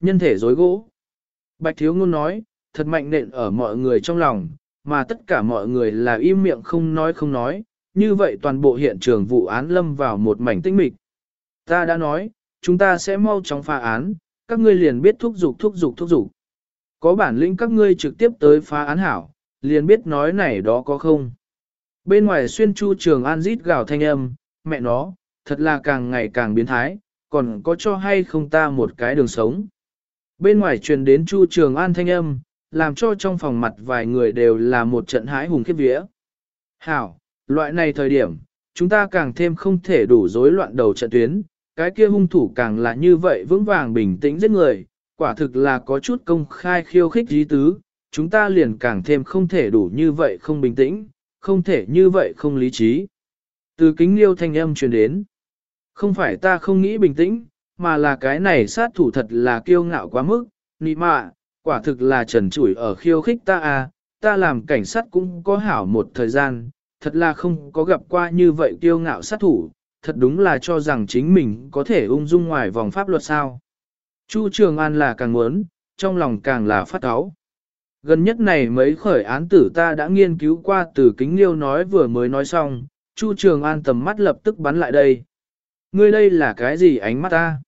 Nhân thể dối gỗ. Bạch thiếu ngôn nói, thật mạnh nện ở mọi người trong lòng, mà tất cả mọi người là im miệng không nói không nói, như vậy toàn bộ hiện trường vụ án lâm vào một mảnh tinh mịch. Ta đã nói, chúng ta sẽ mau chóng phá án, các ngươi liền biết thúc giục thúc giục thúc giục. Có bản lĩnh các ngươi trực tiếp tới phá án hảo, liền biết nói này đó có không. Bên ngoài xuyên chu trường an rít gào thanh âm, mẹ nó, thật là càng ngày càng biến thái, còn có cho hay không ta một cái đường sống. Bên ngoài truyền đến chu trường an thanh âm, làm cho trong phòng mặt vài người đều là một trận hãi hùng khiếp vía. Hảo, loại này thời điểm, chúng ta càng thêm không thể đủ rối loạn đầu trận tuyến, cái kia hung thủ càng là như vậy vững vàng bình tĩnh giết người, quả thực là có chút công khai khiêu khích dí tứ, chúng ta liền càng thêm không thể đủ như vậy không bình tĩnh, không thể như vậy không lý trí. Từ kính liêu thanh âm truyền đến, không phải ta không nghĩ bình tĩnh, mà là cái này sát thủ thật là kiêu ngạo quá mức, nị mạ, quả thực là trần chủi ở khiêu khích ta à, ta làm cảnh sát cũng có hảo một thời gian, thật là không có gặp qua như vậy kiêu ngạo sát thủ, thật đúng là cho rằng chính mình có thể ung dung ngoài vòng pháp luật sao. Chu Trường An là càng muốn, trong lòng càng là phát áo. Gần nhất này mấy khởi án tử ta đã nghiên cứu qua từ kính liêu nói vừa mới nói xong, Chu Trường An tầm mắt lập tức bắn lại đây. Ngươi đây là cái gì ánh mắt ta?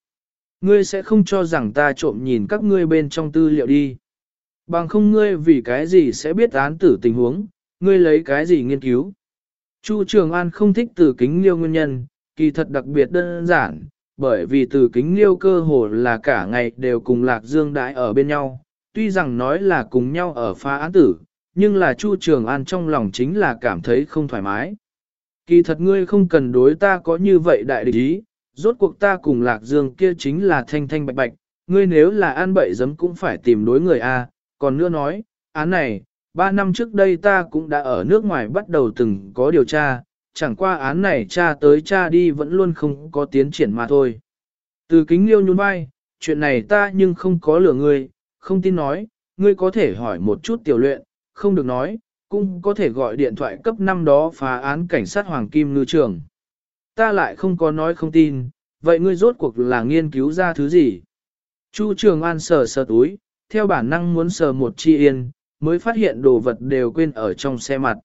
Ngươi sẽ không cho rằng ta trộm nhìn các ngươi bên trong tư liệu đi. Bằng không ngươi vì cái gì sẽ biết án tử tình huống, ngươi lấy cái gì nghiên cứu. Chu Trường An không thích từ kính liêu nguyên nhân, kỳ thật đặc biệt đơn giản, bởi vì từ kính liêu cơ hồ là cả ngày đều cùng Lạc Dương đãi ở bên nhau, tuy rằng nói là cùng nhau ở phá án tử, nhưng là Chu Trường An trong lòng chính là cảm thấy không thoải mái. Kỳ thật ngươi không cần đối ta có như vậy đại địch ý, rốt cuộc ta cùng Lạc Dương kia chính là thanh thanh bạch bạch, ngươi nếu là an bậy giấm cũng phải tìm đối người A, còn nữa nói, án này, ba năm trước đây ta cũng đã ở nước ngoài bắt đầu từng có điều tra, chẳng qua án này cha tới cha đi vẫn luôn không có tiến triển mà thôi. Từ kính liêu nhún vai, chuyện này ta nhưng không có lừa ngươi, không tin nói, ngươi có thể hỏi một chút tiểu luyện, không được nói, cũng có thể gọi điện thoại cấp năm đó phá án cảnh sát Hoàng Kim Ngư Trường. Ta lại không có nói không tin, vậy ngươi rốt cuộc là nghiên cứu ra thứ gì? Chu Trường An sờ sờ túi, theo bản năng muốn sờ một chi yên, mới phát hiện đồ vật đều quên ở trong xe mặt.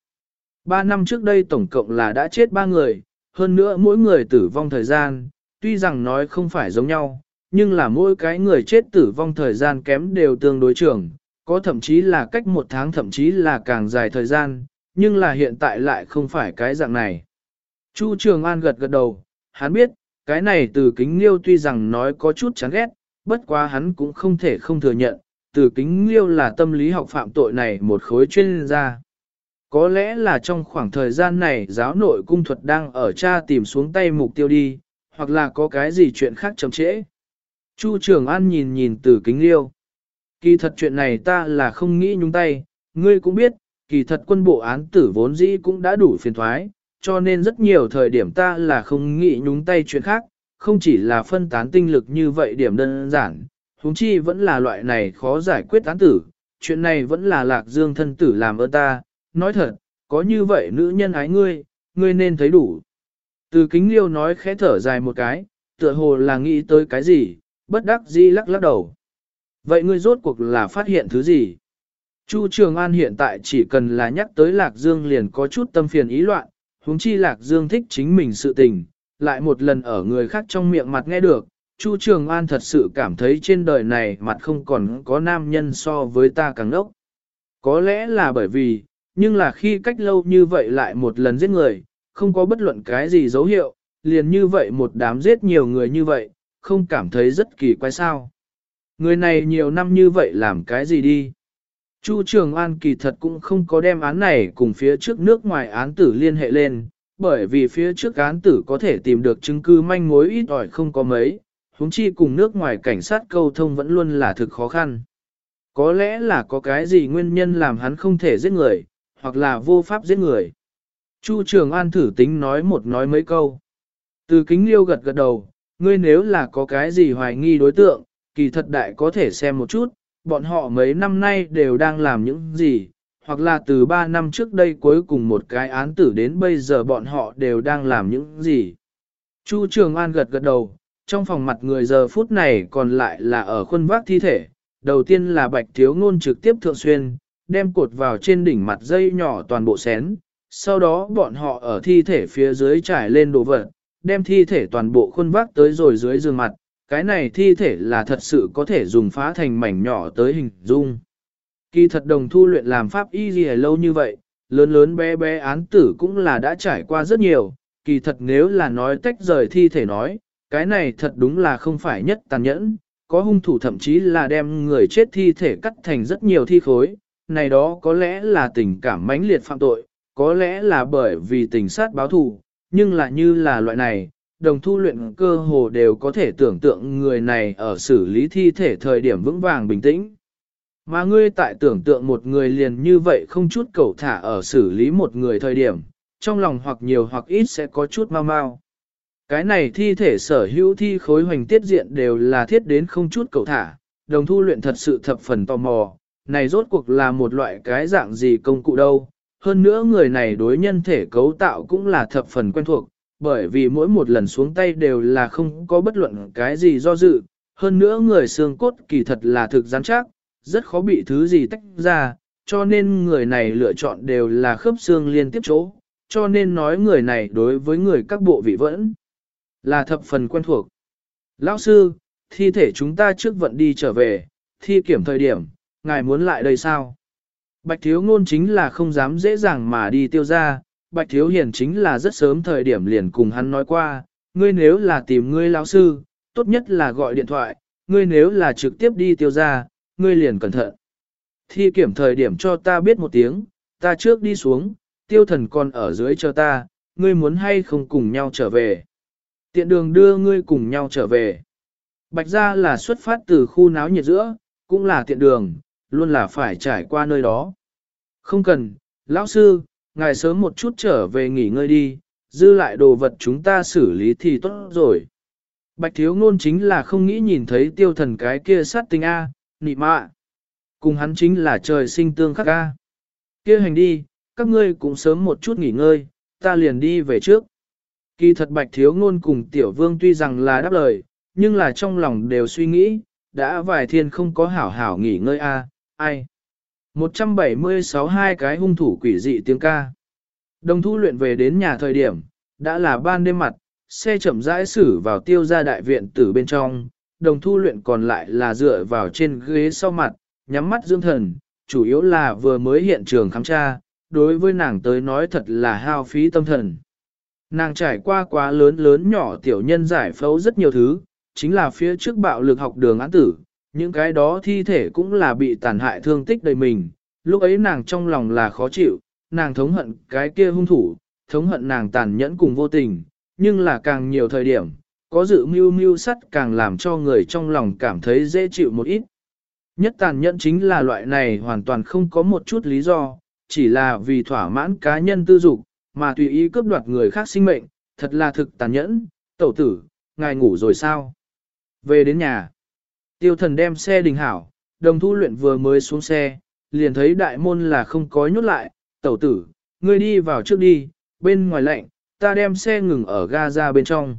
Ba năm trước đây tổng cộng là đã chết ba người, hơn nữa mỗi người tử vong thời gian, tuy rằng nói không phải giống nhau, nhưng là mỗi cái người chết tử vong thời gian kém đều tương đối trưởng có thậm chí là cách một tháng thậm chí là càng dài thời gian, nhưng là hiện tại lại không phải cái dạng này. Chu Trường An gật gật đầu, hắn biết, cái này từ kính liêu tuy rằng nói có chút chán ghét, bất quá hắn cũng không thể không thừa nhận, từ kính liêu là tâm lý học phạm tội này một khối chuyên gia. Có lẽ là trong khoảng thời gian này giáo nội cung thuật đang ở cha tìm xuống tay mục tiêu đi, hoặc là có cái gì chuyện khác chậm trễ. Chu Trường An nhìn nhìn từ kính liêu. Kỳ thật chuyện này ta là không nghĩ nhúng tay, ngươi cũng biết, kỳ thật quân bộ án tử vốn dĩ cũng đã đủ phiền thoái, cho nên rất nhiều thời điểm ta là không nghĩ nhúng tay chuyện khác, không chỉ là phân tán tinh lực như vậy điểm đơn giản, huống chi vẫn là loại này khó giải quyết án tử, chuyện này vẫn là lạc dương thân tử làm ơn ta, nói thật, có như vậy nữ nhân ái ngươi, ngươi nên thấy đủ. Từ kính liêu nói khẽ thở dài một cái, tựa hồ là nghĩ tới cái gì, bất đắc dĩ lắc lắc đầu. Vậy ngươi rốt cuộc là phát hiện thứ gì? Chu Trường An hiện tại chỉ cần là nhắc tới Lạc Dương liền có chút tâm phiền ý loạn, huống chi Lạc Dương thích chính mình sự tình, lại một lần ở người khác trong miệng mặt nghe được, Chu Trường An thật sự cảm thấy trên đời này mặt không còn có nam nhân so với ta càng đốc. Có lẽ là bởi vì, nhưng là khi cách lâu như vậy lại một lần giết người, không có bất luận cái gì dấu hiệu, liền như vậy một đám giết nhiều người như vậy, không cảm thấy rất kỳ quái sao. Người này nhiều năm như vậy làm cái gì đi? Chu Trường An kỳ thật cũng không có đem án này cùng phía trước nước ngoài án tử liên hệ lên, bởi vì phía trước án tử có thể tìm được chứng cứ manh mối ít ỏi không có mấy, huống chi cùng nước ngoài cảnh sát câu thông vẫn luôn là thực khó khăn. Có lẽ là có cái gì nguyên nhân làm hắn không thể giết người, hoặc là vô pháp giết người. Chu Trường An thử tính nói một nói mấy câu. Từ kính liêu gật gật đầu, ngươi nếu là có cái gì hoài nghi đối tượng, kỳ thật đại có thể xem một chút, bọn họ mấy năm nay đều đang làm những gì, hoặc là từ 3 năm trước đây cuối cùng một cái án tử đến bây giờ bọn họ đều đang làm những gì. Chu Trường An gật gật đầu, trong phòng mặt người giờ phút này còn lại là ở khuôn vác thi thể, đầu tiên là bạch thiếu ngôn trực tiếp thượng xuyên, đem cột vào trên đỉnh mặt dây nhỏ toàn bộ xén, sau đó bọn họ ở thi thể phía dưới trải lên đồ vật, đem thi thể toàn bộ khuôn vác tới rồi dưới giường mặt, cái này thi thể là thật sự có thể dùng phá thành mảnh nhỏ tới hình dung. Kỳ thật đồng thu luyện làm pháp y gì lâu như vậy, lớn lớn bé bé án tử cũng là đã trải qua rất nhiều, kỳ thật nếu là nói tách rời thi thể nói, cái này thật đúng là không phải nhất tàn nhẫn, có hung thủ thậm chí là đem người chết thi thể cắt thành rất nhiều thi khối, này đó có lẽ là tình cảm mãnh liệt phạm tội, có lẽ là bởi vì tình sát báo thù, nhưng là như là loại này, đồng thu luyện cơ hồ đều có thể tưởng tượng người này ở xử lý thi thể thời điểm vững vàng bình tĩnh. Mà ngươi tại tưởng tượng một người liền như vậy không chút cầu thả ở xử lý một người thời điểm, trong lòng hoặc nhiều hoặc ít sẽ có chút mau mau. Cái này thi thể sở hữu thi khối hoành tiết diện đều là thiết đến không chút cầu thả, đồng thu luyện thật sự thập phần tò mò, này rốt cuộc là một loại cái dạng gì công cụ đâu. Hơn nữa người này đối nhân thể cấu tạo cũng là thập phần quen thuộc, bởi vì mỗi một lần xuống tay đều là không có bất luận cái gì do dự. Hơn nữa người xương cốt kỳ thật là thực rắn chắc, rất khó bị thứ gì tách ra, cho nên người này lựa chọn đều là khớp xương liên tiếp chỗ, cho nên nói người này đối với người các bộ vị vẫn là thập phần quen thuộc. Lão sư, thi thể chúng ta trước vận đi trở về, thi kiểm thời điểm, ngài muốn lại đây sao? Bạch thiếu ngôn chính là không dám dễ dàng mà đi tiêu ra, bạch thiếu hiền chính là rất sớm thời điểm liền cùng hắn nói qua, ngươi nếu là tìm ngươi lão sư, tốt nhất là gọi điện thoại, ngươi nếu là trực tiếp đi tiêu ra, ngươi liền cẩn thận. Thi kiểm thời điểm cho ta biết một tiếng, ta trước đi xuống, tiêu thần còn ở dưới chờ ta, ngươi muốn hay không cùng nhau trở về. Tiện đường đưa ngươi cùng nhau trở về. Bạch ra là xuất phát từ khu náo nhiệt giữa, cũng là tiện đường, luôn là phải trải qua nơi đó. Không cần, lão sư, ngài sớm một chút trở về nghỉ ngơi đi, dư lại đồ vật chúng ta xử lý thì tốt rồi. Bạch thiếu ngôn chính là không nghĩ nhìn thấy tiêu thần cái kia sát tinh A, nị mạ. Cùng hắn chính là trời sinh tương khắc A. kia hành đi, các ngươi cũng sớm một chút nghỉ ngơi, ta liền đi về trước. Kỳ thật bạch thiếu ngôn cùng tiểu vương tuy rằng là đáp lời, nhưng là trong lòng đều suy nghĩ, đã vài thiên không có hảo hảo nghỉ ngơi a, ai. 176 hai cái hung thủ quỷ dị tiếng ca. Đồng thu luyện về đến nhà thời điểm, đã là ban đêm mặt, xe chậm rãi xử vào tiêu gia đại viện từ bên trong, đồng thu luyện còn lại là dựa vào trên ghế sau mặt, nhắm mắt dưỡng thần, chủ yếu là vừa mới hiện trường khám tra, đối với nàng tới nói thật là hao phí tâm thần. Nàng trải qua quá lớn lớn nhỏ tiểu nhân giải phẫu rất nhiều thứ, chính là phía trước bạo lực học đường án tử, những cái đó thi thể cũng là bị tàn hại thương tích đầy mình. Lúc ấy nàng trong lòng là khó chịu, nàng thống hận cái kia hung thủ, thống hận nàng tàn nhẫn cùng vô tình, nhưng là càng nhiều thời điểm, có dự mưu mưu sắt càng làm cho người trong lòng cảm thấy dễ chịu một ít. Nhất tàn nhẫn chính là loại này hoàn toàn không có một chút lý do, chỉ là vì thỏa mãn cá nhân tư dục, mà tùy ý cướp đoạt người khác sinh mệnh, thật là thực tàn nhẫn, tẩu tử, ngài ngủ rồi sao? Về đến nhà, tiêu thần đem xe đình hảo, đồng thu luyện vừa mới xuống xe, liền thấy đại môn là không có nhốt lại, tẩu tử, ngươi đi vào trước đi, bên ngoài lạnh, ta đem xe ngừng ở ga ra bên trong.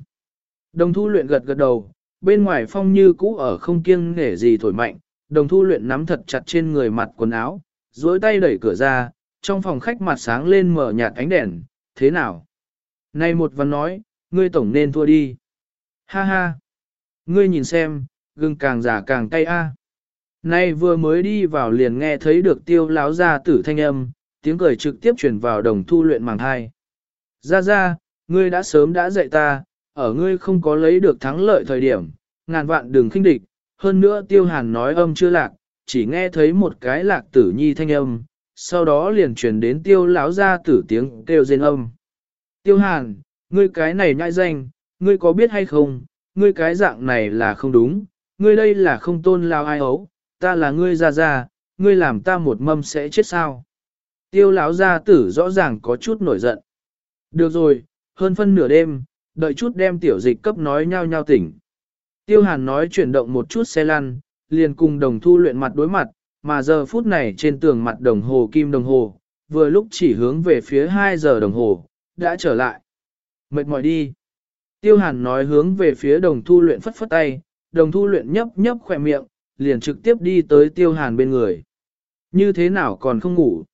Đồng thu luyện gật gật đầu, bên ngoài phong như cũ ở không kiêng nể gì thổi mạnh, đồng thu luyện nắm thật chặt trên người mặt quần áo, duỗi tay đẩy cửa ra, trong phòng khách mặt sáng lên mở nhạt ánh đèn, thế nào? Này một văn nói, ngươi tổng nên thua đi. Ha ha! Ngươi nhìn xem, gừng càng già càng cay a. Nay vừa mới đi vào liền nghe thấy được tiêu láo ra tử thanh âm, tiếng cười trực tiếp chuyển vào đồng thu luyện màng hai Ra ra, ngươi đã sớm đã dạy ta, ở ngươi không có lấy được thắng lợi thời điểm, ngàn vạn đừng khinh địch, hơn nữa tiêu hàn nói âm chưa lạc, chỉ nghe thấy một cái lạc tử nhi thanh âm, sau đó liền truyền đến tiêu lão ra tử tiếng kêu rên âm. Tiêu hàn, ngươi cái này nhãi danh, ngươi có biết hay không, ngươi cái dạng này là không đúng, ngươi đây là không tôn lao ai ấu, ta là ngươi ra ra, ngươi làm ta một mâm sẽ chết sao. Tiêu lão gia tử rõ ràng có chút nổi giận. Được rồi, hơn phân nửa đêm, đợi chút đem tiểu dịch cấp nói nhau nhau tỉnh. Tiêu hàn nói chuyển động một chút xe lăn, liền cùng đồng thu luyện mặt đối mặt, mà giờ phút này trên tường mặt đồng hồ kim đồng hồ, vừa lúc chỉ hướng về phía 2 giờ đồng hồ, đã trở lại. Mệt mỏi đi. Tiêu hàn nói hướng về phía đồng thu luyện phất phất tay, đồng thu luyện nhấp nhấp khỏe miệng, liền trực tiếp đi tới tiêu hàn bên người. Như thế nào còn không ngủ?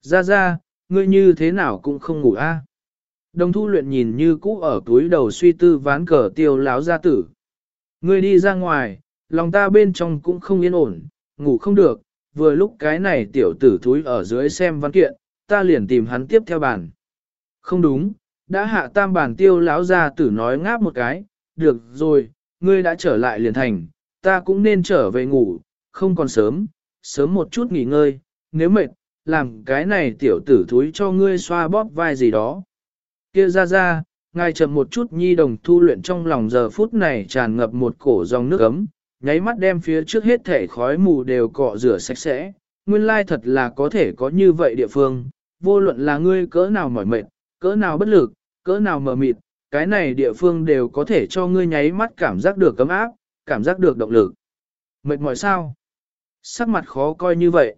Ra ra, ngươi như thế nào cũng không ngủ a? Đồng thu luyện nhìn như cũ ở túi đầu suy tư ván cờ tiêu láo gia tử. Ngươi đi ra ngoài, lòng ta bên trong cũng không yên ổn, ngủ không được, vừa lúc cái này tiểu tử thúi ở dưới xem văn kiện, ta liền tìm hắn tiếp theo bàn. Không đúng, đã hạ tam bàn tiêu lão gia tử nói ngáp một cái, được rồi, ngươi đã trở lại liền thành, ta cũng nên trở về ngủ, không còn sớm, sớm một chút nghỉ ngơi, nếu mệt, làm cái này tiểu tử thúi cho ngươi xoa bóp vai gì đó. Kia ra ra, ngài chậm một chút nhi đồng thu luyện trong lòng giờ phút này tràn ngập một cổ dòng nước ấm, nháy mắt đem phía trước hết thể khói mù đều cọ rửa sạch sẽ, nguyên lai thật là có thể có như vậy địa phương, vô luận là ngươi cỡ nào mỏi mệt, cỡ nào bất lực, cỡ nào mờ mịt, cái này địa phương đều có thể cho ngươi nháy mắt cảm giác được cấm áp, cảm giác được động lực. Mệt mỏi sao? Sắc mặt khó coi như vậy.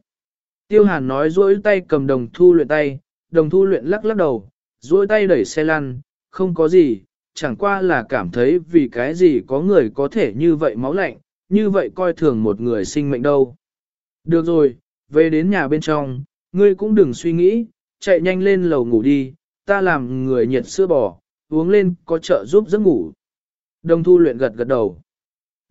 Tiêu hàn nói duỗi tay cầm đồng thu luyện tay, đồng thu luyện lắc lắc đầu, duỗi tay đẩy xe lăn, không có gì, chẳng qua là cảm thấy vì cái gì có người có thể như vậy máu lạnh, như vậy coi thường một người sinh mệnh đâu. Được rồi, về đến nhà bên trong, ngươi cũng đừng suy nghĩ, chạy nhanh lên lầu ngủ đi, ta làm người nhiệt sữa bò, uống lên có trợ giúp giấc ngủ. Đồng thu luyện gật gật đầu.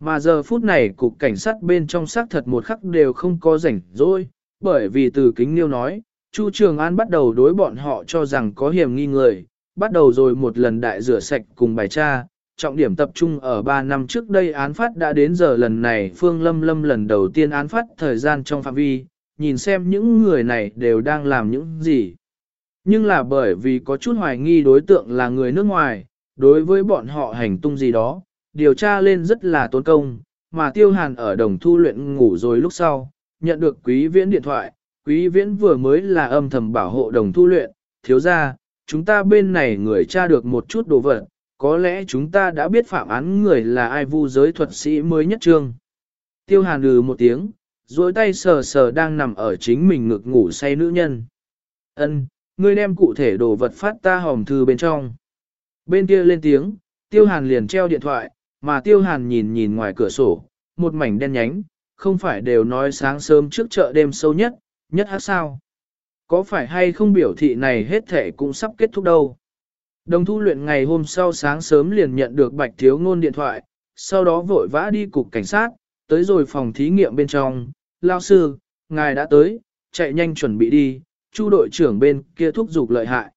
Mà giờ phút này cục cảnh sát bên trong xác thật một khắc đều không có rảnh rỗi, bởi vì từ kính liêu nói, Chu Trường An bắt đầu đối bọn họ cho rằng có hiểm nghi người, bắt đầu rồi một lần đại rửa sạch cùng bài tra, trọng điểm tập trung ở 3 năm trước đây án phát đã đến giờ lần này Phương Lâm Lâm lần đầu tiên án phát thời gian trong phạm vi, nhìn xem những người này đều đang làm những gì. Nhưng là bởi vì có chút hoài nghi đối tượng là người nước ngoài, đối với bọn họ hành tung gì đó, điều tra lên rất là tốn công, mà tiêu hàn ở đồng thu luyện ngủ rồi lúc sau, nhận được quý viễn điện thoại, quý viễn vừa mới là âm thầm bảo hộ đồng thu luyện, thiếu ra, chúng ta bên này người tra được một chút đồ vật, có lẽ chúng ta đã biết phạm án người là ai vu giới thuật sĩ mới nhất trương. Tiêu hàn lừ một tiếng, duỗi tay sờ sờ đang nằm ở chính mình ngực ngủ say nữ nhân. Ân, ngươi đem cụ thể đồ vật phát ta hòm thư bên trong. Bên kia lên tiếng, tiêu hàn liền treo điện thoại, mà tiêu hàn nhìn nhìn ngoài cửa sổ, một mảnh đen nhánh, không phải đều nói sáng sớm trước chợ đêm sâu nhất, nhất hát sao. Có phải hay không biểu thị này hết thể cũng sắp kết thúc đâu. Đồng thu luyện ngày hôm sau sáng sớm liền nhận được bạch thiếu ngôn điện thoại, sau đó vội vã đi cục cảnh sát, tới rồi phòng thí nghiệm bên trong, lao sư, ngài đã tới, chạy nhanh chuẩn bị đi, chu đội trưởng bên kia thúc giục lợi hại.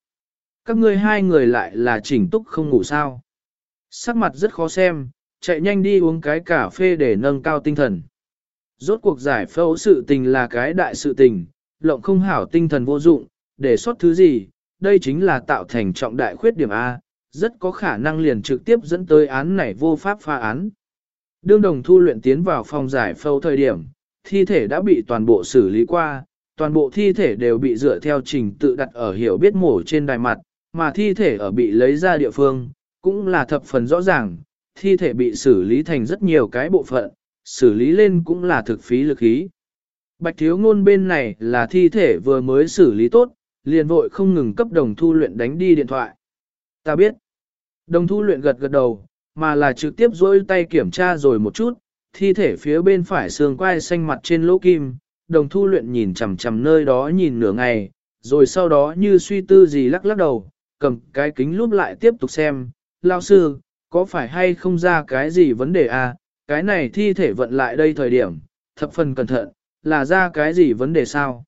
Các ngươi hai người lại là chỉnh túc không ngủ sao. Sắc mặt rất khó xem, chạy nhanh đi uống cái cà phê để nâng cao tinh thần. Rốt cuộc giải phẫu sự tình là cái đại sự tình, lộng không hảo tinh thần vô dụng, để xuất thứ gì, đây chính là tạo thành trọng đại khuyết điểm A, rất có khả năng liền trực tiếp dẫn tới án này vô pháp pha án. Đương đồng thu luyện tiến vào phòng giải phẫu thời điểm, thi thể đã bị toàn bộ xử lý qua, toàn bộ thi thể đều bị dựa theo trình tự đặt ở hiểu biết mổ trên đài mặt, mà thi thể ở bị lấy ra địa phương, cũng là thập phần rõ ràng, thi thể bị xử lý thành rất nhiều cái bộ phận, xử lý lên cũng là thực phí lực ý. Bạch thiếu ngôn bên này là thi thể vừa mới xử lý tốt, liền vội không ngừng cấp đồng thu luyện đánh đi điện thoại. Ta biết. Đồng thu luyện gật gật đầu, mà là trực tiếp dối tay kiểm tra rồi một chút, thi thể phía bên phải xương quai xanh mặt trên lỗ kim, đồng thu luyện nhìn chằm chằm nơi đó nhìn nửa ngày, rồi sau đó như suy tư gì lắc lắc đầu, cầm cái kính lúp lại tiếp tục xem, lao sư, có phải hay không ra cái gì vấn đề à, cái này thi thể vận lại đây thời điểm, thập phần cẩn thận, là ra cái gì vấn đề sao?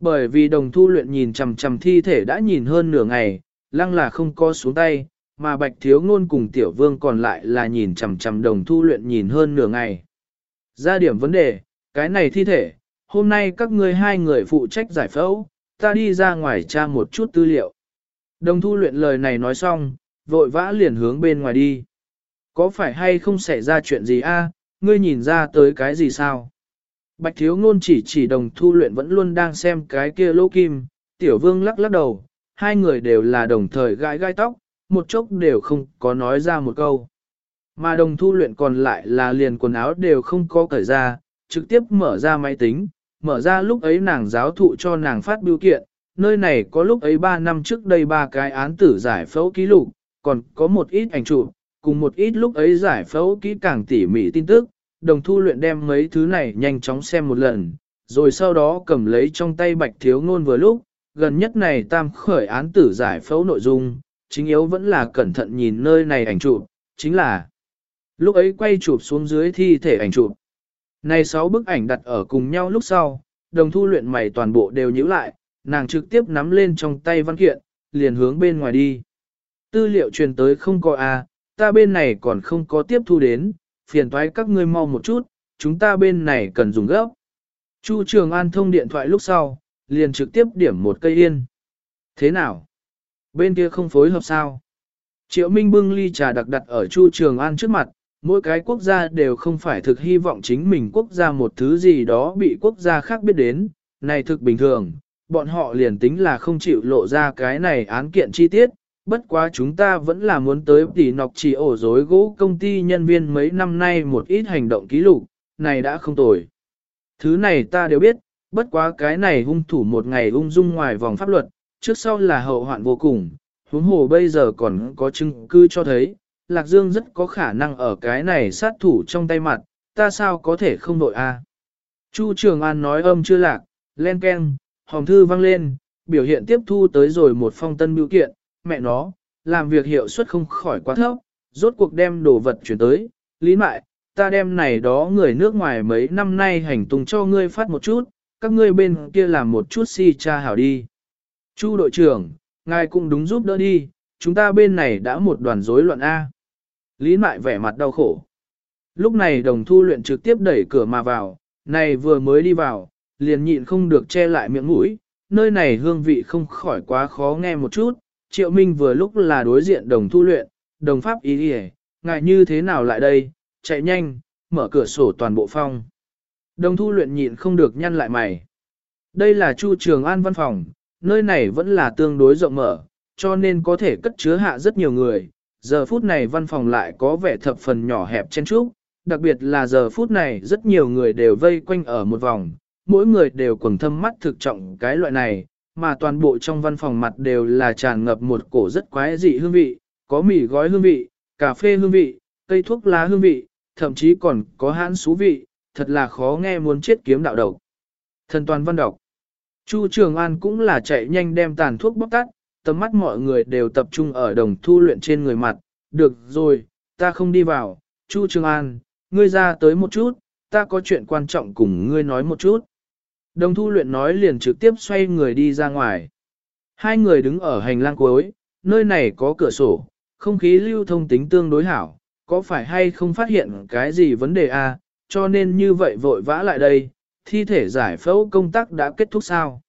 Bởi vì đồng thu luyện nhìn chằm chằm thi thể đã nhìn hơn nửa ngày, lăng là không có xuống tay, mà bạch thiếu ngôn cùng tiểu vương còn lại là nhìn chằm chằm đồng thu luyện nhìn hơn nửa ngày. Ra điểm vấn đề, cái này thi thể, hôm nay các ngươi hai người phụ trách giải phẫu, ta đi ra ngoài tra một chút tư liệu. Đồng thu luyện lời này nói xong, vội vã liền hướng bên ngoài đi. Có phải hay không xảy ra chuyện gì a? ngươi nhìn ra tới cái gì sao? Bạch thiếu ngôn chỉ chỉ đồng thu luyện vẫn luôn đang xem cái kia lỗ kim, tiểu vương lắc lắc đầu, hai người đều là đồng thời gãi gai tóc, một chốc đều không có nói ra một câu. Mà đồng thu luyện còn lại là liền quần áo đều không có cởi ra, trực tiếp mở ra máy tính, mở ra lúc ấy nàng giáo thụ cho nàng phát biểu kiện, nơi này có lúc ấy 3 năm trước đây ba cái án tử giải phẫu ký lục, còn có một ít ảnh chụp, cùng một ít lúc ấy giải phẫu kỹ càng tỉ mỉ tin tức, đồng thu luyện đem mấy thứ này nhanh chóng xem một lần, rồi sau đó cầm lấy trong tay bạch thiếu ngôn vừa lúc, gần nhất này tam khởi án tử giải phẫu nội dung, chính yếu vẫn là cẩn thận nhìn nơi này ảnh chụp, chính là lúc ấy quay chụp xuống dưới thi thể ảnh chụp. Này sáu bức ảnh đặt ở cùng nhau lúc sau, đồng thu luyện mày toàn bộ đều nhíu lại, nàng trực tiếp nắm lên trong tay văn kiện, liền hướng bên ngoài đi. Tư liệu truyền tới không có a, à, ta bên này còn không có tiếp thu đến, phiền toái các ngươi mau một chút, chúng ta bên này cần dùng gấp. Chu Trường An thông điện thoại lúc sau, liền trực tiếp điểm một cây yên. Thế nào? Bên kia không phối hợp sao? Triệu Minh bưng ly trà đặc đặt ở Chu Trường An trước mặt, mỗi cái quốc gia đều không phải thực hy vọng chính mình quốc gia một thứ gì đó bị quốc gia khác biết đến, này thực bình thường, bọn họ liền tính là không chịu lộ ra cái này án kiện chi tiết, bất quá chúng ta vẫn là muốn tới tỉ nọc chỉ ổ dối gỗ công ty nhân viên mấy năm nay một ít hành động ký lục, này đã không tồi. Thứ này ta đều biết, bất quá cái này hung thủ một ngày ung dung ngoài vòng pháp luật, trước sau là hậu hoạn vô cùng, huống hồ bây giờ còn có chứng cứ cho thấy, Lạc Dương rất có khả năng ở cái này sát thủ trong tay mặt, ta sao có thể không đội a? Chu Trường An nói âm chưa lạc, len ken, hòm thư vang lên, biểu hiện tiếp thu tới rồi một phong tân biểu kiện, mẹ nó, làm việc hiệu suất không khỏi quá thấp, rốt cuộc đem đồ vật chuyển tới, lý mại, ta đem này đó người nước ngoài mấy năm nay hành tung cho ngươi phát một chút, các ngươi bên kia làm một chút si cha hảo đi. Chu đội trưởng, ngài cũng đúng giúp đỡ đi, chúng ta bên này đã một đoàn rối loạn A. Lý mại vẻ mặt đau khổ. Lúc này đồng thu luyện trực tiếp đẩy cửa mà vào, này vừa mới đi vào, liền nhịn không được che lại miệng mũi, nơi này hương vị không khỏi quá khó nghe một chút, triệu minh vừa lúc là đối diện đồng thu luyện, đồng pháp ý đi ngại như thế nào lại đây, chạy nhanh, mở cửa sổ toàn bộ phong. Đồng thu luyện nhịn không được nhăn lại mày. Đây là Chu Trường An văn phòng, nơi này vẫn là tương đối rộng mở, cho nên có thể cất chứa hạ rất nhiều người. Giờ phút này văn phòng lại có vẻ thập phần nhỏ hẹp chen trúc, đặc biệt là giờ phút này rất nhiều người đều vây quanh ở một vòng, mỗi người đều quầng thâm mắt thực trọng cái loại này, mà toàn bộ trong văn phòng mặt đều là tràn ngập một cổ rất quái dị hương vị, có mì gói hương vị, cà phê hương vị, cây thuốc lá hương vị, thậm chí còn có hãn xú vị, thật là khó nghe muốn chết kiếm đạo độc. Thần toàn văn đọc. Chu Trường An cũng là chạy nhanh đem tàn thuốc bóc tắt, tầm mắt mọi người đều tập trung ở đồng thu luyện trên người mặt. Được rồi, ta không đi vào. Chu Trường An, ngươi ra tới một chút, ta có chuyện quan trọng cùng ngươi nói một chút. Đồng thu luyện nói liền trực tiếp xoay người đi ra ngoài. Hai người đứng ở hành lang cuối, nơi này có cửa sổ, không khí lưu thông tính tương đối hảo, có phải hay không phát hiện cái gì vấn đề a? À? cho nên như vậy vội vã lại đây, thi thể giải phẫu công tác đã kết thúc sao?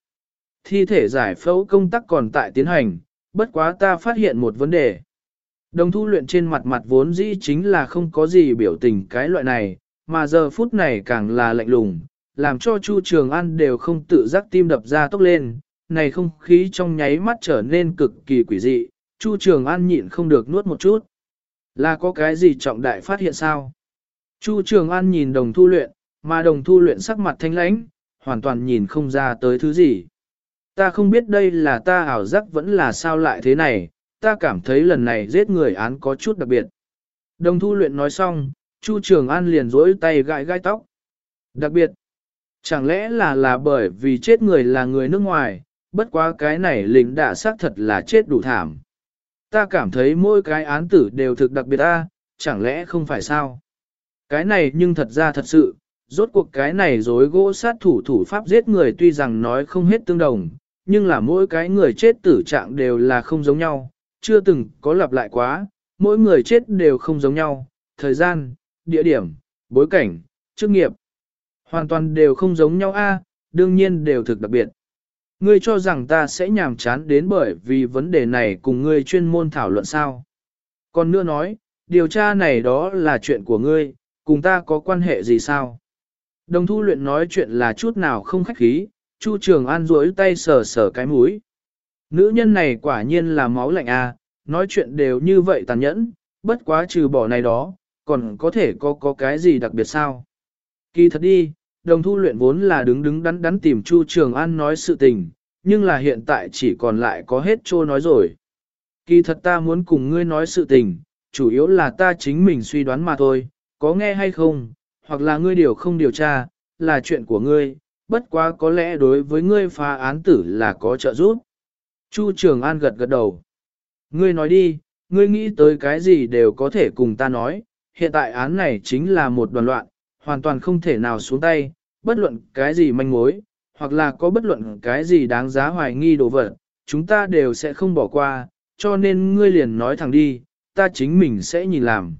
Thi thể giải phẫu công tác còn tại tiến hành, bất quá ta phát hiện một vấn đề. Đồng thu luyện trên mặt mặt vốn dĩ chính là không có gì biểu tình cái loại này, mà giờ phút này càng là lạnh lùng, làm cho Chu Trường An đều không tự giác tim đập ra tốc lên, này không khí trong nháy mắt trở nên cực kỳ quỷ dị, Chu Trường An nhịn không được nuốt một chút. Là có cái gì trọng đại phát hiện sao? Chu Trường An nhìn đồng thu luyện, mà đồng thu luyện sắc mặt thanh lãnh, hoàn toàn nhìn không ra tới thứ gì. Ta không biết đây là ta ảo giác vẫn là sao lại thế này, ta cảm thấy lần này giết người án có chút đặc biệt. Đồng thu luyện nói xong, Chu Trường An liền rỗi tay gãi gai tóc. Đặc biệt, chẳng lẽ là là bởi vì chết người là người nước ngoài, bất quá cái này lính đã xác thật là chết đủ thảm. Ta cảm thấy mỗi cái án tử đều thực đặc biệt ta, chẳng lẽ không phải sao? Cái này nhưng thật ra thật sự, rốt cuộc cái này dối gỗ sát thủ thủ pháp giết người tuy rằng nói không hết tương đồng, nhưng là mỗi cái người chết tử trạng đều là không giống nhau, chưa từng có lặp lại quá, mỗi người chết đều không giống nhau, thời gian, địa điểm, bối cảnh, chức nghiệp, hoàn toàn đều không giống nhau a, đương nhiên đều thực đặc biệt. Ngươi cho rằng ta sẽ nhàm chán đến bởi vì vấn đề này cùng ngươi chuyên môn thảo luận sao. Còn nữa nói, điều tra này đó là chuyện của ngươi, cùng ta có quan hệ gì sao? Đồng thu luyện nói chuyện là chút nào không khách khí, Chu Trường An duỗi tay sờ sờ cái mũi. Nữ nhân này quả nhiên là máu lạnh a, à, nói chuyện đều như vậy tàn nhẫn, bất quá trừ bỏ này đó, còn có thể có có cái gì đặc biệt sao? Kỳ thật đi, đồng thu luyện vốn là đứng đứng đắn đắn tìm Chu Trường An nói sự tình, nhưng là hiện tại chỉ còn lại có hết trô nói rồi. Kỳ thật ta muốn cùng ngươi nói sự tình, chủ yếu là ta chính mình suy đoán mà thôi, có nghe hay không, hoặc là ngươi điều không điều tra, là chuyện của ngươi, bất quá có lẽ đối với ngươi phá án tử là có trợ giúp. Chu Trường An gật gật đầu. Ngươi nói đi, ngươi nghĩ tới cái gì đều có thể cùng ta nói, hiện tại án này chính là một đoàn loạn, hoàn toàn không thể nào xuống tay, bất luận cái gì manh mối, hoặc là có bất luận cái gì đáng giá hoài nghi đồ vật, chúng ta đều sẽ không bỏ qua, cho nên ngươi liền nói thẳng đi, ta chính mình sẽ nhìn làm.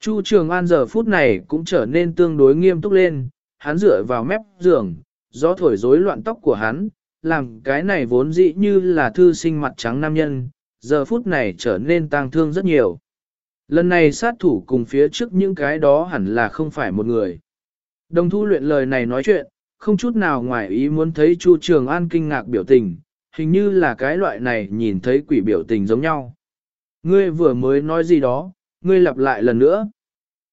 Chu Trường An giờ phút này cũng trở nên tương đối nghiêm túc lên, hắn dựa vào mép giường, gió thổi rối loạn tóc của hắn, làm cái này vốn dĩ như là thư sinh mặt trắng nam nhân, giờ phút này trở nên tang thương rất nhiều. Lần này sát thủ cùng phía trước những cái đó hẳn là không phải một người. Đồng thu luyện lời này nói chuyện, không chút nào ngoài ý muốn thấy Chu Trường An kinh ngạc biểu tình, hình như là cái loại này nhìn thấy quỷ biểu tình giống nhau. Ngươi vừa mới nói gì đó, ngươi lặp lại lần nữa.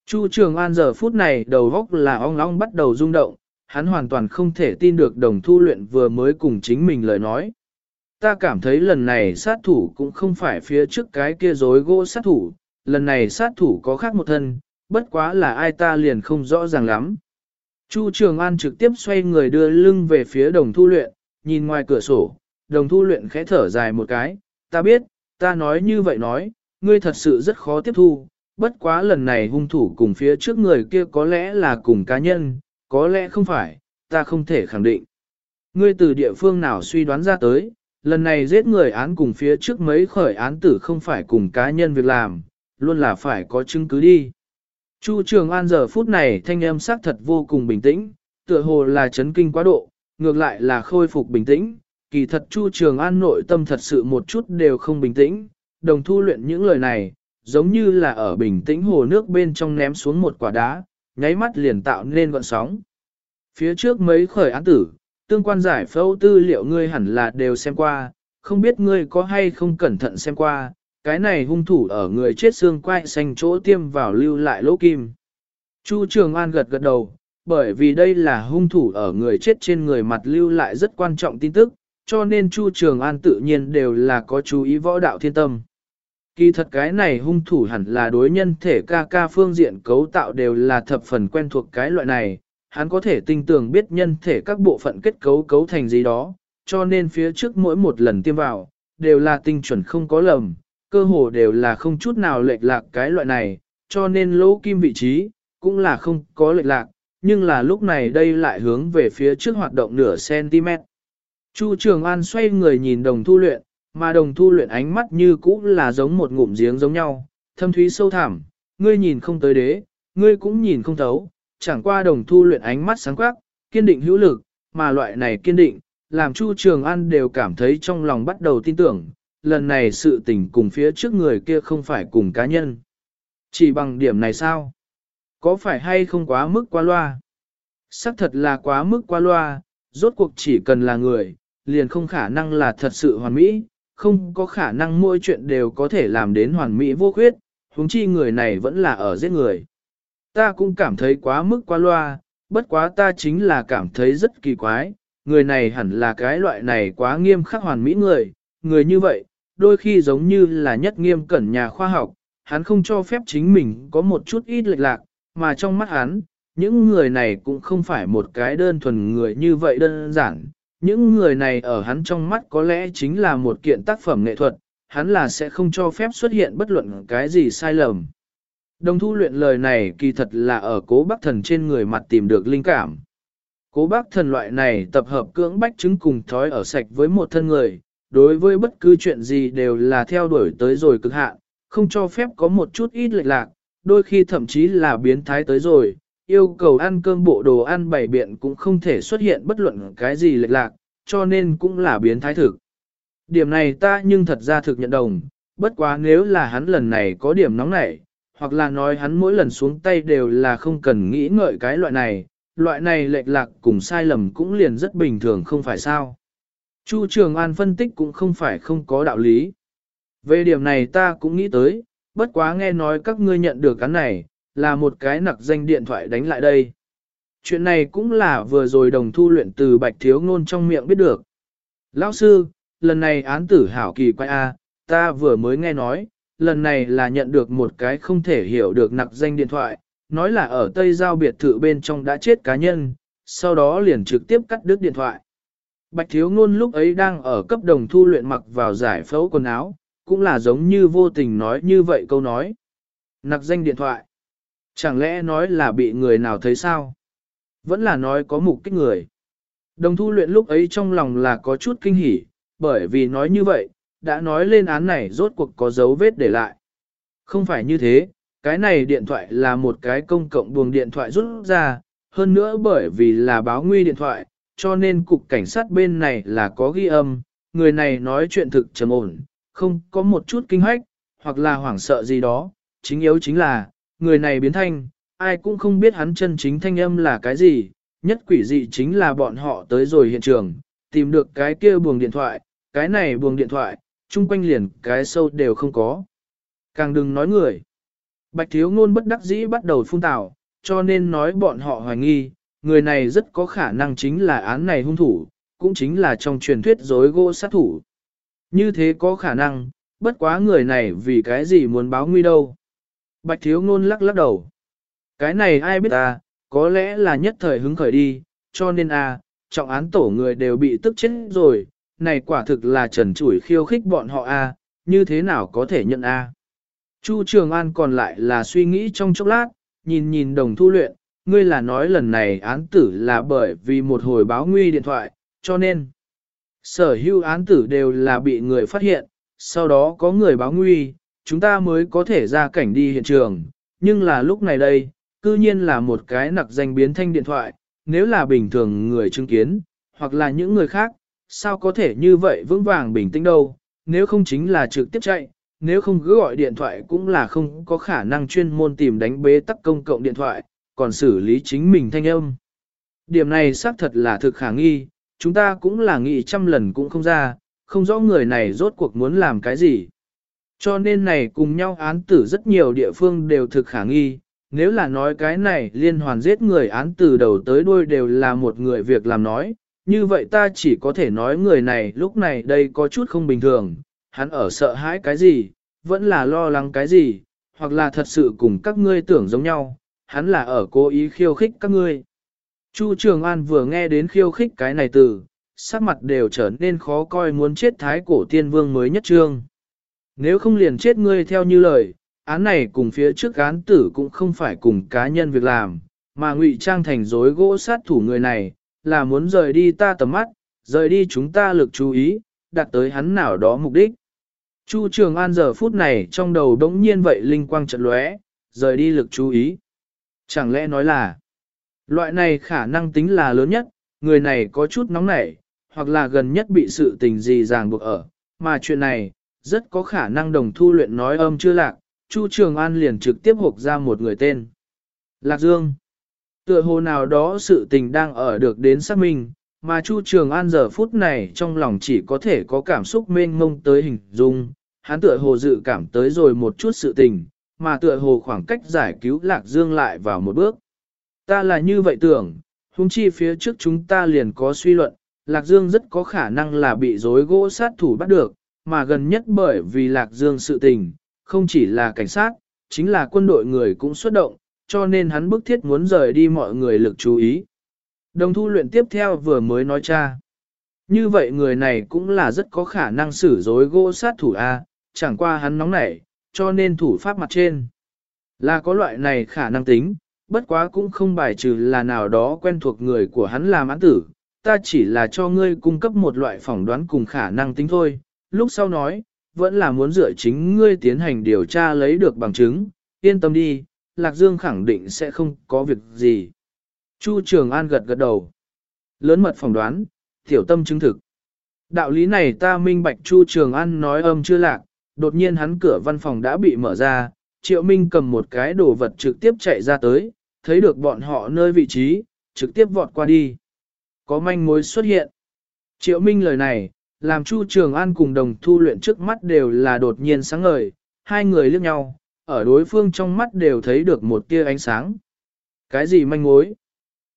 Chu Trường An giờ phút này đầu góc là ong ong bắt đầu rung động, hắn hoàn toàn không thể tin được đồng thu luyện vừa mới cùng chính mình lời nói. Ta cảm thấy lần này sát thủ cũng không phải phía trước cái kia dối gỗ sát thủ, lần này sát thủ có khác một thân, bất quá là ai ta liền không rõ ràng lắm. Chu Trường An trực tiếp xoay người đưa lưng về phía đồng thu luyện, nhìn ngoài cửa sổ, đồng thu luyện khẽ thở dài một cái, ta biết, ta nói như vậy nói, ngươi thật sự rất khó tiếp thu, bất quá lần này hung thủ cùng phía trước người kia có lẽ là cùng cá nhân, có lẽ không phải, ta không thể khẳng định. Ngươi từ địa phương nào suy đoán ra tới, lần này giết người án cùng phía trước mấy khởi án tử không phải cùng cá nhân việc làm, luôn là phải có chứng cứ đi. Chu Trường An giờ phút này thanh âm sắc thật vô cùng bình tĩnh, tựa hồ là chấn kinh quá độ, ngược lại là khôi phục bình tĩnh, kỳ thật Chu Trường An nội tâm thật sự một chút đều không bình tĩnh, đồng thu luyện những lời này, giống như là ở bình tĩnh hồ nước bên trong ném xuống một quả đá, nháy mắt liền tạo nên gọn sóng. Phía trước mấy khởi án tử, tương quan giải phẫu tư liệu ngươi hẳn là đều xem qua, không biết ngươi có hay không cẩn thận xem qua, cái này hung thủ ở người chết xương quai xanh chỗ tiêm vào lưu lại lỗ kim. Chu Trường An gật gật đầu, bởi vì đây là hung thủ ở người chết trên người mặt lưu lại rất quan trọng tin tức, cho nên Chu Trường An tự nhiên đều là có chú ý võ đạo thiên tâm. Kỳ thật cái này hung thủ hẳn là đối nhân thể ca ca phương diện cấu tạo đều là thập phần quen thuộc cái loại này, hắn có thể tinh tường biết nhân thể các bộ phận kết cấu cấu thành gì đó, cho nên phía trước mỗi một lần tiêm vào, đều là tinh chuẩn không có lầm, cơ hồ đều là không chút nào lệch lạc cái loại này, cho nên lỗ kim vị trí, cũng là không có lệch lạc, nhưng là lúc này đây lại hướng về phía trước hoạt động nửa cm. Chu Trường An xoay người nhìn đồng thu luyện, mà đồng thu luyện ánh mắt như cũ là giống một ngụm giếng giống nhau, thâm thúy sâu thẳm, ngươi nhìn không tới đế, ngươi cũng nhìn không thấu, chẳng qua đồng thu luyện ánh mắt sáng quắc, kiên định hữu lực, mà loại này kiên định, làm Chu Trường An đều cảm thấy trong lòng bắt đầu tin tưởng, lần này sự tình cùng phía trước người kia không phải cùng cá nhân. Chỉ bằng điểm này sao? Có phải hay không quá mức qua loa? Sắc thật là quá mức qua loa, rốt cuộc chỉ cần là người, liền không khả năng là thật sự hoàn mỹ, không có khả năng mỗi chuyện đều có thể làm đến hoàn mỹ vô khuyết, huống chi người này vẫn là ở giết người. Ta cũng cảm thấy quá mức qua loa, bất quá ta chính là cảm thấy rất kỳ quái, người này hẳn là cái loại này quá nghiêm khắc hoàn mỹ người, người như vậy, đôi khi giống như là nhất nghiêm cẩn nhà khoa học, hắn không cho phép chính mình có một chút ít lệch lạc, mà trong mắt hắn, những người này cũng không phải một cái đơn thuần người như vậy đơn giản. Những người này ở hắn trong mắt có lẽ chính là một kiện tác phẩm nghệ thuật, hắn là sẽ không cho phép xuất hiện bất luận cái gì sai lầm. Đồng thu luyện lời này kỳ thật là ở cố bác thần trên người mặt tìm được linh cảm. Cố bác thần loại này tập hợp cưỡng bách chứng cùng thói ở sạch với một thân người, đối với bất cứ chuyện gì đều là theo đuổi tới rồi cực hạn, không cho phép có một chút ít lệch lạc, đôi khi thậm chí là biến thái tới rồi, yêu cầu ăn cơm bộ đồ ăn bảy biện cũng không thể xuất hiện bất luận cái gì lệch lạc, cho nên cũng là biến thái thực. Điểm này ta nhưng thật ra thực nhận đồng, bất quá nếu là hắn lần này có điểm nóng nảy, hoặc là nói hắn mỗi lần xuống tay đều là không cần nghĩ ngợi cái loại này, loại này lệch lạc cùng sai lầm cũng liền rất bình thường không phải sao. Chu Trường An phân tích cũng không phải không có đạo lý. Về điểm này ta cũng nghĩ tới, bất quá nghe nói các ngươi nhận được cái này, là một cái nặc danh điện thoại đánh lại đây. Chuyện này cũng là vừa rồi đồng thu luyện từ bạch thiếu ngôn trong miệng biết được. Lão sư, lần này án tử hảo kỳ quay A, ta vừa mới nghe nói, lần này là nhận được một cái không thể hiểu được nặc danh điện thoại, nói là ở Tây Giao biệt thự bên trong đã chết cá nhân, sau đó liền trực tiếp cắt đứt điện thoại. Bạch Thiếu Ngôn lúc ấy đang ở cấp đồng thu luyện mặc vào giải phẫu quần áo, cũng là giống như vô tình nói như vậy câu nói. Nặc danh điện thoại. Chẳng lẽ nói là bị người nào thấy sao? Vẫn là nói có mục kích người. Đồng thu luyện lúc ấy trong lòng là có chút kinh hỉ, bởi vì nói như vậy, đã nói lên án này rốt cuộc có dấu vết để lại. Không phải như thế, cái này điện thoại là một cái công cộng buồng điện thoại rút ra, hơn nữa bởi vì là báo nguy điện thoại, cho nên cục cảnh sát bên này là có ghi âm, người này nói chuyện thực trầm ổn, không có một chút kinh hoách, hoặc là hoảng sợ gì đó, chính yếu chính là, người này biến thanh, ai cũng không biết hắn chân chính thanh âm là cái gì, nhất quỷ dị chính là bọn họ tới rồi hiện trường, tìm được cái kia buồng điện thoại, cái này buồng điện thoại, chung quanh liền cái sâu đều không có. Càng đừng nói người. Bạch thiếu ngôn bất đắc dĩ bắt đầu phun tào, cho nên nói bọn họ hoài nghi, người này rất có khả năng chính là án này hung thủ, cũng chính là trong truyền thuyết dối gỗ sát thủ. Như thế có khả năng, bất quá người này vì cái gì muốn báo nguy đâu. Bạch thiếu ngôn lắc lắc đầu. Cái này ai biết ta, có lẽ là nhất thời hứng khởi đi, cho nên a à, trọng án tổ người đều bị tức chết rồi, này quả thực là trần chủi khiêu khích bọn họ a như thế nào có thể nhận a Chu Trường An còn lại là suy nghĩ trong chốc lát, nhìn nhìn đồng thu luyện, ngươi là nói lần này án tử là bởi vì một hồi báo nguy điện thoại, cho nên sở hữu án tử đều là bị người phát hiện, sau đó có người báo nguy, chúng ta mới có thể ra cảnh đi hiện trường, nhưng là lúc này đây, cư nhiên là một cái nặc danh biến thanh điện thoại, nếu là bình thường người chứng kiến, hoặc là những người khác, sao có thể như vậy vững vàng bình tĩnh đâu, nếu không chính là trực tiếp chạy, nếu không cứ gọi điện thoại cũng là không có khả năng chuyên môn tìm đánh bế tắc công cộng điện thoại, còn xử lý chính mình thanh âm. Điểm này xác thật là thực khả nghi, chúng ta cũng là nghĩ trăm lần cũng không ra, không rõ người này rốt cuộc muốn làm cái gì. Cho nên này cùng nhau án tử rất nhiều địa phương đều thực khả nghi, nếu là nói cái này liên hoàn giết người án từ đầu tới đuôi đều là một người việc làm nói, như vậy ta chỉ có thể nói người này lúc này đây có chút không bình thường, hắn ở sợ hãi cái gì, vẫn là lo lắng cái gì, hoặc là thật sự cùng các ngươi tưởng giống nhau, hắn là ở cố ý khiêu khích các ngươi. Chu Trường An vừa nghe đến khiêu khích cái này từ, sắc mặt đều trở nên khó coi muốn chết thái cổ tiên vương mới nhất trương. Nếu không liền chết ngươi theo như lời, án này cùng phía trước án tử cũng không phải cùng cá nhân việc làm, mà ngụy trang thành dối gỗ sát thủ người này, là muốn rời đi ta tầm mắt, rời đi chúng ta lực chú ý, đặt tới hắn nào đó mục đích. Chu Trường An giờ phút này trong đầu đống nhiên vậy linh quang chợt lóe, rời đi lực chú ý. Chẳng lẽ nói là, loại này khả năng tính là lớn nhất, người này có chút nóng nảy, hoặc là gần nhất bị sự tình gì ràng buộc ở, mà chuyện này, rất có khả năng đồng thu luyện nói âm chưa lạc, Chu Trường An liền trực tiếp hộp ra một người tên. Lạc Dương. Tựa hồ nào đó sự tình đang ở được đến xác minh, mà Chu Trường An giờ phút này trong lòng chỉ có thể có cảm xúc mênh mông tới hình dung, hắn tựa hồ dự cảm tới rồi một chút sự tình, mà tựa hồ khoảng cách giải cứu Lạc Dương lại vào một bước. Ta là như vậy tưởng, hung chi phía trước chúng ta liền có suy luận, Lạc Dương rất có khả năng là bị dối gỗ sát thủ bắt được, mà gần nhất bởi vì Lạc Dương sự tình, không chỉ là cảnh sát, chính là quân đội người cũng xuất động, cho nên hắn bức thiết muốn rời đi mọi người lực chú ý. Đồng thu luyện tiếp theo vừa mới nói cha. Như vậy người này cũng là rất có khả năng xử dối gỗ sát thủ A, chẳng qua hắn nóng nảy, cho nên thủ pháp mặt trên. Là có loại này khả năng tính, bất quá cũng không bài trừ là nào đó quen thuộc người của hắn làm án tử, ta chỉ là cho ngươi cung cấp một loại phỏng đoán cùng khả năng tính thôi. Lúc sau nói, vẫn là muốn dựa chính ngươi tiến hành điều tra lấy được bằng chứng, yên tâm đi, Lạc Dương khẳng định sẽ không có việc gì. Chu Trường An gật gật đầu. Lớn mật phỏng đoán, tiểu tâm chứng thực. Đạo lý này ta minh bạch Chu Trường An nói âm chưa lạc, đột nhiên hắn cửa văn phòng đã bị mở ra, Triệu Minh cầm một cái đồ vật trực tiếp chạy ra tới, thấy được bọn họ nơi vị trí, trực tiếp vọt qua đi. Có manh mối xuất hiện. Triệu Minh lời này, làm Chu Trường An cùng đồng thu luyện trước mắt đều là đột nhiên sáng ngời, hai người liếc nhau, ở đối phương trong mắt đều thấy được một tia ánh sáng. Cái gì manh mối?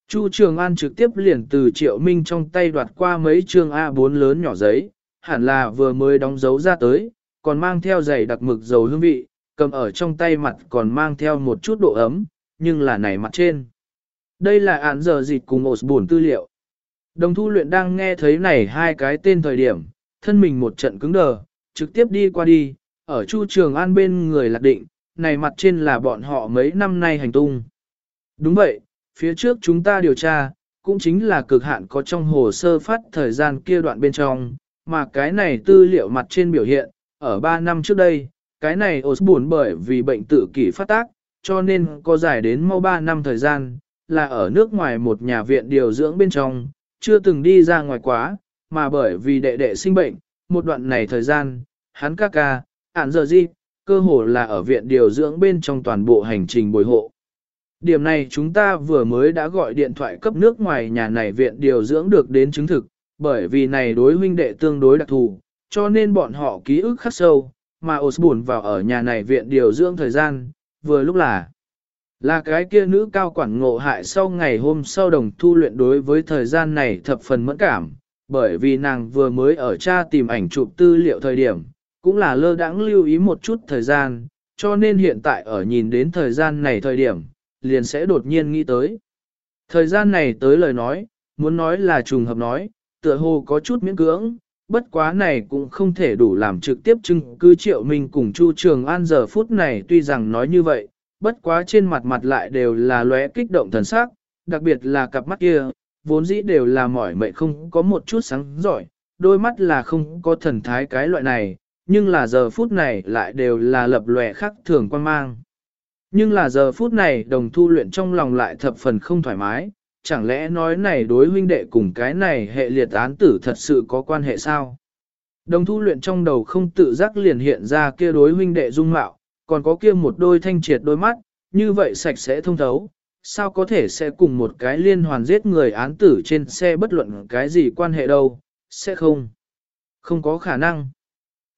Chu Trường An trực tiếp liền từ Triệu Minh trong tay đoạt qua mấy chương A4 lớn nhỏ giấy, hẳn là vừa mới đóng dấu ra tới, còn mang theo giày đặc mực dầu hương vị, cầm ở trong tay mặt còn mang theo một chút độ ấm, nhưng là này mặt trên. Đây là án giờ dịch cùng ổ buồn tư liệu. Đồng thu luyện đang nghe thấy này hai cái tên thời điểm, thân mình một trận cứng đờ, trực tiếp đi qua đi, ở chu trường an bên người lạc định, này mặt trên là bọn họ mấy năm nay hành tung. Đúng vậy, phía trước chúng ta điều tra, cũng chính là cực hạn có trong hồ sơ phát thời gian kia đoạn bên trong, mà cái này tư liệu mặt trên biểu hiện, ở 3 năm trước đây, cái này Osborne bởi vì bệnh tự kỷ phát tác, cho nên có dài đến mau 3 năm thời gian, là ở nước ngoài một nhà viện điều dưỡng bên trong, chưa từng đi ra ngoài quá, mà bởi vì đệ đệ sinh bệnh, một đoạn này thời gian, hắn ca ca, ản giờ gì, cơ hồ là ở viện điều dưỡng bên trong toàn bộ hành trình bồi hộ. Điểm này chúng ta vừa mới đã gọi điện thoại cấp nước ngoài nhà này viện điều dưỡng được đến chứng thực, bởi vì này đối huynh đệ tương đối đặc thù, cho nên bọn họ ký ức khắc sâu, mà Osborne vào ở nhà này viện điều dưỡng thời gian, vừa lúc là là cái kia nữ cao quản ngộ hại sau ngày hôm sau đồng thu luyện đối với thời gian này thập phần mẫn cảm, bởi vì nàng vừa mới ở cha tìm ảnh chụp tư liệu thời điểm, cũng là lơ đãng lưu ý một chút thời gian, cho nên hiện tại ở nhìn đến thời gian này thời điểm, liền sẽ đột nhiên nghĩ tới. Thời gian này tới lời nói, muốn nói là trùng hợp nói, tựa hồ có chút miễn cưỡng, bất quá này cũng không thể đủ làm trực tiếp chứng cứ triệu minh cùng Chu Trường An giờ phút này tuy rằng nói như vậy, bất quá trên mặt mặt lại đều là lóe kích động thần sắc, đặc biệt là cặp mắt kia, vốn dĩ đều là mỏi mệt không có một chút sáng giỏi, đôi mắt là không có thần thái cái loại này, nhưng là giờ phút này lại đều là lập lòe khắc thường quan mang. Nhưng là giờ phút này đồng thu luyện trong lòng lại thập phần không thoải mái, chẳng lẽ nói này đối huynh đệ cùng cái này hệ liệt án tử thật sự có quan hệ sao? Đồng thu luyện trong đầu không tự giác liền hiện ra kia đối huynh đệ dung mạo, còn có kia một đôi thanh triệt đôi mắt, như vậy sạch sẽ thông thấu, sao có thể sẽ cùng một cái liên hoàn giết người án tử trên xe bất luận cái gì quan hệ đâu, sẽ không. Không có khả năng.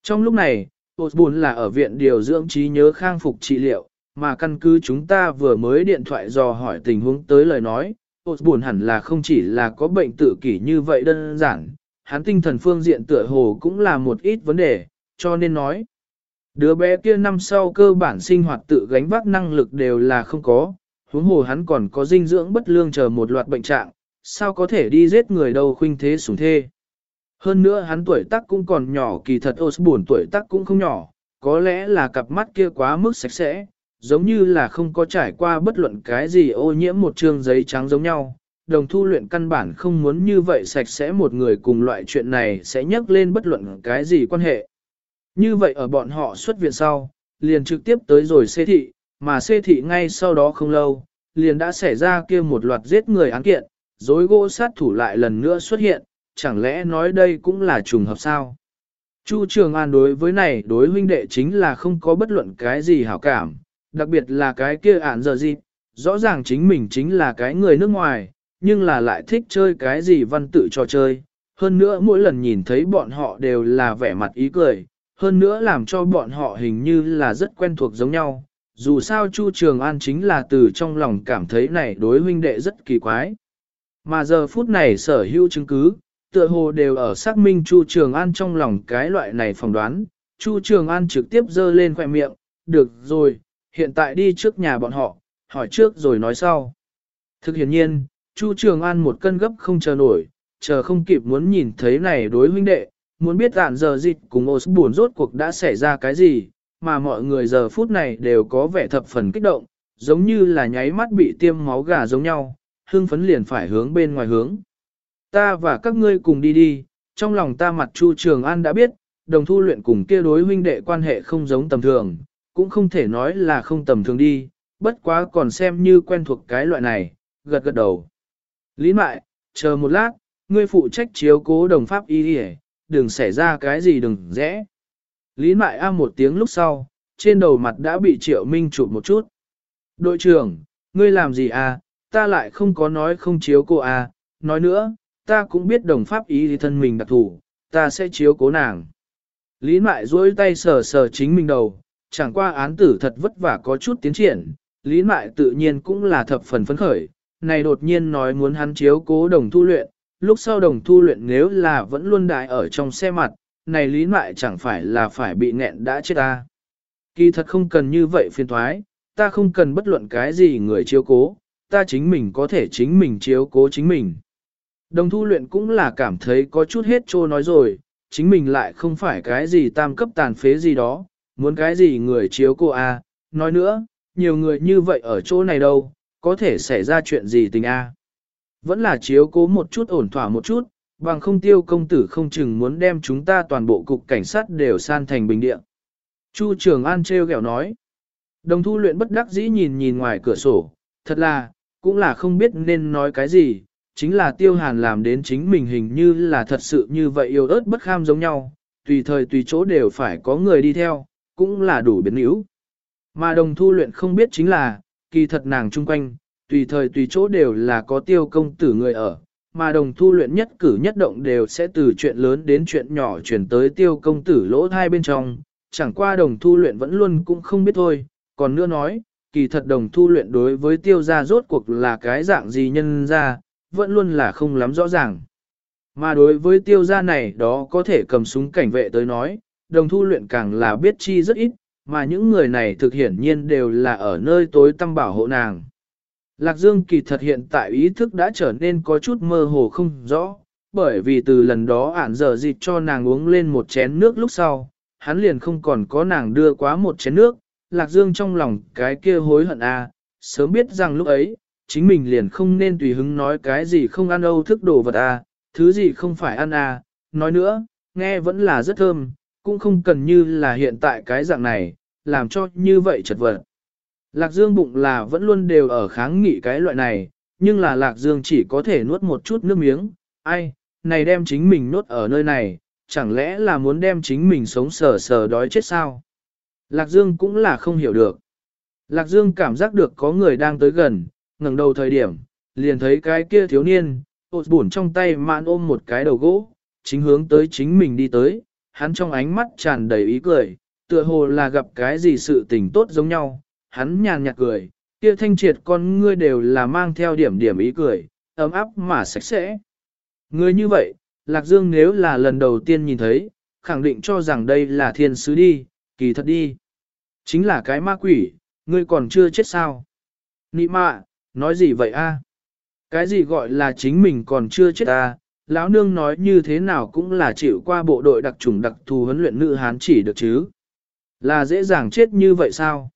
Trong lúc này, Osborne là ở viện điều dưỡng trí nhớ khang phục trị liệu, mà căn cứ chúng ta vừa mới điện thoại dò hỏi tình huống tới lời nói, Osborne hẳn là không chỉ là có bệnh tự kỷ như vậy đơn giản, hắn tinh thần phương diện tựa hồ cũng là một ít vấn đề, cho nên nói. Đứa bé kia năm sau cơ bản sinh hoạt tự gánh vác năng lực đều là không có, huống hồ hắn còn có dinh dưỡng bất lương chờ một loạt bệnh trạng, sao có thể đi giết người đâu khuynh thế sủng thê. Hơn nữa hắn tuổi tác cũng còn nhỏ kỳ thật Osborne tuổi tác cũng không nhỏ, có lẽ là cặp mắt kia quá mức sạch sẽ, giống như là không có trải qua bất luận cái gì ô nhiễm một trương giấy trắng giống nhau. Đồng thu luyện căn bản không muốn như vậy sạch sẽ một người cùng loại chuyện này sẽ nhắc lên bất luận cái gì quan hệ. Như vậy ở bọn họ xuất viện sau, liền trực tiếp tới rồi xê thị, mà xê thị ngay sau đó không lâu, liền đã xảy ra kia một loạt giết người án kiện, dối gỗ sát thủ lại lần nữa xuất hiện, chẳng lẽ nói đây cũng là trùng hợp sao? Chu Trường An đối với này đối huynh đệ chính là không có bất luận cái gì hảo cảm, đặc biệt là cái kia ản giờ gì, rõ ràng chính mình chính là cái người nước ngoài, nhưng là lại thích chơi cái gì văn tự trò chơi. Hơn nữa mỗi lần nhìn thấy bọn họ đều là vẻ mặt ý cười, hơn nữa làm cho bọn họ hình như là rất quen thuộc giống nhau. Dù sao Chu Trường An chính là từ trong lòng cảm thấy này đối huynh đệ rất kỳ quái. Mà giờ phút này sở hữu chứng cứ, tựa hồ đều ở xác minh Chu Trường An trong lòng cái loại này phỏng đoán. Chu Trường An trực tiếp giơ lên khỏe miệng, được rồi, hiện tại đi trước nhà bọn họ, hỏi trước rồi nói sau. Thực hiện nhiên, Chu Trường An một cân gấp không chờ nổi, chờ không kịp muốn nhìn thấy này đối huynh đệ, muốn biết tạn giờ dịch cùng ô buồn rốt cuộc đã xảy ra cái gì, mà mọi người giờ phút này đều có vẻ thập phần kích động, giống như là nháy mắt bị tiêm máu gà giống nhau, hưng phấn liền phải hướng bên ngoài hướng. Ta và các ngươi cùng đi đi, trong lòng ta mặt Chu Trường An đã biết, đồng thu luyện cùng kia đối huynh đệ quan hệ không giống tầm thường, cũng không thể nói là không tầm thường đi, bất quá còn xem như quen thuộc cái loại này, gật gật đầu. Lý mại, chờ một lát, ngươi phụ trách chiếu cố đồng pháp y đi đừng xảy ra cái gì đừng rẽ. Lý mại a một tiếng lúc sau, trên đầu mặt đã bị triệu minh chụp một chút. Đội trưởng, ngươi làm gì à, ta lại không có nói không chiếu cô à, nói nữa, ta cũng biết đồng pháp ý thì thân mình đặc thủ, ta sẽ chiếu cố nàng. Lý mại duỗi tay sờ sờ chính mình đầu, chẳng qua án tử thật vất vả có chút tiến triển, Lý Mại tự nhiên cũng là thập phần phấn khởi, này đột nhiên nói muốn hắn chiếu cố đồng thu luyện, lúc sau đồng thu luyện nếu là vẫn luôn đại ở trong xe mặt, này lý mại chẳng phải là phải bị nghẹn đã chết ta. Kỳ thật không cần như vậy phiền thoái, ta không cần bất luận cái gì người chiếu cố, ta chính mình có thể chính mình chiếu cố chính mình. Đồng thu luyện cũng là cảm thấy có chút hết trô nói rồi, chính mình lại không phải cái gì tam cấp tàn phế gì đó, muốn cái gì người chiếu cô a à. nói nữa, nhiều người như vậy ở chỗ này đâu, có thể xảy ra chuyện gì tình a vẫn là chiếu cố một chút ổn thỏa một chút, bằng không tiêu công tử không chừng muốn đem chúng ta toàn bộ cục cảnh sát đều san thành bình địa. Chu Trường An treo gẹo nói. Đồng thu luyện bất đắc dĩ nhìn nhìn ngoài cửa sổ, thật là, cũng là không biết nên nói cái gì, chính là tiêu hàn làm đến chính mình hình như là thật sự như vậy yêu ớt bất kham giống nhau, tùy thời tùy chỗ đều phải có người đi theo, cũng là đủ biến yếu. Mà đồng thu luyện không biết chính là, kỳ thật nàng chung quanh, tùy thời tùy chỗ đều là có tiêu công tử người ở, mà đồng thu luyện nhất cử nhất động đều sẽ từ chuyện lớn đến chuyện nhỏ chuyển tới tiêu công tử lỗ thai bên trong, chẳng qua đồng thu luyện vẫn luôn cũng không biết thôi, còn nữa nói, kỳ thật đồng thu luyện đối với tiêu gia rốt cuộc là cái dạng gì nhân ra, vẫn luôn là không lắm rõ ràng. Mà đối với tiêu gia này đó có thể cầm súng cảnh vệ tới nói, đồng thu luyện càng là biết chi rất ít, mà những người này thực hiển nhiên đều là ở nơi tối tâm bảo hộ nàng. Lạc Dương kỳ thật hiện tại ý thức đã trở nên có chút mơ hồ không rõ, bởi vì từ lần đó ản dở dịch cho nàng uống lên một chén nước lúc sau, hắn liền không còn có nàng đưa quá một chén nước, Lạc Dương trong lòng cái kia hối hận a, à, sớm biết rằng lúc ấy, chính mình liền không nên tùy hứng nói cái gì không ăn âu thức đồ vật a, à, thứ gì không phải ăn a, à. nói nữa, nghe vẫn là rất thơm, cũng không cần như là hiện tại cái dạng này, làm cho như vậy chật vật. Lạc Dương bụng là vẫn luôn đều ở kháng nghị cái loại này, nhưng là Lạc Dương chỉ có thể nuốt một chút nước miếng, ai, này đem chính mình nuốt ở nơi này, chẳng lẽ là muốn đem chính mình sống sờ sờ đói chết sao? Lạc Dương cũng là không hiểu được. Lạc Dương cảm giác được có người đang tới gần, ngẩng đầu thời điểm, liền thấy cái kia thiếu niên, ột bùn trong tay mạn ôm một cái đầu gỗ, chính hướng tới chính mình đi tới, hắn trong ánh mắt tràn đầy ý cười, tựa hồ là gặp cái gì sự tình tốt giống nhau, hắn nhàn nhạt cười, kia thanh triệt con ngươi đều là mang theo điểm điểm ý cười, ấm áp mà sạch sẽ. Người như vậy, Lạc Dương nếu là lần đầu tiên nhìn thấy, khẳng định cho rằng đây là thiên sứ đi, kỳ thật đi. Chính là cái ma quỷ, ngươi còn chưa chết sao? Nị mạ, nói gì vậy a? Cái gì gọi là chính mình còn chưa chết à? Lão nương nói như thế nào cũng là chịu qua bộ đội đặc trùng đặc thù huấn luyện nữ hán chỉ được chứ. Là dễ dàng chết như vậy sao?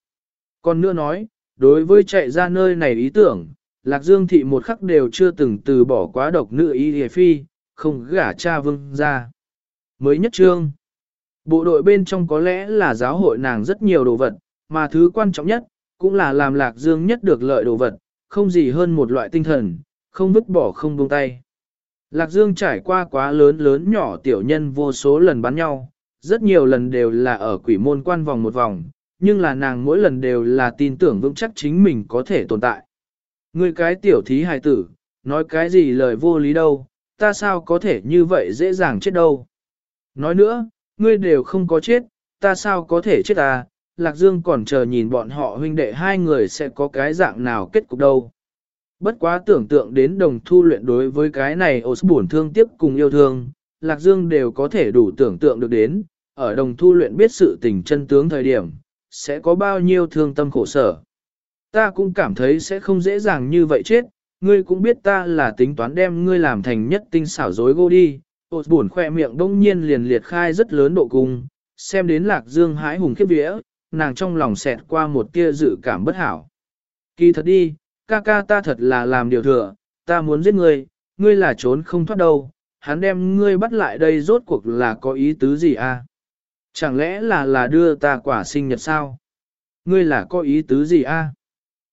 Còn nữa nói, đối với chạy ra nơi này ý tưởng, Lạc Dương thị một khắc đều chưa từng từ bỏ quá độc nữ y hề phi, không gả cha vương ra. Mới nhất trương, bộ đội bên trong có lẽ là giáo hội nàng rất nhiều đồ vật, mà thứ quan trọng nhất, cũng là làm Lạc Dương nhất được lợi đồ vật, không gì hơn một loại tinh thần, không vứt bỏ không buông tay. Lạc Dương trải qua quá lớn lớn nhỏ tiểu nhân vô số lần bắn nhau, rất nhiều lần đều là ở quỷ môn quan vòng một vòng, nhưng là nàng mỗi lần đều là tin tưởng vững chắc chính mình có thể tồn tại. Người cái tiểu thí hài tử, nói cái gì lời vô lý đâu, ta sao có thể như vậy dễ dàng chết đâu. Nói nữa, ngươi đều không có chết, ta sao có thể chết à, Lạc Dương còn chờ nhìn bọn họ huynh đệ hai người sẽ có cái dạng nào kết cục đâu. Bất quá tưởng tượng đến đồng thu luyện đối với cái này ổ buồn thương tiếp cùng yêu thương, Lạc Dương đều có thể đủ tưởng tượng được đến, ở đồng thu luyện biết sự tình chân tướng thời điểm, sẽ có bao nhiêu thương tâm khổ sở. Ta cũng cảm thấy sẽ không dễ dàng như vậy chết, ngươi cũng biết ta là tính toán đem ngươi làm thành nhất tinh xảo dối gô đi. Ôt buồn khoe miệng đông nhiên liền liệt khai rất lớn độ cung, xem đến lạc dương hái hùng khiếp vía, nàng trong lòng xẹt qua một tia dự cảm bất hảo. Kỳ thật đi, ca ca ta thật là làm điều thừa, ta muốn giết ngươi, ngươi là trốn không thoát đâu, hắn đem ngươi bắt lại đây rốt cuộc là có ý tứ gì à? Chẳng lẽ là là đưa ta quả sinh nhật sao? Ngươi là có ý tứ gì a?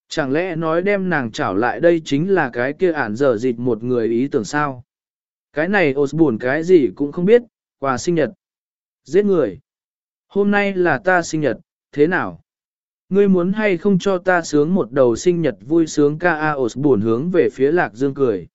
Chẳng lẽ nói đem nàng trảo lại đây chính là cái kia ản dở dịt một người ý tưởng sao? Cái này buồn cái gì cũng không biết, quà sinh nhật. Giết người. Hôm nay là ta sinh nhật, thế nào? Ngươi muốn hay không cho ta sướng một đầu sinh nhật vui sướng ca a buồn hướng về phía lạc dương cười.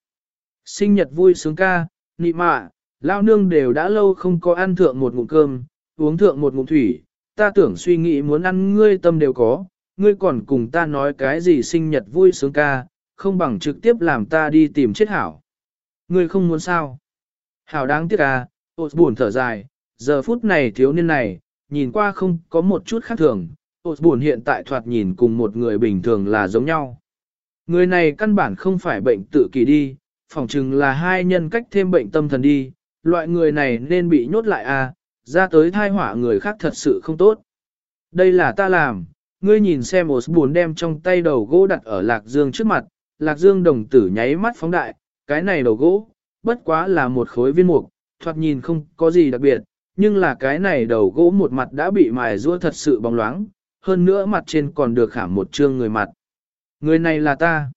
Sinh nhật vui sướng ca, nị mạ, lao nương đều đã lâu không có ăn thượng một ngụm cơm, uống thượng một ngụm thủy, ta tưởng suy nghĩ muốn ăn ngươi tâm đều có, ngươi còn cùng ta nói cái gì sinh nhật vui sướng ca, không bằng trực tiếp làm ta đi tìm chết hảo. Ngươi không muốn sao? Hảo đáng tiếc à, ột buồn thở dài, giờ phút này thiếu niên này, nhìn qua không có một chút khác thường, buồn hiện tại thoạt nhìn cùng một người bình thường là giống nhau. Người này căn bản không phải bệnh tự kỳ đi, phỏng chừng là hai nhân cách thêm bệnh tâm thần đi, loại người này nên bị nhốt lại à, ra tới thai họa người khác thật sự không tốt. Đây là ta làm, ngươi nhìn xem buồn đem trong tay đầu gỗ đặt ở Lạc Dương trước mặt, Lạc Dương đồng tử nháy mắt phóng đại, cái này đầu gỗ, bất quá là một khối viên mục, thoạt nhìn không có gì đặc biệt, nhưng là cái này đầu gỗ một mặt đã bị mài rua thật sự bóng loáng, hơn nữa mặt trên còn được khảm một trương người mặt. Người này là ta.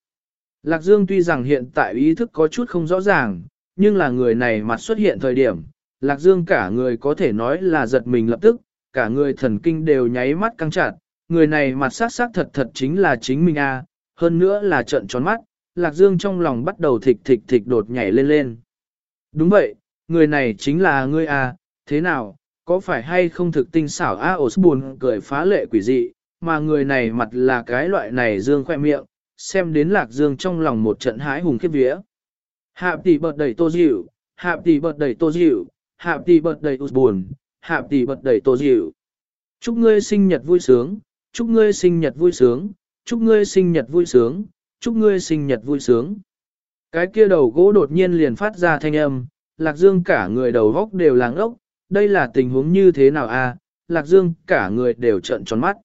Lạc Dương tuy rằng hiện tại ý thức có chút không rõ ràng, nhưng là người này mặt xuất hiện thời điểm, Lạc Dương cả người có thể nói là giật mình lập tức, cả người thần kinh đều nháy mắt căng chặt, người này mặt sát sát thật thật chính là chính mình a, hơn nữa là trận tròn mắt, Lạc Dương trong lòng bắt đầu thịch thịch thịch đột nhảy lên lên. Đúng vậy, người này chính là ngươi a, thế nào, có phải hay không thực tinh xảo a buồn cười phá lệ quỷ dị, mà người này mặt là cái loại này Dương khoe miệng, xem đến Lạc Dương trong lòng một trận hái hùng khiếp vía. Hạ tỷ bật đẩy tô dịu, Hạ tỷ bật đẩy tô dịu, Hạ tỷ bật đẩy buồn, Hạ tỷ bật đẩy tổ dịu. Chúc ngươi sinh nhật vui sướng, chúc ngươi sinh nhật vui sướng, chúc ngươi sinh nhật vui sướng, chúc ngươi sinh nhật vui sướng. Cái kia đầu gỗ đột nhiên liền phát ra thanh âm, Lạc Dương cả người đầu góc đều làng ốc, đây là tình huống như thế nào a? Lạc Dương cả người đều trợn tròn mắt.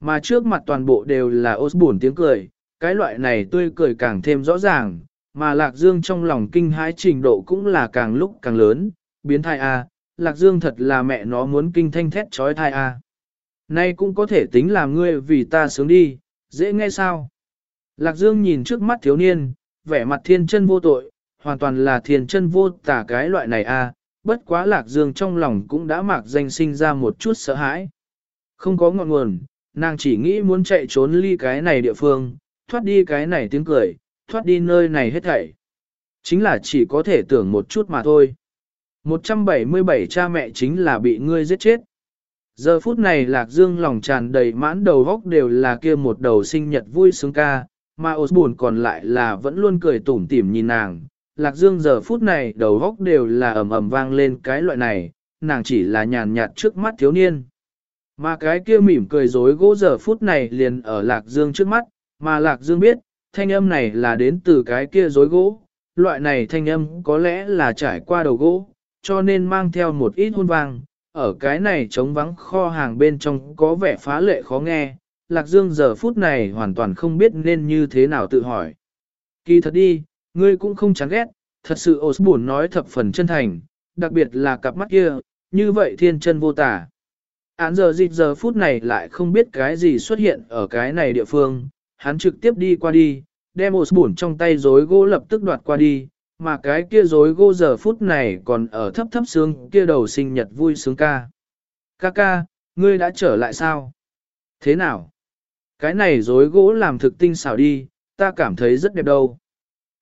Mà trước mặt toàn bộ đều là buồn tiếng cười, cái loại này tươi cười càng thêm rõ ràng, mà Lạc Dương trong lòng kinh hãi trình độ cũng là càng lúc càng lớn, biến thai A, Lạc Dương thật là mẹ nó muốn kinh thanh thét trói thai A. Nay cũng có thể tính là ngươi vì ta sướng đi, dễ nghe sao? Lạc Dương nhìn trước mắt thiếu niên, vẻ mặt thiên chân vô tội, hoàn toàn là thiên chân vô tả cái loại này A, bất quá Lạc Dương trong lòng cũng đã mạc danh sinh ra một chút sợ hãi. Không có ngọn nguồn, nàng chỉ nghĩ muốn chạy trốn ly cái này địa phương, thoát đi cái này tiếng cười, thoát đi nơi này hết thảy. Chính là chỉ có thể tưởng một chút mà thôi. 177 cha mẹ chính là bị ngươi giết chết. Giờ phút này Lạc Dương lòng tràn đầy mãn đầu góc đều là kia một đầu sinh nhật vui sướng ca, mà buồn còn lại là vẫn luôn cười tủm tỉm nhìn nàng. Lạc Dương giờ phút này đầu góc đều là ầm ầm vang lên cái loại này, nàng chỉ là nhàn nhạt trước mắt thiếu niên. Mà cái kia mỉm cười dối gỗ giờ phút này liền ở Lạc Dương trước mắt, mà Lạc Dương biết, thanh âm này là đến từ cái kia dối gỗ, loại này thanh âm có lẽ là trải qua đầu gỗ, cho nên mang theo một ít hôn vang, ở cái này trống vắng kho hàng bên trong có vẻ phá lệ khó nghe, Lạc Dương giờ phút này hoàn toàn không biết nên như thế nào tự hỏi. Kỳ thật đi, ngươi cũng không chán ghét, thật sự Osborne nói thập phần chân thành, đặc biệt là cặp mắt kia, như vậy thiên chân vô tả. Án giờ dịch giờ phút này lại không biết cái gì xuất hiện ở cái này địa phương, hắn trực tiếp đi qua đi, đem Osborne trong tay rối gỗ lập tức đoạt qua đi, mà cái kia rối gỗ giờ phút này còn ở thấp thấp sướng kia đầu sinh nhật vui sướng ca. Ca ca, ngươi đã trở lại sao? Thế nào? Cái này rối gỗ làm thực tinh xảo đi, ta cảm thấy rất đẹp đâu.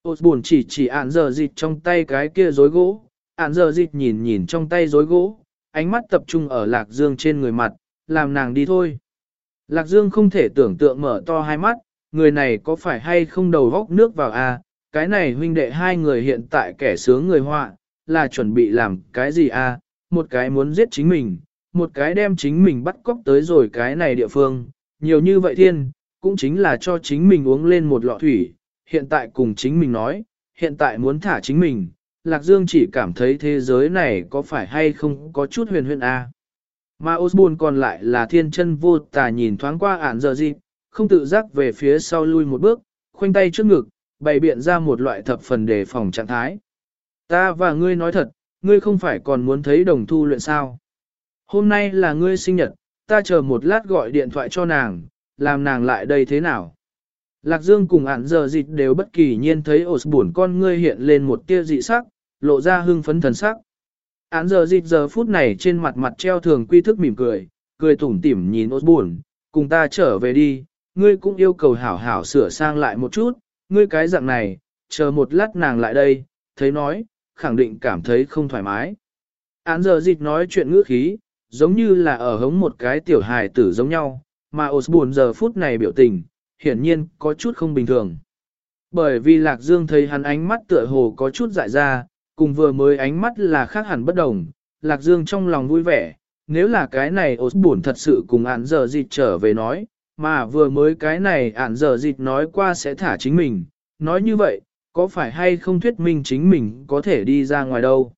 Osborne chỉ chỉ ạn giờ dịch trong tay cái kia rối gỗ, ạn giờ dịch nhìn nhìn trong tay rối gỗ, ánh mắt tập trung ở Lạc Dương trên người mặt, làm nàng đi thôi. Lạc Dương không thể tưởng tượng mở to hai mắt, người này có phải hay không đầu góc nước vào? À? Cái này huynh đệ hai người hiện tại kẻ sướng người họa, là chuẩn bị làm cái gì a? À? một cái muốn giết chính mình, một cái đem chính mình bắt cóc tới rồi cái này địa phương, nhiều như vậy thiên, cũng chính là cho chính mình uống lên một lọ thủy, hiện tại cùng chính mình nói, hiện tại muốn thả chính mình, Lạc Dương chỉ cảm thấy thế giới này có phải hay không có chút huyền huyền a. À? Mà Osborne còn lại là thiên chân vô tà nhìn thoáng qua ản giờ gì, không tự giác về phía sau lui một bước, khoanh tay trước ngực, bày biện ra một loại thập phần đề phòng trạng thái. Ta và ngươi nói thật, ngươi không phải còn muốn thấy đồng thu luyện sao. Hôm nay là ngươi sinh nhật, ta chờ một lát gọi điện thoại cho nàng, làm nàng lại đây thế nào. Lạc Dương cùng ản giờ dịch đều bất kỳ nhiên thấy ổ buồn con ngươi hiện lên một tia dị sắc, lộ ra hưng phấn thần sắc. Án giờ dịch giờ phút này trên mặt mặt treo thường quy thức mỉm cười, cười tủm tỉm nhìn ốt buồn, cùng ta trở về đi, ngươi cũng yêu cầu hảo hảo sửa sang lại một chút, ngươi cái dạng này, chờ một lát nàng lại đây, thấy nói, khẳng định cảm thấy không thoải mái. Án giờ dịch nói chuyện ngữ khí, giống như là ở hống một cái tiểu hài tử giống nhau, mà Osborne giờ phút này biểu tình, hiển nhiên có chút không bình thường. Bởi vì Lạc Dương thấy hắn ánh mắt tựa hồ có chút dại ra, cùng vừa mới ánh mắt là khác hẳn bất đồng, Lạc Dương trong lòng vui vẻ, nếu là cái này Osborne thật sự cùng án giờ dịch trở về nói, mà vừa mới cái này ản giờ dịch nói qua sẽ thả chính mình, nói như vậy, có phải hay không thuyết minh chính mình có thể đi ra ngoài đâu.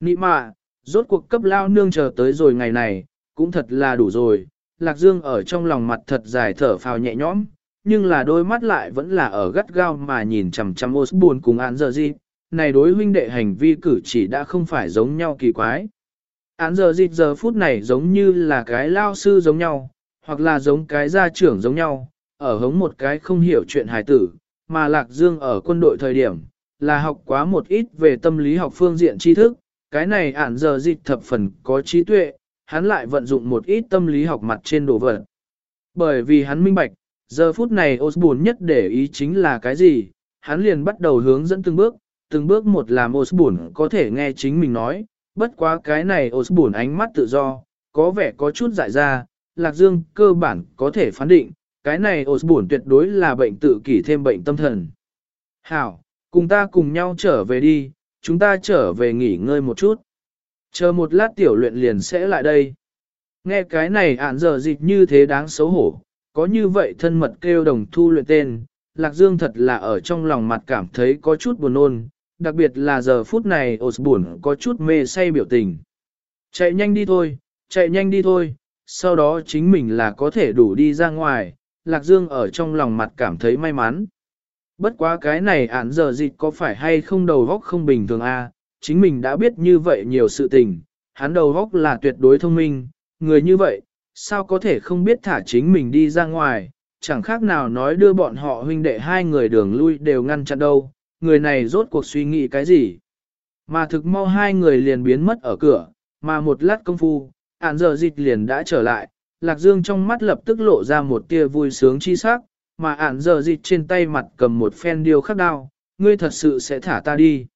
Nị mạ, rốt cuộc cấp lao nương chờ tới rồi ngày này, cũng thật là đủ rồi, Lạc Dương ở trong lòng mặt thật dài thở phào nhẹ nhõm, nhưng là đôi mắt lại vẫn là ở gắt gao mà nhìn chằm chằm Osborne cùng án giờ dịch, này đối huynh đệ hành vi cử chỉ đã không phải giống nhau kỳ quái. Án giờ dịch giờ phút này giống như là cái lao sư giống nhau, hoặc là giống cái gia trưởng giống nhau, ở hống một cái không hiểu chuyện hài tử, mà Lạc Dương ở quân đội thời điểm, là học quá một ít về tâm lý học phương diện tri thức, cái này ản giờ dịch thập phần có trí tuệ, hắn lại vận dụng một ít tâm lý học mặt trên đồ vật. Bởi vì hắn minh bạch, giờ phút này Osborne nhất để ý chính là cái gì, hắn liền bắt đầu hướng dẫn từng bước, từng bước một làm Osborne có thể nghe chính mình nói, bất quá cái này Osborne ánh mắt tự do, có vẻ có chút dại ra, Lạc Dương cơ bản có thể phán định, cái này Osborne tuyệt đối là bệnh tự kỷ thêm bệnh tâm thần. Hảo, cùng ta cùng nhau trở về đi, chúng ta trở về nghỉ ngơi một chút. Chờ một lát tiểu luyện liền sẽ lại đây. Nghe cái này ạn giờ dịch như thế đáng xấu hổ, có như vậy thân mật kêu đồng thu luyện tên, Lạc Dương thật là ở trong lòng mặt cảm thấy có chút buồn nôn, đặc biệt là giờ phút này Osborne có chút mê say biểu tình. Chạy nhanh đi thôi, chạy nhanh đi thôi, sau đó chính mình là có thể đủ đi ra ngoài, Lạc Dương ở trong lòng mặt cảm thấy may mắn. Bất quá cái này án giờ dịch có phải hay không đầu góc không bình thường a? À? chính mình đã biết như vậy nhiều sự tình, hắn đầu góc là tuyệt đối thông minh, người như vậy, sao có thể không biết thả chính mình đi ra ngoài, chẳng khác nào nói đưa bọn họ huynh đệ hai người đường lui đều ngăn chặn đâu, người này rốt cuộc suy nghĩ cái gì. Mà thực mau hai người liền biến mất ở cửa, mà một lát công phu, ản giờ dịch liền đã trở lại, Lạc Dương trong mắt lập tức lộ ra một tia vui sướng chi sắc, mà ản giờ dịch trên tay mặt cầm một phen điêu khắc đao, ngươi thật sự sẽ thả ta đi.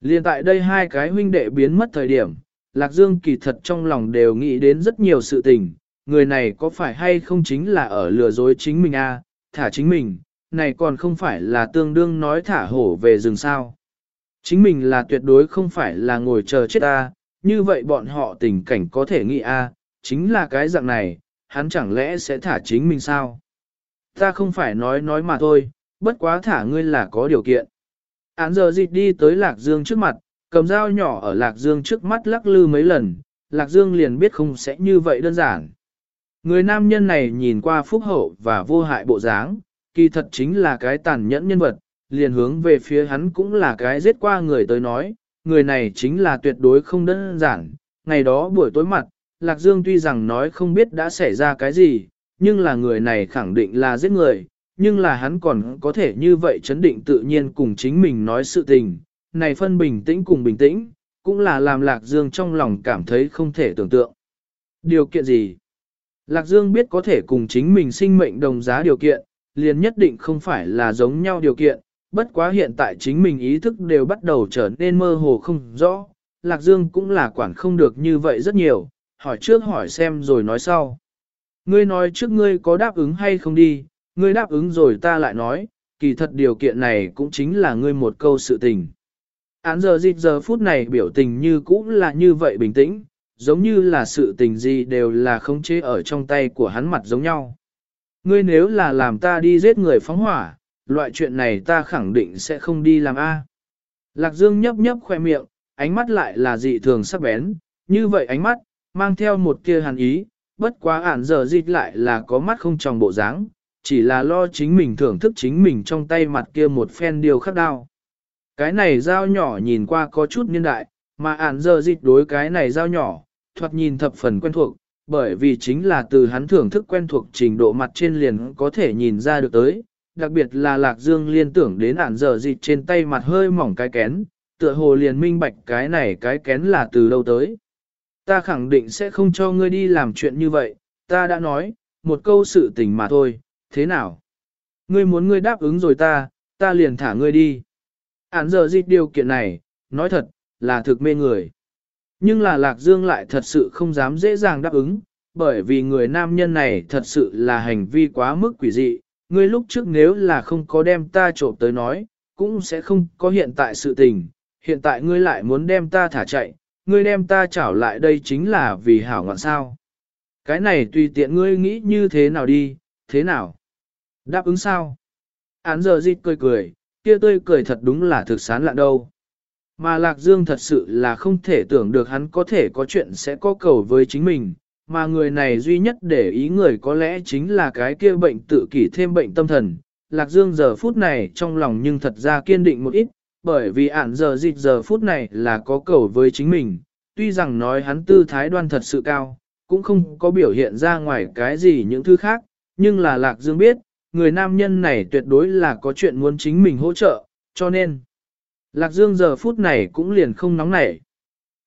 Liên tại đây hai cái huynh đệ biến mất thời điểm, Lạc Dương kỳ thật trong lòng đều nghĩ đến rất nhiều sự tình, người này có phải hay không chính là ở lừa dối chính mình a, à, thả chính mình, này còn không phải là tương đương nói thả hổ về rừng sao. Chính mình là tuyệt đối không phải là ngồi chờ chết a, như vậy bọn họ tình cảnh có thể nghĩ a, chính là cái dạng này, hắn chẳng lẽ sẽ thả chính mình sao? Ta không phải nói nói mà thôi, bất quá thả ngươi là có điều kiện. Án giờ dịch đi tới Lạc Dương trước mặt, cầm dao nhỏ ở Lạc Dương trước mắt lắc lư mấy lần, Lạc Dương liền biết không sẽ như vậy đơn giản. Người nam nhân này nhìn qua phúc hậu và vô hại bộ dáng, kỳ thật chính là cái tàn nhẫn nhân vật, liền hướng về phía hắn cũng là cái giết qua người tới nói, người này chính là tuyệt đối không đơn giản. Ngày đó buổi tối mặt, Lạc Dương tuy rằng nói không biết đã xảy ra cái gì, nhưng là người này khẳng định là giết người, nhưng là hắn còn có thể như vậy chấn định tự nhiên cùng chính mình nói sự tình, này phân bình tĩnh cùng bình tĩnh, cũng là làm Lạc Dương trong lòng cảm thấy không thể tưởng tượng. Điều kiện gì? Lạc Dương biết có thể cùng chính mình sinh mệnh đồng giá điều kiện, liền nhất định không phải là giống nhau điều kiện, bất quá hiện tại chính mình ý thức đều bắt đầu trở nên mơ hồ không rõ, Lạc Dương cũng là quản không được như vậy rất nhiều, hỏi trước hỏi xem rồi nói sau. Ngươi nói trước ngươi có đáp ứng hay không đi, ngươi đáp ứng rồi ta lại nói, kỳ thật điều kiện này cũng chính là ngươi một câu sự tình. Án giờ dịch giờ phút này biểu tình như cũng là như vậy bình tĩnh, giống như là sự tình gì đều là khống chế ở trong tay của hắn mặt giống nhau. Ngươi nếu là làm ta đi giết người phóng hỏa, loại chuyện này ta khẳng định sẽ không đi làm A. Lạc Dương nhấp nhấp khoe miệng, ánh mắt lại là dị thường sắc bén, như vậy ánh mắt, mang theo một tia hàn ý, bất quá ản giờ dịch lại là có mắt không tròng bộ dáng, chỉ là lo chính mình thưởng thức chính mình trong tay mặt kia một phen điều khắc đao. Cái này dao nhỏ nhìn qua có chút niên đại, mà ản giờ dịch đối cái này dao nhỏ, thoạt nhìn thập phần quen thuộc, bởi vì chính là từ hắn thưởng thức quen thuộc trình độ mặt trên liền có thể nhìn ra được tới, đặc biệt là Lạc Dương liên tưởng đến ản giờ dịt trên tay mặt hơi mỏng cái kén, tựa hồ liền minh bạch cái này cái kén là từ đâu tới. Ta khẳng định sẽ không cho ngươi đi làm chuyện như vậy, ta đã nói, một câu sự tình mà thôi, thế nào? Ngươi muốn ngươi đáp ứng rồi ta, ta liền thả ngươi đi. Ản giờ dịch điều kiện này, nói thật, là thực mê người. Nhưng là Lạc Dương lại thật sự không dám dễ dàng đáp ứng, bởi vì người nam nhân này thật sự là hành vi quá mức quỷ dị. Ngươi lúc trước nếu là không có đem ta trộm tới nói, cũng sẽ không có hiện tại sự tình. Hiện tại ngươi lại muốn đem ta thả chạy, ngươi đem ta trảo lại đây chính là vì hảo ngọn sao. Cái này tùy tiện ngươi nghĩ như thế nào đi, thế nào? Đáp ứng sao? Án giờ dịch cười cười, kia tươi cười thật đúng là thực sán lạ đâu. Mà Lạc Dương thật sự là không thể tưởng được hắn có thể có chuyện sẽ có cầu với chính mình, mà người này duy nhất để ý người có lẽ chính là cái kia bệnh tự kỷ thêm bệnh tâm thần. Lạc Dương giờ phút này trong lòng nhưng thật ra kiên định một ít, bởi vì ản giờ dịch giờ phút này là có cầu với chính mình, tuy rằng nói hắn tư thái đoan thật sự cao, cũng không có biểu hiện ra ngoài cái gì những thứ khác, nhưng là Lạc Dương biết, người nam nhân này tuyệt đối là có chuyện muốn chính mình hỗ trợ, cho nên Lạc Dương giờ phút này cũng liền không nóng nảy.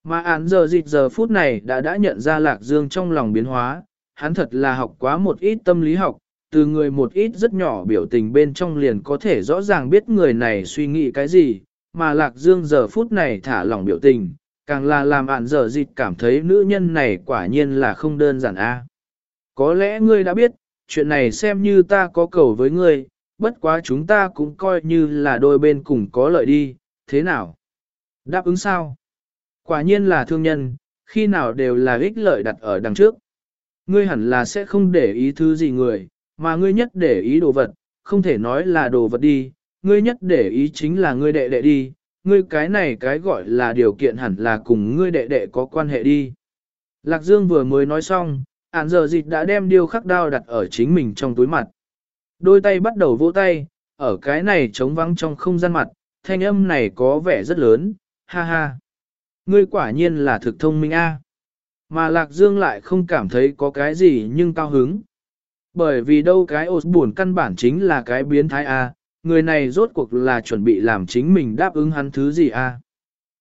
Mà án giờ dịch giờ phút này đã đã nhận ra Lạc Dương trong lòng biến hóa, hắn thật là học quá một ít tâm lý học, từ người một ít rất nhỏ biểu tình bên trong liền có thể rõ ràng biết người này suy nghĩ cái gì, mà Lạc Dương giờ phút này thả lỏng biểu tình, càng là làm án giờ dịch cảm thấy nữ nhân này quả nhiên là không đơn giản a. Có lẽ ngươi đã biết, chuyện này xem như ta có cầu với ngươi, bất quá chúng ta cũng coi như là đôi bên cùng có lợi đi, thế nào? Đáp ứng sao? Quả nhiên là thương nhân, khi nào đều là ích lợi đặt ở đằng trước. Ngươi hẳn là sẽ không để ý thứ gì người, mà ngươi nhất để ý đồ vật, không thể nói là đồ vật đi, ngươi nhất để ý chính là ngươi đệ đệ đi, ngươi cái này cái gọi là điều kiện hẳn là cùng ngươi đệ đệ có quan hệ đi. Lạc Dương vừa mới nói xong, ản giờ dịch đã đem điêu khắc đao đặt ở chính mình trong túi mặt. Đôi tay bắt đầu vỗ tay, ở cái này trống vắng trong không gian mặt, thanh âm này có vẻ rất lớn, ha ha. Ngươi quả nhiên là thực thông minh a. À. Mà Lạc Dương lại không cảm thấy có cái gì nhưng cao hứng. Bởi vì đâu cái ột buồn căn bản chính là cái biến thái a, à. người này rốt cuộc là chuẩn bị làm chính mình đáp ứng hắn thứ gì a. À.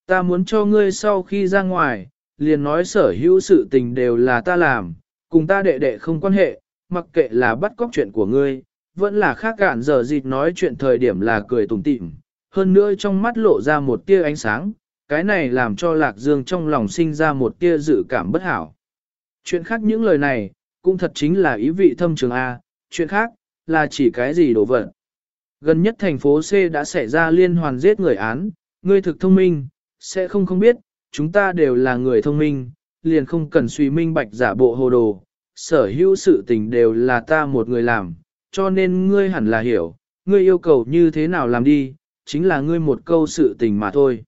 Ta muốn cho ngươi sau khi ra ngoài, liền nói sở hữu sự tình đều là ta làm, cùng ta đệ đệ không quan hệ, mặc kệ là bắt cóc chuyện của ngươi, vẫn là khác gạn giờ dịp nói chuyện thời điểm là cười tủm tỉm, hơn nữa trong mắt lộ ra một tia ánh sáng, cái này làm cho Lạc Dương trong lòng sinh ra một tia dự cảm bất hảo. Chuyện khác những lời này, cũng thật chính là ý vị thâm trường A, chuyện khác, là chỉ cái gì đổ vật. Gần nhất thành phố C đã xảy ra liên hoàn giết người án, ngươi thực thông minh, sẽ không không biết, chúng ta đều là người thông minh, liền không cần suy minh bạch giả bộ hồ đồ, sở hữu sự tình đều là ta một người làm, cho nên ngươi hẳn là hiểu, ngươi yêu cầu như thế nào làm đi, chính là ngươi một câu sự tình mà thôi.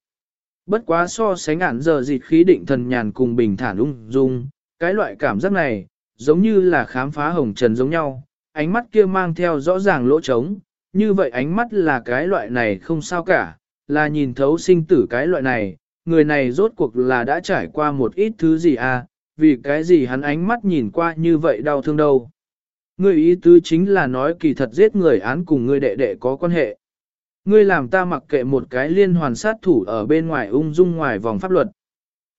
Bất quá so sánh ản giờ dịt khí định thần nhàn cùng bình thản ung dung, cái loại cảm giác này, giống như là khám phá hồng trần giống nhau, ánh mắt kia mang theo rõ ràng lỗ trống, như vậy ánh mắt là cái loại này không sao cả, là nhìn thấu sinh tử cái loại này, người này rốt cuộc là đã trải qua một ít thứ gì à, vì cái gì hắn ánh mắt nhìn qua như vậy đau thương đâu. Người ý tứ chính là nói kỳ thật giết người án cùng người đệ đệ có quan hệ. Ngươi làm ta mặc kệ một cái liên hoàn sát thủ ở bên ngoài ung dung ngoài vòng pháp luật.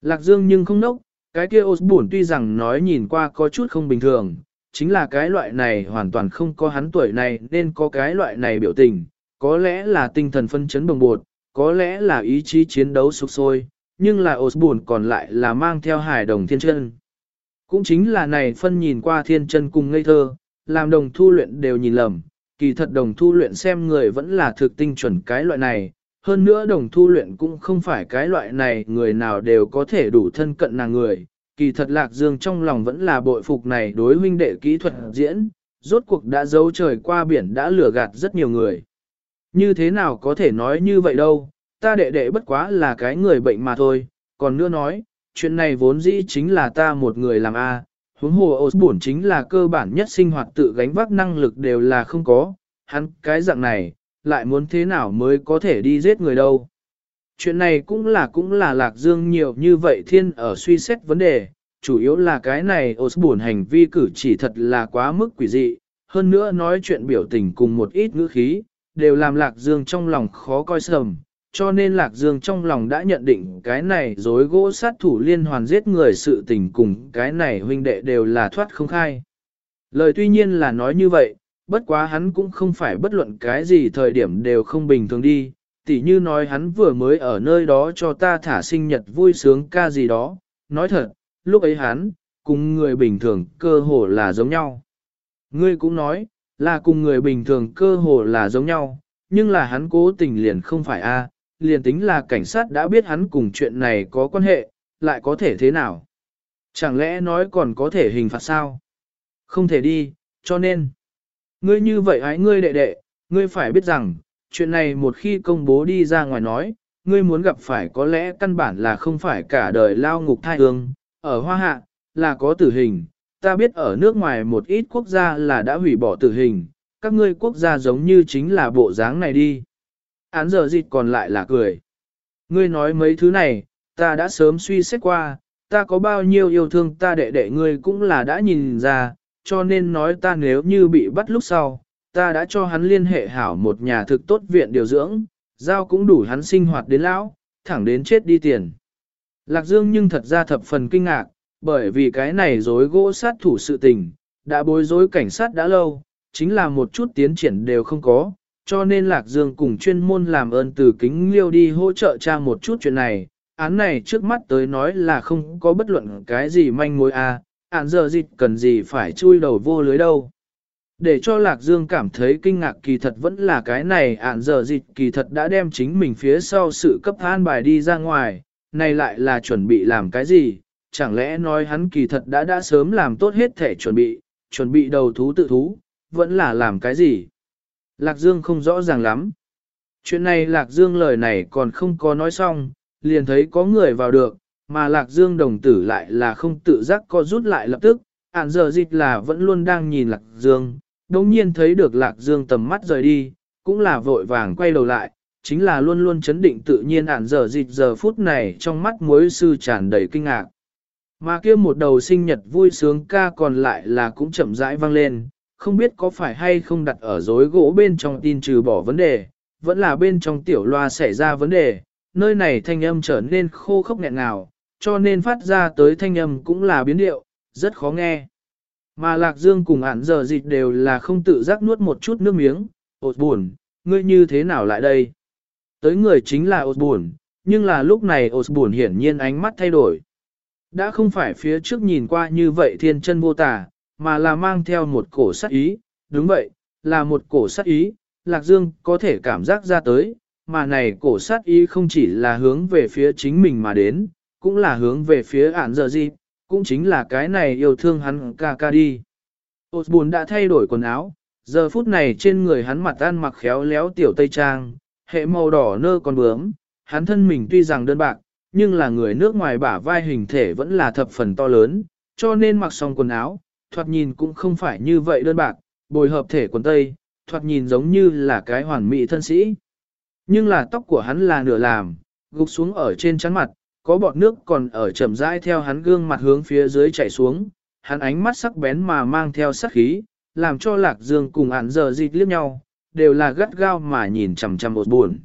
Lạc Dương nhưng không nốc, cái kia Osborne tuy rằng nói nhìn qua có chút không bình thường, chính là cái loại này hoàn toàn không có hắn tuổi này nên có cái loại này biểu tình, có lẽ là tinh thần phân chấn bồng bột, có lẽ là ý chí chiến đấu sục sôi, nhưng là Osborne còn lại là mang theo hải đồng thiên chân. Cũng chính là này phân nhìn qua thiên chân cùng ngây thơ, làm đồng thu luyện đều nhìn lầm, kỳ thật đồng thu luyện xem người vẫn là thực tinh chuẩn cái loại này, hơn nữa đồng thu luyện cũng không phải cái loại này người nào đều có thể đủ thân cận nàng người, kỳ thật lạc dương trong lòng vẫn là bội phục này đối huynh đệ kỹ thuật diễn, rốt cuộc đã giấu trời qua biển đã lừa gạt rất nhiều người. Như thế nào có thể nói như vậy đâu, ta đệ đệ bất quá là cái người bệnh mà thôi, còn nữa nói, chuyện này vốn dĩ chính là ta một người làm a huống hồ Osborne chính là cơ bản nhất sinh hoạt tự gánh vác năng lực đều là không có, hắn cái dạng này, lại muốn thế nào mới có thể đi giết người đâu. Chuyện này cũng là cũng là lạc dương nhiều như vậy thiên ở suy xét vấn đề, chủ yếu là cái này Osborne hành vi cử chỉ thật là quá mức quỷ dị, hơn nữa nói chuyện biểu tình cùng một ít ngữ khí, đều làm lạc dương trong lòng khó coi sầm, cho nên Lạc Dương trong lòng đã nhận định cái này dối gỗ sát thủ liên hoàn giết người sự tình cùng cái này huynh đệ đều là thoát không khai. Lời tuy nhiên là nói như vậy, bất quá hắn cũng không phải bất luận cái gì thời điểm đều không bình thường đi, tỉ như nói hắn vừa mới ở nơi đó cho ta thả sinh nhật vui sướng ca gì đó, nói thật, lúc ấy hắn, cùng người bình thường cơ hồ là giống nhau. Ngươi cũng nói, là cùng người bình thường cơ hồ là giống nhau, nhưng là hắn cố tình liền không phải a liền tính là cảnh sát đã biết hắn cùng chuyện này có quan hệ, lại có thể thế nào? Chẳng lẽ nói còn có thể hình phạt sao? Không thể đi, cho nên. Ngươi như vậy ái ngươi đệ đệ, ngươi phải biết rằng, chuyện này một khi công bố đi ra ngoài nói, ngươi muốn gặp phải có lẽ căn bản là không phải cả đời lao ngục thai hương, ở Hoa Hạ, là có tử hình, ta biết ở nước ngoài một ít quốc gia là đã hủy bỏ tử hình, các ngươi quốc gia giống như chính là bộ dáng này đi. Án giờ dịch còn lại là cười. Ngươi nói mấy thứ này, ta đã sớm suy xét qua, ta có bao nhiêu yêu thương ta đệ đệ ngươi cũng là đã nhìn ra, cho nên nói ta nếu như bị bắt lúc sau, ta đã cho hắn liên hệ hảo một nhà thực tốt viện điều dưỡng, giao cũng đủ hắn sinh hoạt đến lão, thẳng đến chết đi tiền. Lạc Dương nhưng thật ra thập phần kinh ngạc, bởi vì cái này dối gỗ sát thủ sự tình, đã bối rối cảnh sát đã lâu, chính là một chút tiến triển đều không có, cho nên Lạc Dương cùng chuyên môn làm ơn từ kính liêu đi hỗ trợ cha một chút chuyện này, án này trước mắt tới nói là không có bất luận cái gì manh mối à, án giờ dịch cần gì phải chui đầu vô lưới đâu. Để cho Lạc Dương cảm thấy kinh ngạc kỳ thật vẫn là cái này án giờ dịch kỳ thật đã đem chính mình phía sau sự cấp an bài đi ra ngoài, này lại là chuẩn bị làm cái gì, chẳng lẽ nói hắn kỳ thật đã đã sớm làm tốt hết thể chuẩn bị, chuẩn bị đầu thú tự thú, vẫn là làm cái gì. Lạc Dương không rõ ràng lắm. Chuyện này Lạc Dương lời này còn không có nói xong, liền thấy có người vào được, mà Lạc Dương đồng tử lại là không tự giác co rút lại lập tức, ạn giờ dịch là vẫn luôn đang nhìn Lạc Dương, đồng nhiên thấy được Lạc Dương tầm mắt rời đi, cũng là vội vàng quay đầu lại, chính là luôn luôn chấn định tự nhiên ạn giờ dịch giờ phút này trong mắt mối sư tràn đầy kinh ngạc. Mà kia một đầu sinh nhật vui sướng ca còn lại là cũng chậm rãi vang lên, không biết có phải hay không đặt ở dối gỗ bên trong tin trừ bỏ vấn đề, vẫn là bên trong tiểu loa xảy ra vấn đề, nơi này thanh âm trở nên khô khốc nghẹn ngào, cho nên phát ra tới thanh âm cũng là biến điệu, rất khó nghe. Mà Lạc Dương cùng ản giờ dịch đều là không tự giác nuốt một chút nước miếng, ột buồn, ngươi như thế nào lại đây? Tới người chính là ột buồn, nhưng là lúc này ột buồn hiển nhiên ánh mắt thay đổi. Đã không phải phía trước nhìn qua như vậy thiên chân vô tả, mà là mang theo một cổ sát ý, đúng vậy, là một cổ sát ý, Lạc Dương có thể cảm giác ra tới, mà này cổ sát ý không chỉ là hướng về phía chính mình mà đến, cũng là hướng về phía ản giờ gì, cũng chính là cái này yêu thương hắn ca ca đi. Osborne đã thay đổi quần áo, giờ phút này trên người hắn mặt ăn mặc khéo léo tiểu tây trang, hệ màu đỏ nơ con bướm, hắn thân mình tuy rằng đơn bạc, nhưng là người nước ngoài bả vai hình thể vẫn là thập phần to lớn, cho nên mặc xong quần áo, thoạt nhìn cũng không phải như vậy đơn bạc, bồi hợp thể quần tây, thoạt nhìn giống như là cái hoàn mỹ thân sĩ. Nhưng là tóc của hắn là nửa làm, gục xuống ở trên chắn mặt, có bọt nước còn ở chậm rãi theo hắn gương mặt hướng phía dưới chảy xuống, hắn ánh mắt sắc bén mà mang theo sắc khí, làm cho lạc dương cùng ản giờ dịch liếc nhau, đều là gắt gao mà nhìn chằm chằm một buồn.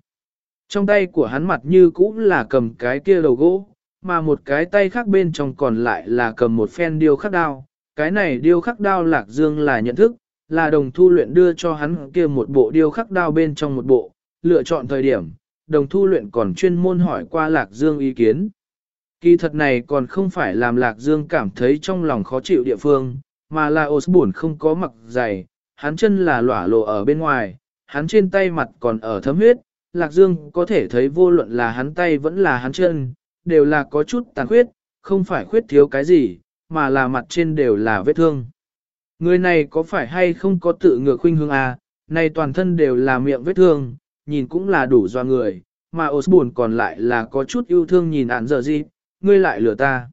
Trong tay của hắn mặt như cũng là cầm cái kia đầu gỗ, mà một cái tay khác bên trong còn lại là cầm một phen điêu khắc đao. Cái này điêu khắc đao lạc dương là nhận thức, là đồng thu luyện đưa cho hắn kia một bộ điêu khắc đao bên trong một bộ, lựa chọn thời điểm, đồng thu luyện còn chuyên môn hỏi qua lạc dương ý kiến. Kỳ thật này còn không phải làm lạc dương cảm thấy trong lòng khó chịu địa phương, mà là Osborne không có mặc giày, hắn chân là lỏa lộ ở bên ngoài, hắn trên tay mặt còn ở thấm huyết, Lạc Dương có thể thấy vô luận là hắn tay vẫn là hắn chân, đều là có chút tàn khuyết, không phải khuyết thiếu cái gì, mà là mặt trên đều là vết thương. Người này có phải hay không có tự ngược khuynh hướng à, này toàn thân đều là miệng vết thương, nhìn cũng là đủ doa người, mà Osborne còn lại là có chút yêu thương nhìn ản giờ gì, ngươi lại lừa ta.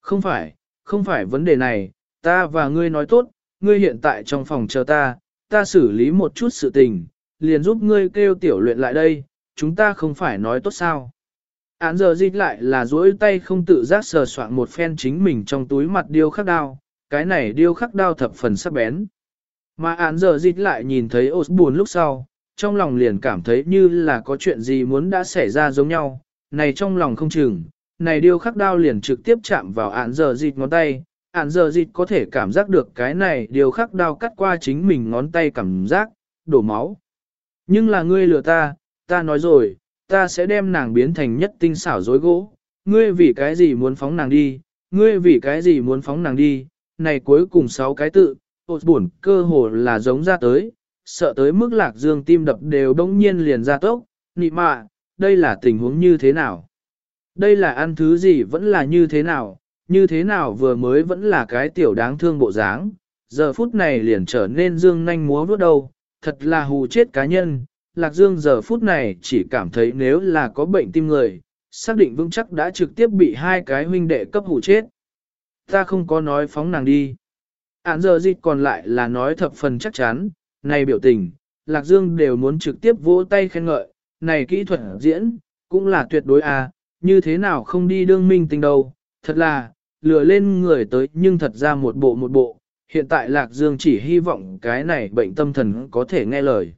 Không phải, không phải vấn đề này, ta và ngươi nói tốt, ngươi hiện tại trong phòng chờ ta, ta xử lý một chút sự tình, liền giúp ngươi kêu tiểu luyện lại đây, chúng ta không phải nói tốt sao. Án giờ dịch lại là duỗi tay không tự giác sờ soạn một phen chính mình trong túi mặt điêu khắc đao, cái này điêu khắc đao thập phần sắc bén. Mà án giờ dịch lại nhìn thấy buồn lúc sau, trong lòng liền cảm thấy như là có chuyện gì muốn đã xảy ra giống nhau, này trong lòng không chừng, này điêu khắc đao liền trực tiếp chạm vào án giờ dịch ngón tay, án giờ dịch có thể cảm giác được cái này điêu khắc đao cắt qua chính mình ngón tay cảm giác, đổ máu. Nhưng là ngươi lừa ta, ta nói rồi, ta sẽ đem nàng biến thành nhất tinh xảo dối gỗ. Ngươi vì cái gì muốn phóng nàng đi, ngươi vì cái gì muốn phóng nàng đi, này cuối cùng sáu cái tự, ột buồn cơ hồ là giống ra tới, sợ tới mức lạc dương tim đập đều đông nhiên liền ra tốc, nị mạ, đây là tình huống như thế nào? Đây là ăn thứ gì vẫn là như thế nào, như thế nào vừa mới vẫn là cái tiểu đáng thương bộ dáng, giờ phút này liền trở nên dương nanh múa vút đầu, thật là hù chết cá nhân. Lạc Dương giờ phút này chỉ cảm thấy nếu là có bệnh tim người, xác định vững chắc đã trực tiếp bị hai cái huynh đệ cấp hủ chết. Ta không có nói phóng nàng đi. Án giờ dịch còn lại là nói thập phần chắc chắn, này biểu tình, Lạc Dương đều muốn trực tiếp vỗ tay khen ngợi, này kỹ thuật diễn, cũng là tuyệt đối à, như thế nào không đi đương minh tình đâu, thật là, lừa lên người tới nhưng thật ra một bộ một bộ, hiện tại Lạc Dương chỉ hy vọng cái này bệnh tâm thần có thể nghe lời.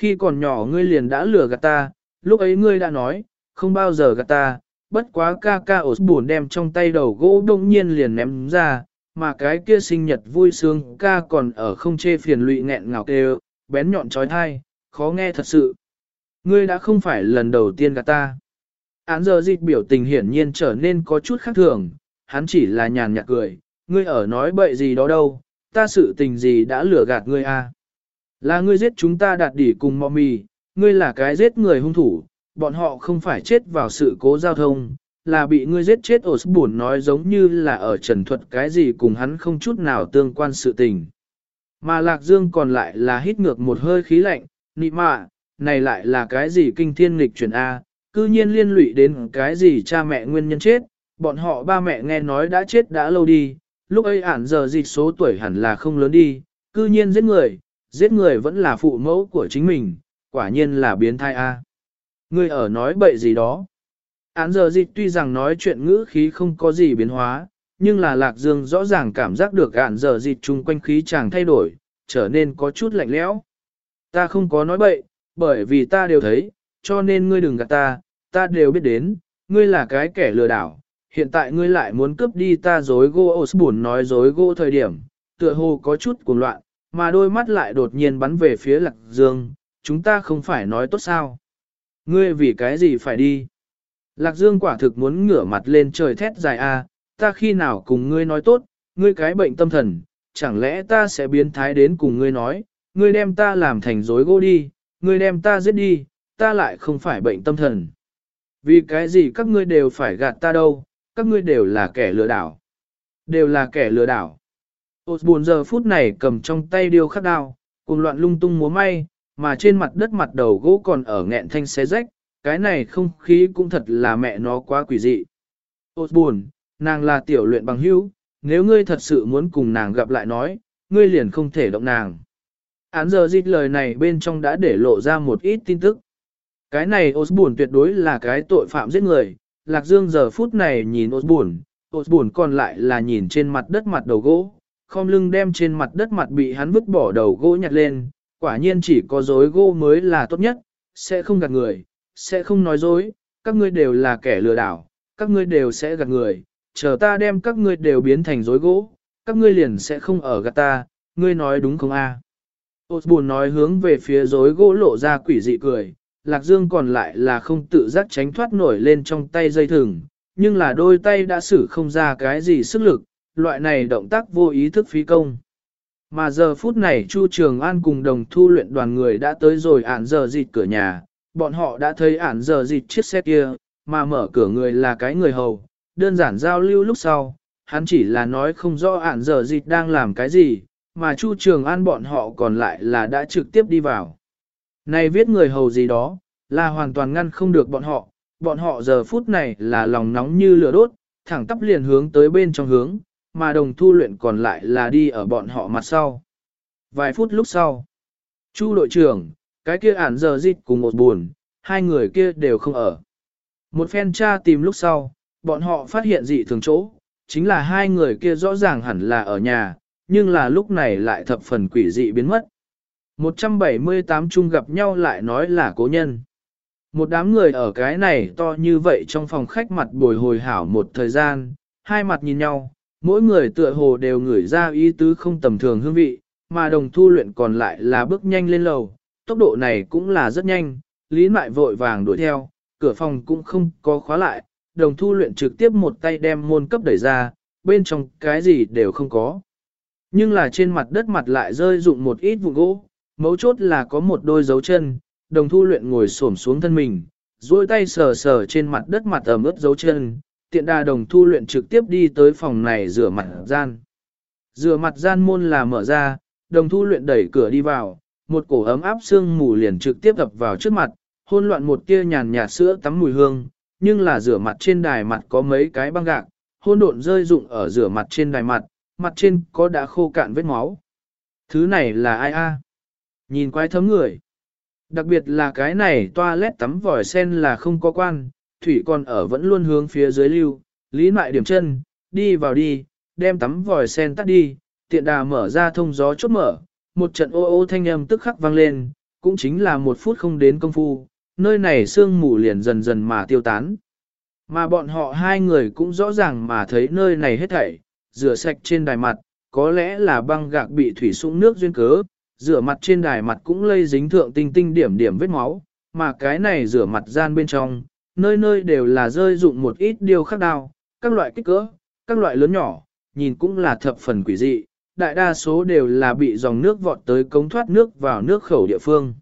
Khi còn nhỏ ngươi liền đã lừa gạt ta, lúc ấy ngươi đã nói, không bao giờ gạt ta, bất quá ca ca ổ buồn đem trong tay đầu gỗ đông nhiên liền ném ra, mà cái kia sinh nhật vui sướng ca còn ở không chê phiền lụy nghẹn ngào kêu, bén nhọn trói thai, khó nghe thật sự. Ngươi đã không phải lần đầu tiên gạt ta. Án giờ dịch biểu tình hiển nhiên trở nên có chút khác thường, hắn chỉ là nhàn nhạt cười, ngươi ở nói bậy gì đó đâu, ta sự tình gì đã lừa gạt ngươi à. Là ngươi giết chúng ta đạt đỉ cùng mò mì, ngươi là cái giết người hung thủ, bọn họ không phải chết vào sự cố giao thông, là bị ngươi giết chết ổ buồn nói giống như là ở trần thuật cái gì cùng hắn không chút nào tương quan sự tình. Mà Lạc Dương còn lại là hít ngược một hơi khí lạnh, nị mạ, này lại là cái gì kinh thiên nghịch chuyển A, cư nhiên liên lụy đến cái gì cha mẹ nguyên nhân chết, bọn họ ba mẹ nghe nói đã chết đã lâu đi, lúc ấy ản giờ dịch số tuổi hẳn là không lớn đi, cư nhiên giết người, giết người vẫn là phụ mẫu của chính mình, quả nhiên là biến thai A. Ngươi ở nói bậy gì đó. Án giờ dịch tuy rằng nói chuyện ngữ khí không có gì biến hóa, nhưng là Lạc Dương rõ ràng cảm giác được án giờ dịch chung quanh khí chàng thay đổi, trở nên có chút lạnh lẽo. Ta không có nói bậy, bởi vì ta đều thấy, cho nên ngươi đừng gạt ta, ta đều biết đến, ngươi là cái kẻ lừa đảo. Hiện tại ngươi lại muốn cướp đi ta dối gỗ buồn nói dối gỗ thời điểm, tựa hồ có chút cuồng loạn, mà đôi mắt lại đột nhiên bắn về phía Lạc Dương, chúng ta không phải nói tốt sao. Ngươi vì cái gì phải đi? Lạc Dương quả thực muốn ngửa mặt lên trời thét dài a, ta khi nào cùng ngươi nói tốt, ngươi cái bệnh tâm thần, chẳng lẽ ta sẽ biến thái đến cùng ngươi nói, ngươi đem ta làm thành rối gỗ đi, ngươi đem ta giết đi, ta lại không phải bệnh tâm thần. Vì cái gì các ngươi đều phải gạt ta đâu, các ngươi đều là kẻ lừa đảo. Đều là kẻ lừa đảo. Ôt buồn giờ phút này cầm trong tay điêu khắc đao, cùng loạn lung tung múa may, mà trên mặt đất mặt đầu gỗ còn ở nghẹn thanh xé rách, cái này không khí cũng thật là mẹ nó quá quỷ dị. Ôt buồn, nàng là tiểu luyện bằng hữu, nếu ngươi thật sự muốn cùng nàng gặp lại nói, ngươi liền không thể động nàng. Án giờ dịch lời này bên trong đã để lộ ra một ít tin tức. Cái này Osborne tuyệt đối là cái tội phạm giết người, Lạc Dương giờ phút này nhìn Osborne, Osborne còn lại là nhìn trên mặt đất mặt đầu gỗ, khom lưng đem trên mặt đất mặt bị hắn vứt bỏ đầu gỗ nhặt lên, quả nhiên chỉ có dối gỗ mới là tốt nhất, sẽ không gạt người, sẽ không nói dối, các ngươi đều là kẻ lừa đảo, các ngươi đều sẽ gạt người, chờ ta đem các ngươi đều biến thành dối gỗ, các ngươi liền sẽ không ở gạt ta, ngươi nói đúng không a? Osborne nói hướng về phía dối gỗ lộ ra quỷ dị cười, Lạc Dương còn lại là không tự giác tránh thoát nổi lên trong tay dây thừng, nhưng là đôi tay đã xử không ra cái gì sức lực, loại này động tác vô ý thức phí công. Mà giờ phút này Chu Trường An cùng đồng thu luyện đoàn người đã tới rồi ản giờ dịt cửa nhà, bọn họ đã thấy ản giờ dịt chiếc xe kia, mà mở cửa người là cái người hầu, đơn giản giao lưu lúc sau, hắn chỉ là nói không rõ ản giờ dịt đang làm cái gì, mà Chu Trường An bọn họ còn lại là đã trực tiếp đi vào. Này viết người hầu gì đó, là hoàn toàn ngăn không được bọn họ, bọn họ giờ phút này là lòng nóng như lửa đốt, thẳng tắp liền hướng tới bên trong hướng, mà đồng thu luyện còn lại là đi ở bọn họ mặt sau. Vài phút lúc sau, Chu đội trưởng, cái kia ản giờ dịch cùng một buồn, hai người kia đều không ở. Một phen tra tìm lúc sau, bọn họ phát hiện dị thường chỗ, chính là hai người kia rõ ràng hẳn là ở nhà, nhưng là lúc này lại thập phần quỷ dị biến mất. 178 chung gặp nhau lại nói là cố nhân. Một đám người ở cái này to như vậy trong phòng khách mặt bồi hồi hảo một thời gian, hai mặt nhìn nhau, mỗi người tựa hồ đều ngửi ra ý tứ không tầm thường hương vị, mà đồng thu luyện còn lại là bước nhanh lên lầu, tốc độ này cũng là rất nhanh, lý mại vội vàng đuổi theo, cửa phòng cũng không có khóa lại, đồng thu luyện trực tiếp một tay đem môn cấp đẩy ra, bên trong cái gì đều không có. Nhưng là trên mặt đất mặt lại rơi dụng một ít vụ gỗ, mấu chốt là có một đôi dấu chân, đồng thu luyện ngồi xổm xuống thân mình, duỗi tay sờ sờ trên mặt đất mặt ẩm ướt dấu chân, tiện đà đồng thu luyện trực tiếp đi tới phòng này rửa mặt gian. Rửa mặt gian môn là mở ra, đồng thu luyện đẩy cửa đi vào, một cổ ấm áp xương mù liền trực tiếp ập vào trước mặt, hôn loạn một tia nhàn nhạt sữa tắm mùi hương, nhưng là rửa mặt trên đài mặt có mấy cái băng gạc, hôn độn rơi rụng ở rửa mặt trên đài mặt, mặt trên có đã khô cạn vết máu. Thứ này là ai a? Nhìn quái thấm người. Đặc biệt là cái này toilet tắm vòi sen là không có quan, thủy còn ở vẫn luôn hướng phía dưới lưu, lý mại điểm chân, đi vào đi, đem tắm vòi sen tắt đi, tiện đà mở ra thông gió chốt mở, một trận ô ô thanh âm tức khắc vang lên, cũng chính là một phút không đến công phu, nơi này sương mù liền dần dần mà tiêu tán. Mà bọn họ hai người cũng rõ ràng mà thấy nơi này hết thảy, rửa sạch trên đài mặt, có lẽ là băng gạc bị thủy sũng nước duyên cớ, rửa mặt trên đài mặt cũng lây dính thượng tinh tinh điểm điểm vết máu, mà cái này rửa mặt gian bên trong, nơi nơi đều là rơi dụng một ít điều khác đao, các loại kích cỡ, các loại lớn nhỏ, nhìn cũng là thập phần quỷ dị, đại đa số đều là bị dòng nước vọt tới cống thoát nước vào nước khẩu địa phương.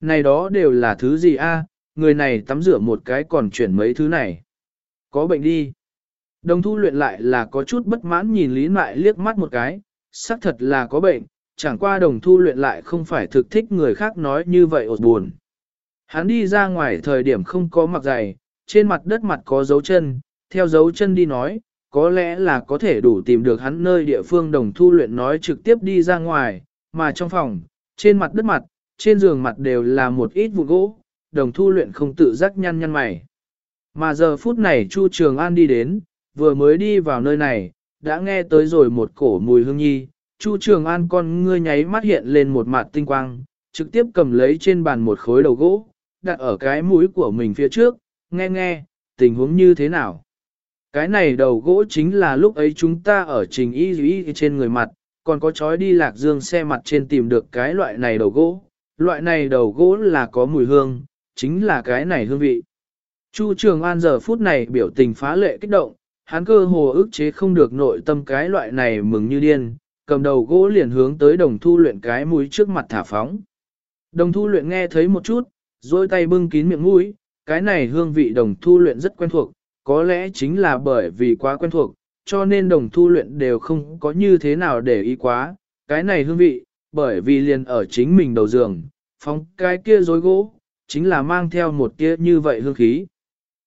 Này đó đều là thứ gì a? người này tắm rửa một cái còn chuyển mấy thứ này. Có bệnh đi. Đồng thu luyện lại là có chút bất mãn nhìn Lý Mại liếc mắt một cái, xác thật là có bệnh, chẳng qua đồng thu luyện lại không phải thực thích người khác nói như vậy ột buồn. Hắn đi ra ngoài thời điểm không có mặc giày, trên mặt đất mặt có dấu chân, theo dấu chân đi nói, có lẽ là có thể đủ tìm được hắn nơi địa phương đồng thu luyện nói trực tiếp đi ra ngoài, mà trong phòng, trên mặt đất mặt, trên giường mặt đều là một ít vụ gỗ, đồng thu luyện không tự giác nhăn nhăn mày. Mà giờ phút này Chu Trường An đi đến, vừa mới đi vào nơi này, đã nghe tới rồi một cổ mùi hương nhi, Chu Trường An con ngươi nháy mắt hiện lên một mặt tinh quang, trực tiếp cầm lấy trên bàn một khối đầu gỗ, đặt ở cái mũi của mình phía trước, nghe nghe, tình huống như thế nào. Cái này đầu gỗ chính là lúc ấy chúng ta ở trình y y trên người mặt, còn có chói đi lạc dương xe mặt trên tìm được cái loại này đầu gỗ. Loại này đầu gỗ là có mùi hương, chính là cái này hương vị. Chu Trường An giờ phút này biểu tình phá lệ kích động, hắn cơ hồ ức chế không được nội tâm cái loại này mừng như điên, cầm đầu gỗ liền hướng tới đồng thu luyện cái mũi trước mặt thả phóng. Đồng thu luyện nghe thấy một chút, dôi tay bưng kín miệng mũi, cái này hương vị đồng thu luyện rất quen thuộc, có lẽ chính là bởi vì quá quen thuộc, cho nên đồng thu luyện đều không có như thế nào để ý quá, cái này hương vị, bởi vì liền ở chính mình đầu giường, phóng cái kia dối gỗ, chính là mang theo một kia như vậy hương khí.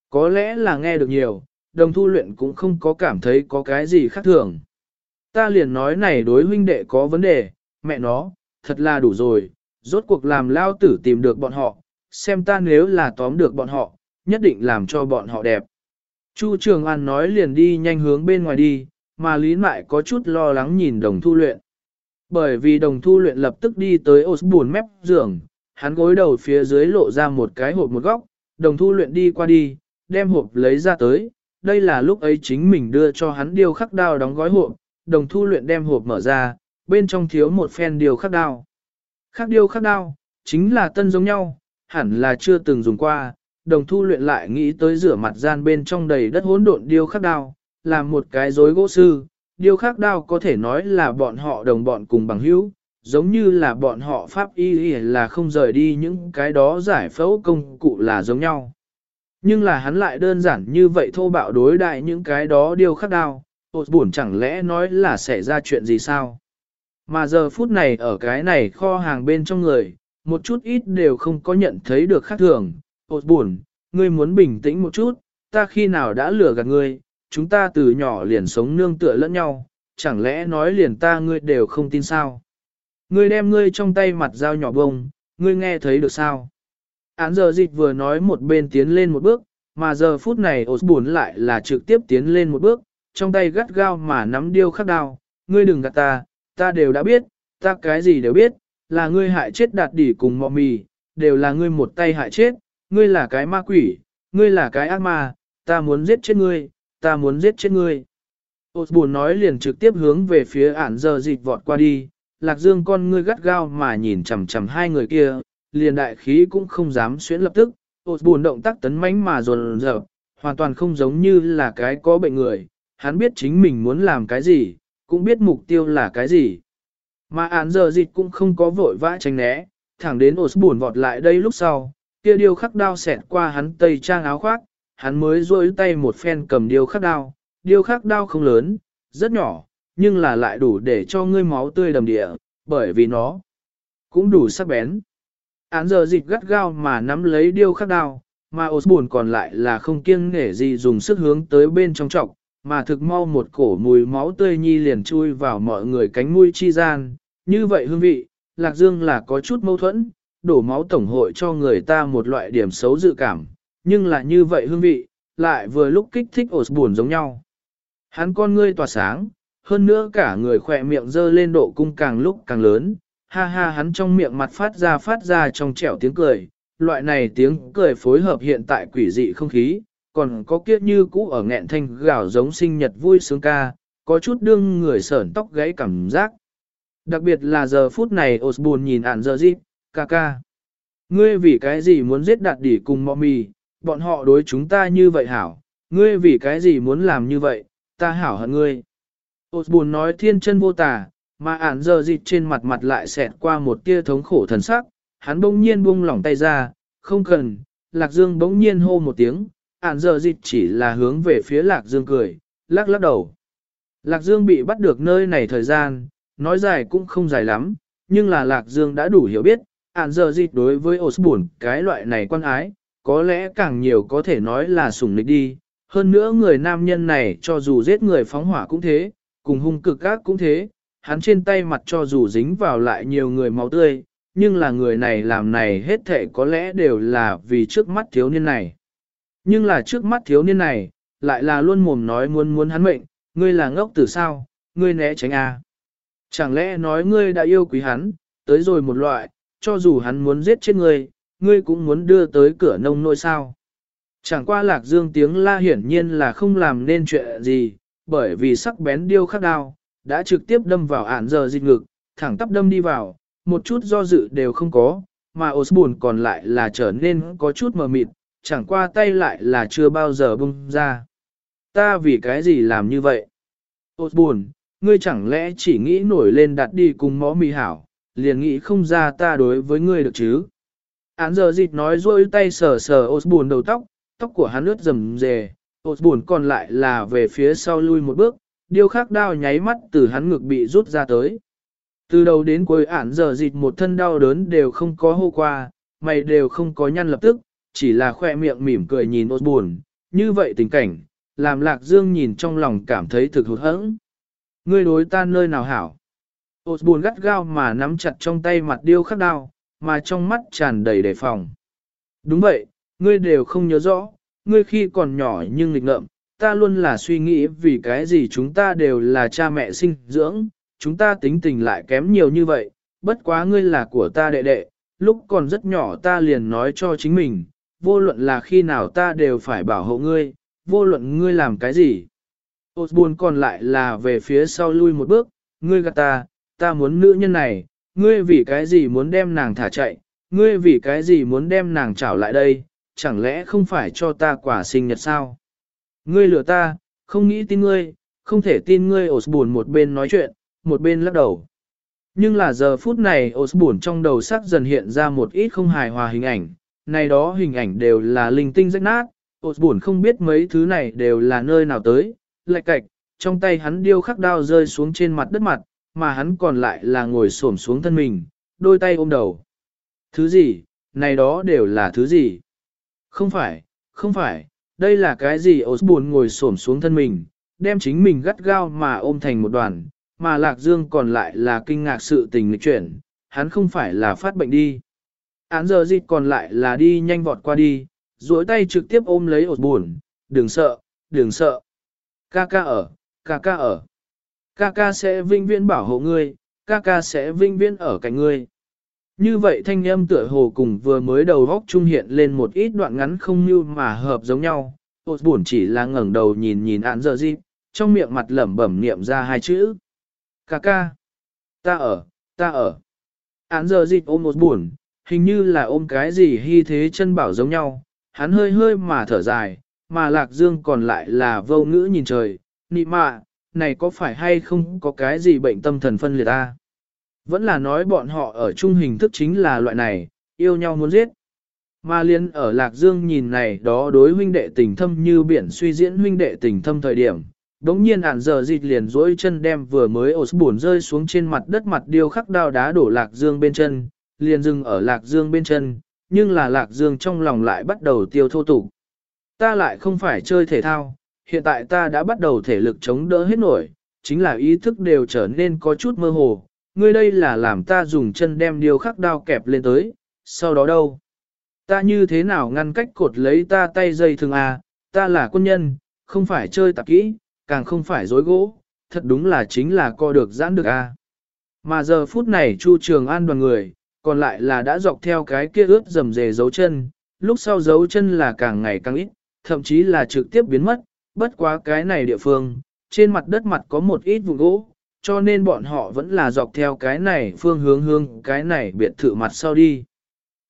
Có lẽ là nghe được nhiều, đồng thu luyện cũng không có cảm thấy có cái gì khác thường. Ta liền nói này đối huynh đệ có vấn đề, mẹ nó, thật là đủ rồi, rốt cuộc làm lao tử tìm được bọn họ, xem ta nếu là tóm được bọn họ, nhất định làm cho bọn họ đẹp. Chu Trường An nói liền đi nhanh hướng bên ngoài đi, mà Lý Mại có chút lo lắng nhìn đồng thu luyện. Bởi vì đồng thu luyện lập tức đi tới ổ buồn mép giường, hắn gối đầu phía dưới lộ ra một cái hộp một góc, đồng thu luyện đi qua đi, đem hộp lấy ra tới, đây là lúc ấy chính mình đưa cho hắn điều khắc đao đóng gói hộp, đồng thu luyện đem hộp mở ra, bên trong thiếu một phen điều khắc đao. Khắc điêu khắc đao, chính là tân giống nhau, hẳn là chưa từng dùng qua, đồng thu luyện lại nghĩ tới rửa mặt gian bên trong đầy đất hỗn độn điêu khắc đao, làm một cái rối gỗ sư, điêu khắc đao có thể nói là bọn họ đồng bọn cùng bằng hữu, giống như là bọn họ pháp y là không rời đi những cái đó giải phẫu công cụ là giống nhau. Nhưng là hắn lại đơn giản như vậy thô bạo đối đại những cái đó điêu khắc đao, tội buồn chẳng lẽ nói là xảy ra chuyện gì sao? Mà giờ phút này ở cái này kho hàng bên trong người, một chút ít đều không có nhận thấy được khác thường, Ôt buồn, ngươi muốn bình tĩnh một chút, ta khi nào đã lừa gạt ngươi, chúng ta từ nhỏ liền sống nương tựa lẫn nhau, chẳng lẽ nói liền ta ngươi đều không tin sao? Ngươi đem ngươi trong tay mặt dao nhỏ bông, ngươi nghe thấy được sao? Án giờ dịch vừa nói một bên tiến lên một bước, mà giờ phút này ột buồn lại là trực tiếp tiến lên một bước, trong tay gắt gao mà nắm điêu khắc đao, ngươi đừng gạt ta, ta đều đã biết, ta cái gì đều biết, là ngươi hại chết đạt đỉ cùng mọ mì, đều là ngươi một tay hại chết, ngươi là cái ma quỷ, ngươi là cái ác ma, ta muốn giết chết ngươi, ta muốn giết chết ngươi. Ôt buồn nói liền trực tiếp hướng về phía ản giờ dịch vọt qua đi, lạc dương con ngươi gắt gao mà nhìn chằm chằm hai người kia, liền đại khí cũng không dám xuyến lập tức, ột buồn động tác tấn mãnh mà dồn dập, hoàn toàn không giống như là cái có bệnh người, hắn biết chính mình muốn làm cái gì, cũng biết mục tiêu là cái gì. Mà án giờ dịch cũng không có vội vã tránh né, thẳng đến Osborne buồn vọt lại đây lúc sau, kia điêu khắc đao xẹt qua hắn tây trang áo khoác, hắn mới rôi tay một phen cầm điêu khắc đao, điêu khắc đao không lớn, rất nhỏ, nhưng là lại đủ để cho ngươi máu tươi đầm địa, bởi vì nó cũng đủ sắc bén. Án giờ dịch gắt gao mà nắm lấy điêu khắc đao, mà Osborne còn lại là không kiêng nể gì dùng sức hướng tới bên trong trọng mà thực mau một cổ mùi máu tươi nhi liền chui vào mọi người cánh mũi chi gian. Như vậy hương vị, Lạc Dương là có chút mâu thuẫn, đổ máu tổng hội cho người ta một loại điểm xấu dự cảm, nhưng là như vậy hương vị, lại vừa lúc kích thích Osborne giống nhau. Hắn con ngươi tỏa sáng, hơn nữa cả người khỏe miệng dơ lên độ cung càng lúc càng lớn, ha ha hắn trong miệng mặt phát ra phát ra trong trẻo tiếng cười, loại này tiếng cười phối hợp hiện tại quỷ dị không khí, còn có kiếp như cũ ở nghẹn thanh gạo giống sinh nhật vui sướng ca, có chút đương người sởn tóc gãy cảm giác. Đặc biệt là giờ phút này Osborne nhìn ản giờ dịp, ca ca. Ngươi vì cái gì muốn giết đạt đỉ cùng mọ mì, bọn họ đối chúng ta như vậy hảo, ngươi vì cái gì muốn làm như vậy, ta hảo hận ngươi. Osborne nói thiên chân vô tả mà ản giờ dịp trên mặt mặt lại xẹt qua một tia thống khổ thần sắc, hắn bỗng nhiên buông lỏng tay ra, không cần, Lạc Dương bỗng nhiên hô một tiếng, ản giờ dịch chỉ là hướng về phía Lạc Dương cười, lắc lắc đầu. Lạc Dương bị bắt được nơi này thời gian, nói dài cũng không dài lắm, nhưng là Lạc Dương đã đủ hiểu biết, ản giờ dịch đối với Osborne cái loại này quan ái, có lẽ càng nhiều có thể nói là sủng nịch đi. Hơn nữa người nam nhân này cho dù giết người phóng hỏa cũng thế, cùng hung cực ác cũng thế, hắn trên tay mặt cho dù dính vào lại nhiều người máu tươi, nhưng là người này làm này hết thệ có lẽ đều là vì trước mắt thiếu niên này. Nhưng là trước mắt thiếu niên này, lại là luôn mồm nói muốn muốn hắn mệnh, ngươi là ngốc từ sao, ngươi né tránh a. À. Chẳng lẽ nói ngươi đã yêu quý hắn, tới rồi một loại, cho dù hắn muốn giết chết ngươi, ngươi cũng muốn đưa tới cửa nông nỗi sao. Chẳng qua lạc dương tiếng la hiển nhiên là không làm nên chuyện gì, bởi vì sắc bén điêu khắc đao, đã trực tiếp đâm vào ản giờ dịch ngực, thẳng tắp đâm đi vào, một chút do dự đều không có, mà Osborne còn lại là trở nên có chút mờ mịt, chẳng qua tay lại là chưa bao giờ bung ra. Ta vì cái gì làm như vậy? Osborne, ngươi chẳng lẽ chỉ nghĩ nổi lên đặt đi cùng mõ mì hảo, liền nghĩ không ra ta đối với ngươi được chứ? Án giờ dịch nói rôi tay sờ sờ Osborne đầu tóc, tóc của hắn ướt rầm rề, Osborne còn lại là về phía sau lui một bước, điêu khắc đao nháy mắt từ hắn ngực bị rút ra tới. Từ đầu đến cuối Án giờ dịt một thân đau đớn đều không có hô qua, mày đều không có nhăn lập tức, chỉ là khoe miệng mỉm cười nhìn ốt buồn, như vậy tình cảnh, làm lạc dương nhìn trong lòng cảm thấy thực hụt hẫng. Ngươi đối ta nơi nào hảo? Ốt buồn gắt gao mà nắm chặt trong tay mặt điêu khắc đao, mà trong mắt tràn đầy đề phòng. Đúng vậy, ngươi đều không nhớ rõ, ngươi khi còn nhỏ nhưng nghịch ngợm, ta luôn là suy nghĩ vì cái gì chúng ta đều là cha mẹ sinh dưỡng, chúng ta tính tình lại kém nhiều như vậy, bất quá ngươi là của ta đệ đệ, lúc còn rất nhỏ ta liền nói cho chính mình, vô luận là khi nào ta đều phải bảo hộ ngươi, vô luận ngươi làm cái gì. Osborne còn lại là về phía sau lui một bước, ngươi gạt ta, ta muốn nữ nhân này, ngươi vì cái gì muốn đem nàng thả chạy, ngươi vì cái gì muốn đem nàng trảo lại đây, chẳng lẽ không phải cho ta quả sinh nhật sao? Ngươi lừa ta, không nghĩ tin ngươi, không thể tin ngươi Osborne một bên nói chuyện, một bên lắc đầu. Nhưng là giờ phút này Osborne trong đầu sắc dần hiện ra một ít không hài hòa hình ảnh, này đó hình ảnh đều là linh tinh rách nát, Osborne không biết mấy thứ này đều là nơi nào tới, lạch cạch, trong tay hắn điêu khắc đao rơi xuống trên mặt đất mặt, mà hắn còn lại là ngồi xổm xuống thân mình, đôi tay ôm đầu. Thứ gì, này đó đều là thứ gì? Không phải, không phải, đây là cái gì Osborne ngồi xổm xuống thân mình, đem chính mình gắt gao mà ôm thành một đoàn, mà Lạc Dương còn lại là kinh ngạc sự tình lịch chuyển, hắn không phải là phát bệnh đi. Án giờ dịch còn lại là đi nhanh vọt qua đi, duỗi tay trực tiếp ôm lấy ột buồn, đừng sợ, đừng sợ. Ca ca ở, ca ca ở. Ca ca sẽ vinh viễn bảo hộ ngươi, ca ca sẽ vinh viễn ở cạnh ngươi. Như vậy thanh âm tựa hồ cùng vừa mới đầu góc trung hiện lên một ít đoạn ngắn không như mà hợp giống nhau. ột buồn chỉ là ngẩng đầu nhìn nhìn án giờ dịch, trong miệng mặt lẩm bẩm niệm ra hai chữ. Ca ca. Ta ở, ta ở. Án giờ dịch ôm một buồn, hình như là ôm cái gì hy thế chân bảo giống nhau. Hắn hơi hơi mà thở dài, mà lạc dương còn lại là vô ngữ nhìn trời. Nị mạ, này có phải hay không có cái gì bệnh tâm thần phân liệt ta? Vẫn là nói bọn họ ở chung hình thức chính là loại này, yêu nhau muốn giết. Mà liên ở Lạc Dương nhìn này đó đối huynh đệ tình thâm như biển suy diễn huynh đệ tình thâm thời điểm. Đống nhiên ản giờ dịch liền duỗi chân đem vừa mới ổ buồn rơi xuống trên mặt đất mặt điêu khắc đao đá đổ Lạc Dương bên chân, liền dừng ở Lạc Dương bên chân, nhưng là Lạc Dương trong lòng lại bắt đầu tiêu thô tục. Ta lại không phải chơi thể thao, hiện tại ta đã bắt đầu thể lực chống đỡ hết nổi, chính là ý thức đều trở nên có chút mơ hồ. Ngươi đây là làm ta dùng chân đem điều khắc đao kẹp lên tới, sau đó đâu? Ta như thế nào ngăn cách cột lấy ta tay dây thường à, ta là quân nhân, không phải chơi tạp kỹ, càng không phải dối gỗ, thật đúng là chính là co được giãn được à. Mà giờ phút này Chu Trường An đoàn người, còn lại là đã dọc theo cái kia ướt dầm dề dấu chân, lúc sau dấu chân là càng ngày càng ít, thậm chí là trực tiếp biến mất, bất quá cái này địa phương, trên mặt đất mặt có một ít vụn gỗ, cho nên bọn họ vẫn là dọc theo cái này phương hướng hướng cái này biệt thự mặt sau đi.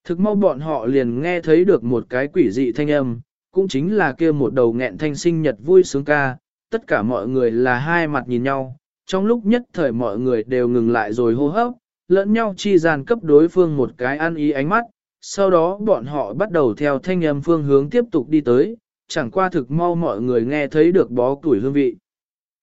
Thực mau bọn họ liền nghe thấy được một cái quỷ dị thanh âm, cũng chính là kia một đầu nghẹn thanh sinh nhật vui sướng ca, tất cả mọi người là hai mặt nhìn nhau, trong lúc nhất thời mọi người đều ngừng lại rồi hô hấp, lẫn nhau chi gian cấp đối phương một cái ăn ý ánh mắt, sau đó bọn họ bắt đầu theo thanh âm phương hướng tiếp tục đi tới, chẳng qua thực mau mọi người nghe thấy được bó tuổi hương vị.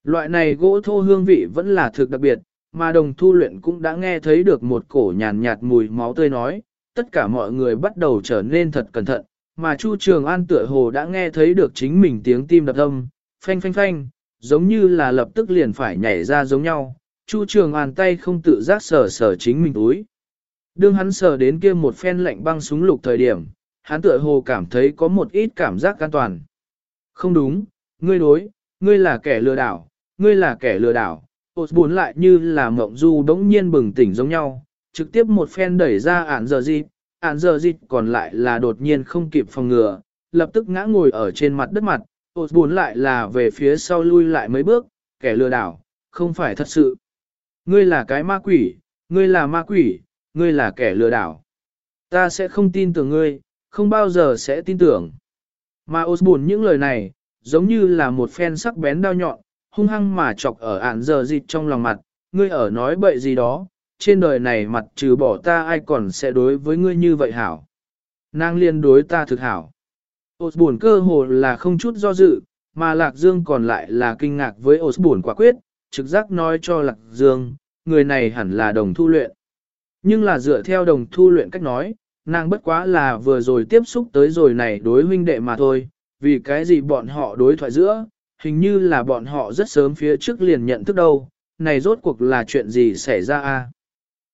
Loại này gỗ thô hương vị vẫn là thực đặc biệt, mà đồng thu luyện cũng đã nghe thấy được một cổ nhàn nhạt mùi máu tươi nói, tất cả mọi người bắt đầu trở nên thật cẩn thận, mà Chu Trường An tựa hồ đã nghe thấy được chính mình tiếng tim đập âm, phanh phanh phanh, giống như là lập tức liền phải nhảy ra giống nhau. Chu Trường An tay không tự giác sờ sờ chính mình túi. Đương hắn sờ đến kia một phen lạnh băng súng lục thời điểm, hắn tựa hồ cảm thấy có một ít cảm giác an toàn. Không đúng, ngươi đối, ngươi là kẻ lừa đảo, ngươi là kẻ lừa đảo. Osborne lại như là mộng du đống nhiên bừng tỉnh giống nhau, trực tiếp một phen đẩy ra ản giờ dịp, ản giờ dịp còn lại là đột nhiên không kịp phòng ngừa, lập tức ngã ngồi ở trên mặt đất mặt, Osborne lại là về phía sau lui lại mấy bước, kẻ lừa đảo, không phải thật sự. Ngươi là cái ma quỷ, ngươi là ma quỷ, ngươi là kẻ lừa đảo. Ta sẽ không tin tưởng ngươi, không bao giờ sẽ tin tưởng. Mà Osborne những lời này, giống như là một phen sắc bén đao nhọn, hung hăng mà chọc ở ản giờ dịch trong lòng mặt, ngươi ở nói bậy gì đó, trên đời này mặt trừ bỏ ta ai còn sẽ đối với ngươi như vậy hảo. Nàng liên đối ta thực hảo. Osborne cơ hồ là không chút do dự, mà Lạc Dương còn lại là kinh ngạc với Osborne quả quyết, trực giác nói cho Lạc Dương, người này hẳn là đồng thu luyện. Nhưng là dựa theo đồng thu luyện cách nói, nàng bất quá là vừa rồi tiếp xúc tới rồi này đối huynh đệ mà thôi, vì cái gì bọn họ đối thoại giữa, hình như là bọn họ rất sớm phía trước liền nhận thức đâu, này rốt cuộc là chuyện gì xảy ra a?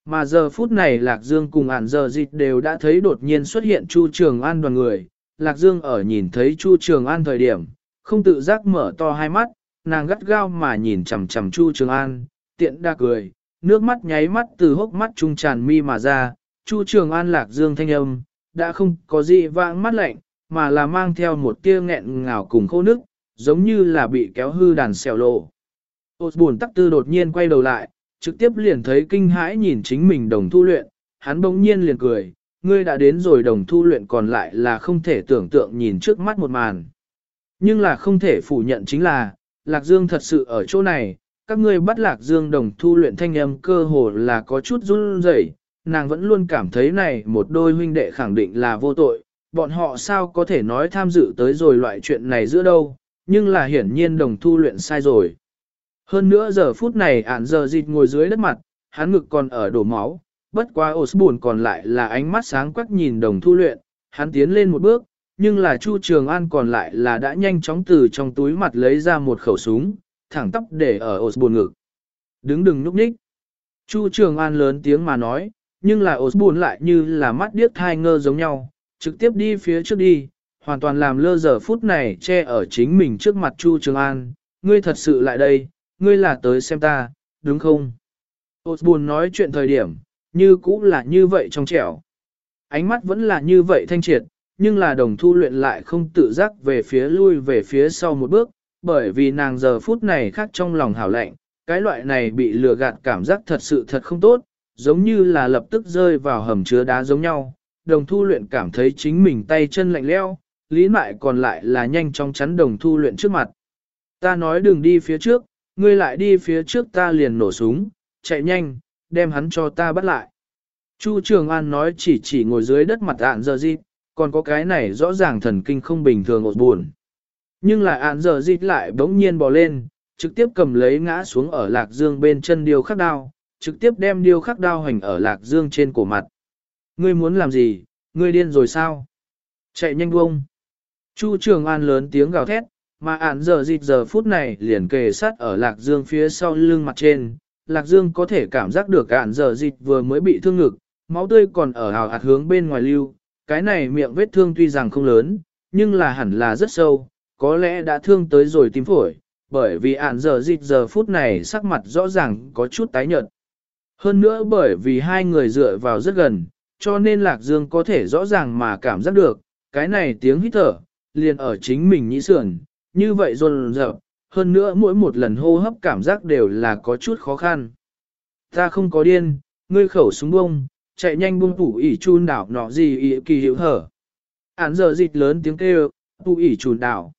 Mà giờ phút này Lạc Dương cùng ản giờ dịch đều đã thấy đột nhiên xuất hiện Chu Trường An đoàn người, Lạc Dương ở nhìn thấy Chu Trường An thời điểm, không tự giác mở to hai mắt, nàng gắt gao mà nhìn chằm chằm Chu Trường An, tiện đa cười, nước mắt nháy mắt từ hốc mắt trung tràn mi mà ra, Chu Trường An lạc dương thanh âm, đã không có gì vãng mắt lạnh, mà là mang theo một tia nghẹn ngào cùng khô nước, giống như là bị kéo hư đàn xèo lộ. Ôt buồn tắc tư đột nhiên quay đầu lại, trực tiếp liền thấy kinh hãi nhìn chính mình đồng thu luyện, hắn bỗng nhiên liền cười, ngươi đã đến rồi đồng thu luyện còn lại là không thể tưởng tượng nhìn trước mắt một màn. Nhưng là không thể phủ nhận chính là, Lạc Dương thật sự ở chỗ này, các ngươi bắt Lạc Dương đồng thu luyện thanh âm cơ hồ là có chút run rẩy, nàng vẫn luôn cảm thấy này một đôi huynh đệ khẳng định là vô tội, bọn họ sao có thể nói tham dự tới rồi loại chuyện này giữa đâu, nhưng là hiển nhiên đồng thu luyện sai rồi. Hơn nữa giờ phút này ản giờ dịt ngồi dưới đất mặt, hắn ngực còn ở đổ máu, bất quá Osborne còn lại là ánh mắt sáng quắc nhìn đồng thu luyện, hắn tiến lên một bước, nhưng là Chu Trường An còn lại là đã nhanh chóng từ trong túi mặt lấy ra một khẩu súng, thẳng tắp để ở Osborne ngực. Đứng đừng núp ních. Chu Trường An lớn tiếng mà nói, nhưng là Osborne lại như là mắt điếc thai ngơ giống nhau, trực tiếp đi phía trước đi, hoàn toàn làm lơ giờ phút này che ở chính mình trước mặt Chu Trường An, ngươi thật sự lại đây, ngươi là tới xem ta, đúng không? Osborne nói chuyện thời điểm, như cũ là như vậy trong trẻo. Ánh mắt vẫn là như vậy thanh triệt, nhưng là đồng thu luyện lại không tự giác về phía lui về phía sau một bước, bởi vì nàng giờ phút này khác trong lòng hảo lạnh, cái loại này bị lừa gạt cảm giác thật sự thật không tốt, giống như là lập tức rơi vào hầm chứa đá giống nhau. Đồng thu luyện cảm thấy chính mình tay chân lạnh leo, lý mại còn lại là nhanh chóng chắn đồng thu luyện trước mặt. Ta nói đừng đi phía trước, ngươi lại đi phía trước ta liền nổ súng, chạy nhanh, đem hắn cho ta bắt lại. Chu Trường An nói chỉ chỉ ngồi dưới đất mặt ạn giờ gì, còn có cái này rõ ràng thần kinh không bình thường ột buồn. Nhưng lại án giờ dịch lại bỗng nhiên bò lên, trực tiếp cầm lấy ngã xuống ở lạc dương bên chân điêu khắc đao, trực tiếp đem điêu khắc đao hành ở lạc dương trên cổ mặt. Ngươi muốn làm gì, ngươi điên rồi sao? Chạy nhanh bông. Chu Trường An lớn tiếng gào thét, mà án giờ dịch giờ phút này liền kề sát ở lạc dương phía sau lưng mặt trên. Lạc dương có thể cảm giác được án giờ dịch vừa mới bị thương ngực, máu tươi còn ở hào hạt hướng bên ngoài lưu. Cái này miệng vết thương tuy rằng không lớn, nhưng là hẳn là rất sâu, có lẽ đã thương tới rồi tim phổi, bởi vì ạn giờ dịch giờ phút này sắc mặt rõ ràng có chút tái nhợt. Hơn nữa bởi vì hai người dựa vào rất gần, cho nên Lạc Dương có thể rõ ràng mà cảm giác được, cái này tiếng hít thở, liền ở chính mình nhĩ sườn, như vậy rồn rợp, hơn nữa mỗi một lần hô hấp cảm giác đều là có chút khó khăn. Ta không có điên, ngươi khẩu súng bông, chạy nhanh buông tủ ỉ chun đảo nọ gì ỉ kỳ hiệu hở. Án giờ dịch lớn tiếng kêu, tủ ỉ chun đảo.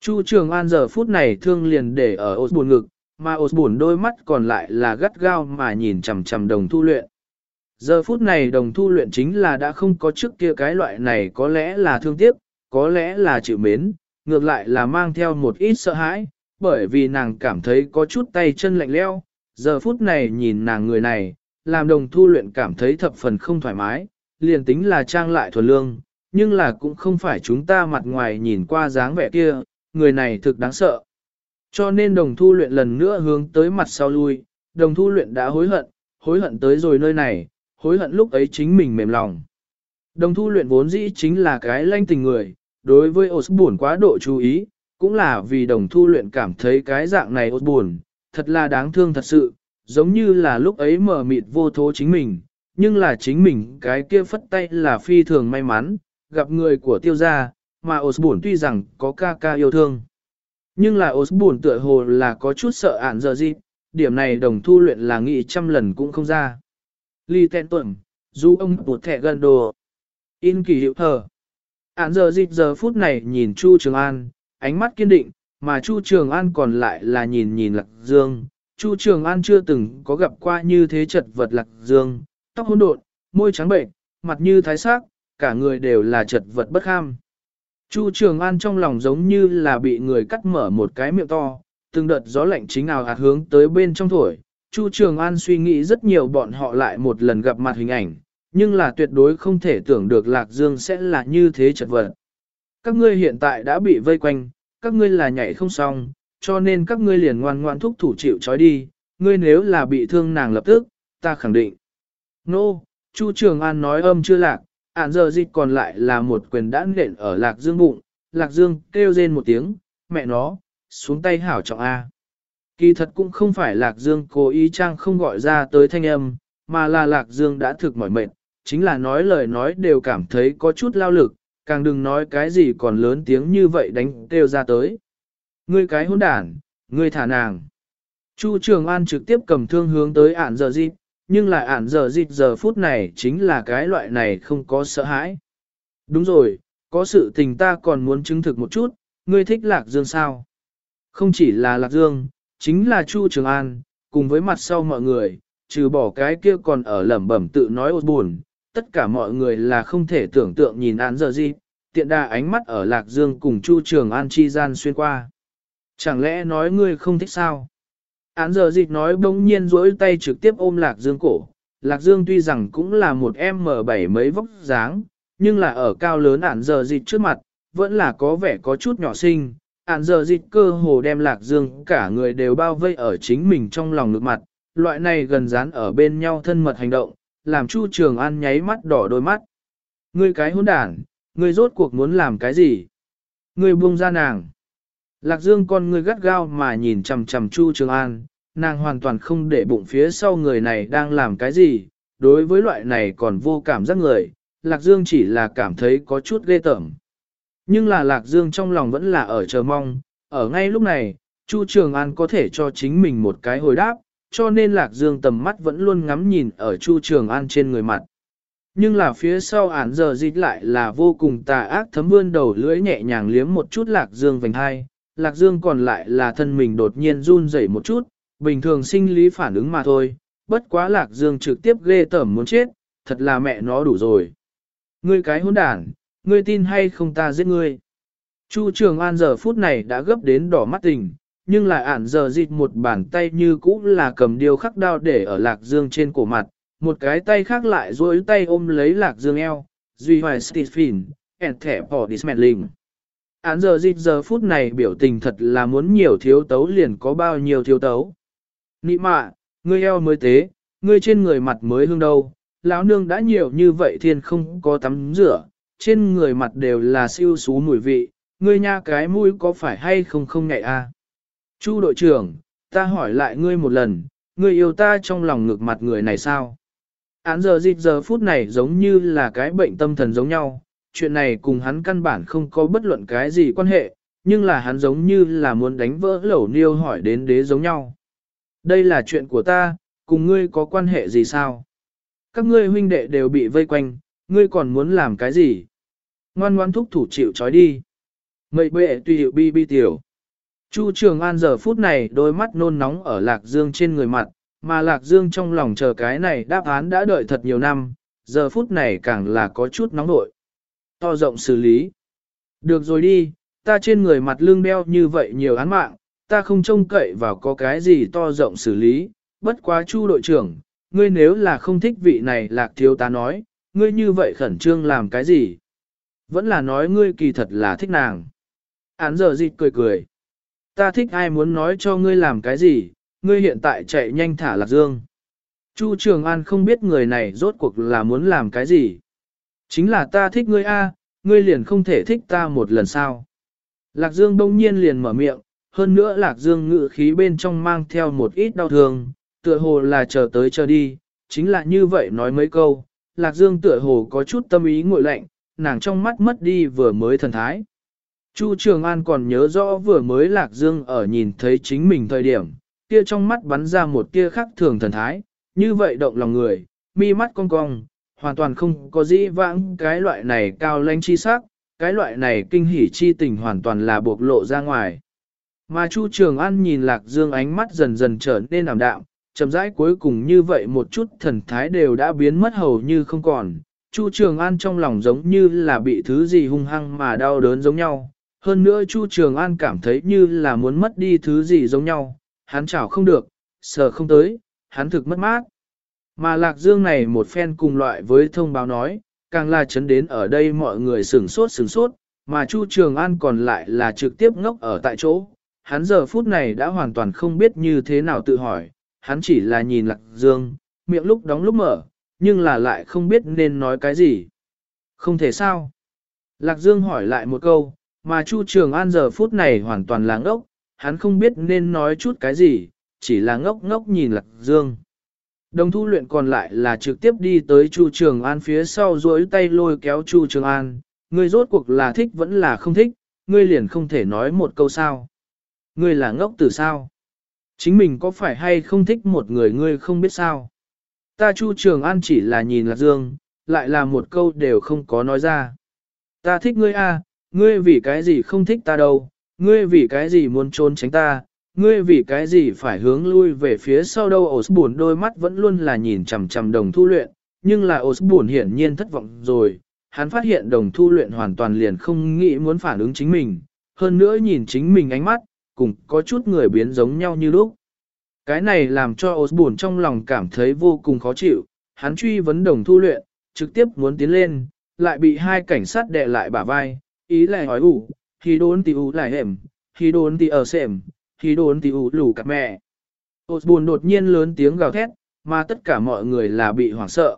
Chu Trường An giờ phút này thương liền để ở ốt buồn ngực, mà ốt buồn đôi mắt còn lại là gắt gao mà nhìn chằm chằm đồng thu luyện. Giờ phút này đồng thu luyện chính là đã không có trước kia cái loại này có lẽ là thương tiếc, có lẽ là chịu mến, ngược lại là mang theo một ít sợ hãi, bởi vì nàng cảm thấy có chút tay chân lạnh leo. Giờ phút này nhìn nàng người này, làm đồng thu luyện cảm thấy thập phần không thoải mái, liền tính là trang lại thuần lương, nhưng là cũng không phải chúng ta mặt ngoài nhìn qua dáng vẻ kia, người này thực đáng sợ. Cho nên đồng thu luyện lần nữa hướng tới mặt sau lui, đồng thu luyện đã hối hận, hối hận tới rồi nơi này, hối hận lúc ấy chính mình mềm lòng. Đồng thu luyện vốn dĩ chính là cái lanh tình người, đối với buồn quá độ chú ý, cũng là vì đồng thu luyện cảm thấy cái dạng này buồn, thật là đáng thương thật sự, giống như là lúc ấy mở mịt vô thố chính mình, nhưng là chính mình cái kia phất tay là phi thường may mắn, gặp người của tiêu gia, mà Osborne tuy rằng có ca ca yêu thương. Nhưng là Osborne tựa hồ là có chút sợ ản giờ gì, điểm này đồng thu luyện là nghĩ trăm lần cũng không ra. Ly tên tuẩn, dù ông bụt thẻ gần đồ. In kỳ hiệu thờ. Ản giờ dịp giờ phút này nhìn Chu Trường An, ánh mắt kiên định, mà Chu Trường An còn lại là nhìn nhìn Lạc Dương. Chu Trường An chưa từng có gặp qua như thế chật vật Lạc Dương, tóc hỗn độn, môi trắng bệnh, mặt như thái sắc, cả người đều là chật vật bất kham. Chu Trường An trong lòng giống như là bị người cắt mở một cái miệng to, từng đợt gió lạnh chính nào hạt hướng tới bên trong thổi. Chu Trường An suy nghĩ rất nhiều bọn họ lại một lần gặp mặt hình ảnh, nhưng là tuyệt đối không thể tưởng được Lạc Dương sẽ là như thế chật vật. Các ngươi hiện tại đã bị vây quanh, các ngươi là nhảy không xong, cho nên các ngươi liền ngoan ngoan thúc thủ chịu trói đi, ngươi nếu là bị thương nàng lập tức, ta khẳng định. Nô, no, Chu Trường An nói âm chưa lạc, ản giờ dịch còn lại là một quyền đã nện ở Lạc Dương bụng, Lạc Dương kêu rên một tiếng, mẹ nó, xuống tay hảo trọng A. Kỳ thật cũng không phải Lạc Dương cố ý trang không gọi ra tới thanh âm, mà là Lạc Dương đã thực mỏi mệt, chính là nói lời nói đều cảm thấy có chút lao lực, càng đừng nói cái gì còn lớn tiếng như vậy đánh kêu ra tới. Ngươi cái hỗn đản, ngươi thả nàng. Chu Trường An trực tiếp cầm thương hướng tới ản giờ dịp, nhưng lại ản giờ dịp giờ phút này chính là cái loại này không có sợ hãi. Đúng rồi, có sự tình ta còn muốn chứng thực một chút, ngươi thích Lạc Dương sao? Không chỉ là Lạc Dương, chính là Chu Trường An, cùng với mặt sau mọi người, trừ bỏ cái kia còn ở lẩm bẩm tự nói ôn buồn, tất cả mọi người là không thể tưởng tượng nhìn án giờ gì, tiện đà ánh mắt ở Lạc Dương cùng Chu Trường An chi gian xuyên qua. Chẳng lẽ nói ngươi không thích sao? Án giờ dịch nói bỗng nhiên rỗi tay trực tiếp ôm Lạc Dương cổ. Lạc Dương tuy rằng cũng là một em M7 mấy vóc dáng, nhưng là ở cao lớn án giờ dịch trước mặt, vẫn là có vẻ có chút nhỏ xinh. Án giờ dịch cơ hồ đem Lạc Dương cả người đều bao vây ở chính mình trong lòng ngực mặt, loại này gần dán ở bên nhau thân mật hành động, làm Chu Trường An nháy mắt đỏ đôi mắt. Ngươi cái hỗn đản, ngươi rốt cuộc muốn làm cái gì? Ngươi buông ra nàng. Lạc Dương con ngươi gắt gao mà nhìn chằm chằm Chu Trường An, nàng hoàn toàn không để bụng phía sau người này đang làm cái gì, đối với loại này còn vô cảm giác người, Lạc Dương chỉ là cảm thấy có chút ghê tởm. Nhưng là Lạc Dương trong lòng vẫn là ở chờ mong, ở ngay lúc này, Chu Trường An có thể cho chính mình một cái hồi đáp, cho nên Lạc Dương tầm mắt vẫn luôn ngắm nhìn ở Chu Trường An trên người mặt. Nhưng là phía sau án giờ dịch lại là vô cùng tà ác thấm vươn đầu lưỡi nhẹ nhàng liếm một chút Lạc Dương vành hai. Lạc Dương còn lại là thân mình đột nhiên run rẩy một chút, bình thường sinh lý phản ứng mà thôi. Bất quá Lạc Dương trực tiếp ghê tởm muốn chết, thật là mẹ nó đủ rồi. Ngươi cái hỗn đản, ngươi tin hay không ta giết ngươi. Chu Trường An giờ phút này đã gấp đến đỏ mắt tình, nhưng lại ản giờ dịt một bàn tay như cũ là cầm điều khắc đao để ở lạc dương trên cổ mặt, một cái tay khác lại duỗi tay ôm lấy lạc dương eo, duy hoài Stephen, and thẻ bỏ dismantling. Án giờ dịch giờ phút này biểu tình thật là muốn nhiều thiếu tấu liền có bao nhiêu thiếu tấu. Nị mạ, ngươi eo mới tế, ngươi trên người mặt mới hương đâu, lão nương đã nhiều như vậy thiên không có tắm rửa, trên người mặt đều là siêu xú mùi vị, ngươi nha cái mũi có phải hay không không ngại a? À? Chu đội trưởng, ta hỏi lại ngươi một lần, ngươi yêu ta trong lòng ngực mặt người này sao? Án giờ dịch giờ phút này giống như là cái bệnh tâm thần giống nhau, chuyện này cùng hắn căn bản không có bất luận cái gì quan hệ, nhưng là hắn giống như là muốn đánh vỡ lẩu niêu hỏi đến đế giống nhau. Đây là chuyện của ta, cùng ngươi có quan hệ gì sao? Các ngươi huynh đệ đều bị vây quanh, ngươi còn muốn làm cái gì? Ngoan ngoan thúc thủ chịu trói đi. Mậy bệ tùy hiệu bi bi tiểu. Chu Trường An giờ phút này đôi mắt nôn nóng ở Lạc Dương trên người mặt, mà Lạc Dương trong lòng chờ cái này đáp án đã đợi thật nhiều năm, giờ phút này càng là có chút nóng nội. To rộng xử lý. Được rồi đi, ta trên người mặt lương đeo như vậy nhiều án mạng, ta không trông cậy vào có cái gì to rộng xử lý, bất quá chu đội trưởng, ngươi nếu là không thích vị này lạc thiếu ta nói, ngươi như vậy khẩn trương làm cái gì? Vẫn là nói ngươi kỳ thật là thích nàng. Án giờ dịch cười cười. Ta thích ai muốn nói cho ngươi làm cái gì, ngươi hiện tại chạy nhanh thả lạc dương. Chu Trường An không biết người này rốt cuộc là muốn làm cái gì. Chính là ta thích ngươi a, ngươi liền không thể thích ta một lần sao. Lạc Dương đông nhiên liền mở miệng, hơn nữa Lạc Dương ngự khí bên trong mang theo một ít đau thương, tựa hồ là chờ tới chờ đi, chính là như vậy nói mấy câu, Lạc Dương tựa hồ có chút tâm ý nguội lạnh, nàng trong mắt mất đi vừa mới thần thái. Chu Trường An còn nhớ rõ vừa mới Lạc Dương ở nhìn thấy chính mình thời điểm, kia trong mắt bắn ra một tia khắc thường thần thái, như vậy động lòng người, mi mắt cong cong, hoàn toàn không có dĩ vãng cái loại này cao lãnh chi sắc, cái loại này kinh hỉ chi tình hoàn toàn là bộc lộ ra ngoài. Mà Chu Trường An nhìn Lạc Dương ánh mắt dần dần trở nên ảm đạm, chậm rãi cuối cùng như vậy một chút thần thái đều đã biến mất hầu như không còn. Chu Trường An trong lòng giống như là bị thứ gì hung hăng mà đau đớn giống nhau. Hơn nữa Chu Trường An cảm thấy như là muốn mất đi thứ gì giống nhau, hắn chảo không được, sờ không tới, hắn thực mất mát. Mà Lạc Dương này một phen cùng loại với thông báo nói, càng là chấn đến ở đây mọi người sửng sốt sửng sốt, mà Chu Trường An còn lại là trực tiếp ngốc ở tại chỗ. Hắn giờ phút này đã hoàn toàn không biết như thế nào tự hỏi, hắn chỉ là nhìn Lạc Dương, miệng lúc đóng lúc mở, nhưng là lại không biết nên nói cái gì. Không thể sao. Lạc Dương hỏi lại một câu, mà Chu Trường An giờ phút này hoàn toàn là ngốc, hắn không biết nên nói chút cái gì, chỉ là ngốc ngốc nhìn Lạc Dương. Đồng thu luyện còn lại là trực tiếp đi tới Chu Trường An phía sau duỗi tay lôi kéo Chu Trường An, ngươi rốt cuộc là thích vẫn là không thích, ngươi liền không thể nói một câu sao. Ngươi là ngốc từ sao? Chính mình có phải hay không thích một người ngươi không biết sao? Ta Chu Trường An chỉ là nhìn Lạc Dương, lại là một câu đều không có nói ra. Ta thích ngươi a, à, ngươi vì cái gì không thích ta đâu, ngươi vì cái gì muốn trốn tránh ta, ngươi vì cái gì phải hướng lui về phía sau đâu? Osborne đôi mắt vẫn luôn là nhìn chằm chằm đồng thu luyện, nhưng là Osborne hiển nhiên thất vọng rồi, hắn phát hiện đồng thu luyện hoàn toàn liền không nghĩ muốn phản ứng chính mình, hơn nữa nhìn chính mình ánh mắt, cùng có chút người biến giống nhau như lúc. Cái này làm cho Osborne trong lòng cảm thấy vô cùng khó chịu, hắn truy vấn đồng thu luyện, trực tiếp muốn tiến lên, lại bị hai cảnh sát đè lại bả vai, ý là hỏi ủ, khi đốn thì ủ lại hẻm, khi đốn thì ở xẻm, khi đồn thì ủ lù cặp mẹ. Osborne đột nhiên lớn tiếng gào thét, mà tất cả mọi người là bị hoảng sợ.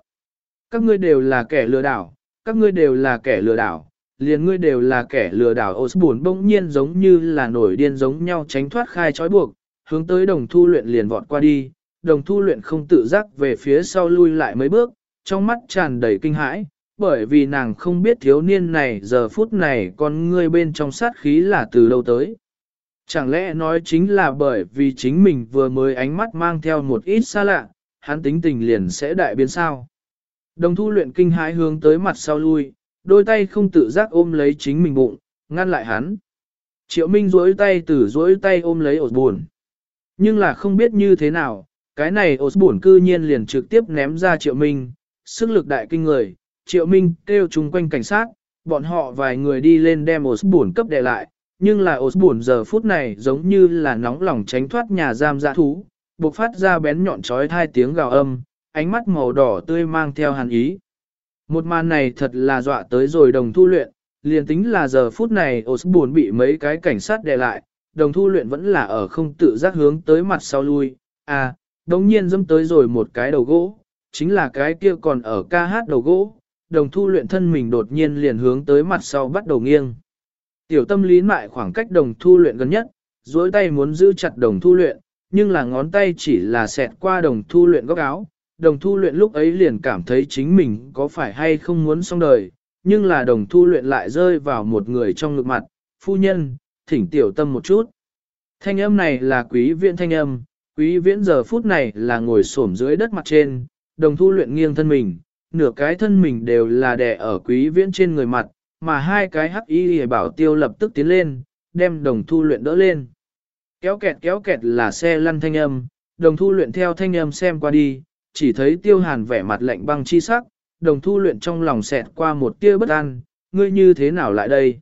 Các ngươi đều là kẻ lừa đảo, các ngươi đều là kẻ lừa đảo, liền ngươi đều là kẻ lừa đảo. Osborne bỗng nhiên giống như là nổi điên giống nhau tránh thoát khai trói buộc, hướng tới đồng thu luyện liền vọt qua đi. Đồng thu luyện không tự giác về phía sau lui lại mấy bước, trong mắt tràn đầy kinh hãi, bởi vì nàng không biết thiếu niên này giờ phút này con ngươi bên trong sát khí là từ đâu tới. Chẳng lẽ nói chính là bởi vì chính mình vừa mới ánh mắt mang theo một ít xa lạ, hắn tính tình liền sẽ đại biến sao. Đồng thu luyện kinh hãi hướng tới mặt sau lui, đôi tay không tự giác ôm lấy chính mình bụng, ngăn lại hắn. Triệu Minh duỗi tay từ duỗi tay ôm lấy ột buồn. Nhưng là không biết như thế nào, cái này ột buồn cư nhiên liền trực tiếp ném ra Triệu Minh, sức lực đại kinh người, Triệu Minh kêu chung quanh cảnh sát, bọn họ vài người đi lên đem Osborne cấp đè lại, nhưng là Osborne giờ phút này giống như là nóng lòng tránh thoát nhà giam dã thú, bộc phát ra bén nhọn trói hai tiếng gào âm, ánh mắt màu đỏ tươi mang theo hàn ý. Một màn này thật là dọa tới rồi đồng thu luyện, liền tính là giờ phút này Osborne bị mấy cái cảnh sát đè lại, đồng thu luyện vẫn là ở không tự giác hướng tới mặt sau lui, à, đồng nhiên dâm tới rồi một cái đầu gỗ, chính là cái kia còn ở ca hát đầu gỗ, đồng thu luyện thân mình đột nhiên liền hướng tới mặt sau bắt đầu nghiêng. Tiểu tâm lý mại khoảng cách đồng thu luyện gần nhất, dối tay muốn giữ chặt đồng thu luyện, nhưng là ngón tay chỉ là xẹt qua đồng thu luyện góc áo. Đồng thu luyện lúc ấy liền cảm thấy chính mình có phải hay không muốn xong đời, nhưng là đồng thu luyện lại rơi vào một người trong ngực mặt, phu nhân, thỉnh tiểu tâm một chút. Thanh âm này là quý viễn thanh âm, quý viễn giờ phút này là ngồi xổm dưới đất mặt trên, đồng thu luyện nghiêng thân mình, nửa cái thân mình đều là đè ở quý viễn trên người mặt, mà hai cái hắc y bảo tiêu lập tức tiến lên, đem đồng thu luyện đỡ lên. Kéo kẹt kéo kẹt là xe lăn thanh âm, đồng thu luyện theo thanh âm xem qua đi, chỉ thấy tiêu hàn vẻ mặt lạnh băng chi sắc, đồng thu luyện trong lòng xẹt qua một tia bất an, ngươi như thế nào lại đây?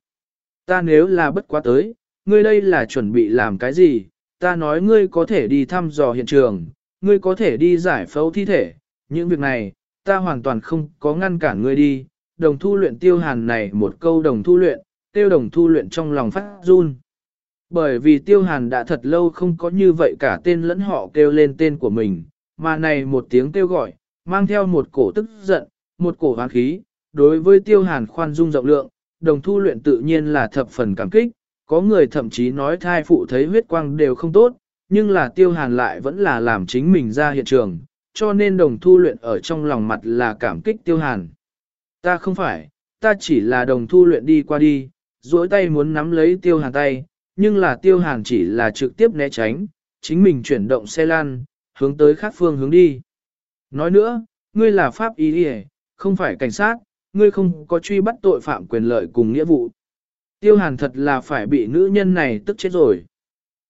Ta nếu là bất quá tới, ngươi đây là chuẩn bị làm cái gì? Ta nói ngươi có thể đi thăm dò hiện trường, ngươi có thể đi giải phẫu thi thể, những việc này, ta hoàn toàn không có ngăn cản ngươi đi. Đồng thu luyện tiêu hàn này một câu đồng thu luyện, tiêu đồng thu luyện trong lòng phát run. Bởi vì tiêu hàn đã thật lâu không có như vậy cả tên lẫn họ kêu lên tên của mình, mà này một tiếng kêu gọi, mang theo một cổ tức giận, một cổ hoán khí, đối với tiêu hàn khoan dung rộng lượng, đồng thu luyện tự nhiên là thập phần cảm kích, có người thậm chí nói thai phụ thấy huyết quang đều không tốt, nhưng là tiêu hàn lại vẫn là làm chính mình ra hiện trường, cho nên đồng thu luyện ở trong lòng mặt là cảm kích tiêu hàn. Ta không phải, ta chỉ là đồng thu luyện đi qua đi, duỗi tay muốn nắm lấy tiêu hàn tay, nhưng là tiêu hàn chỉ là trực tiếp né tránh, chính mình chuyển động xe lan, hướng tới khác phương hướng đi. Nói nữa, ngươi là pháp y đi không phải cảnh sát, ngươi không có truy bắt tội phạm quyền lợi cùng nghĩa vụ. Tiêu hàn thật là phải bị nữ nhân này tức chết rồi.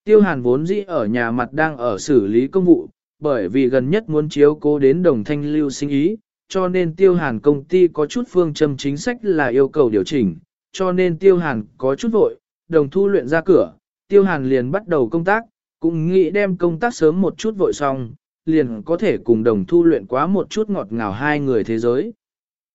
Tiêu hàn vốn dĩ ở nhà mặt đang ở xử lý công vụ, bởi vì gần nhất muốn chiếu cố đến đồng thanh lưu sinh ý, cho nên tiêu hàn công ty có chút phương châm chính sách là yêu cầu điều chỉnh, cho nên tiêu hàn có chút vội, đồng thu luyện ra cửa, tiêu hàn liền bắt đầu công tác, cũng nghĩ đem công tác sớm một chút vội xong, liền có thể cùng đồng thu luyện quá một chút ngọt ngào hai người thế giới.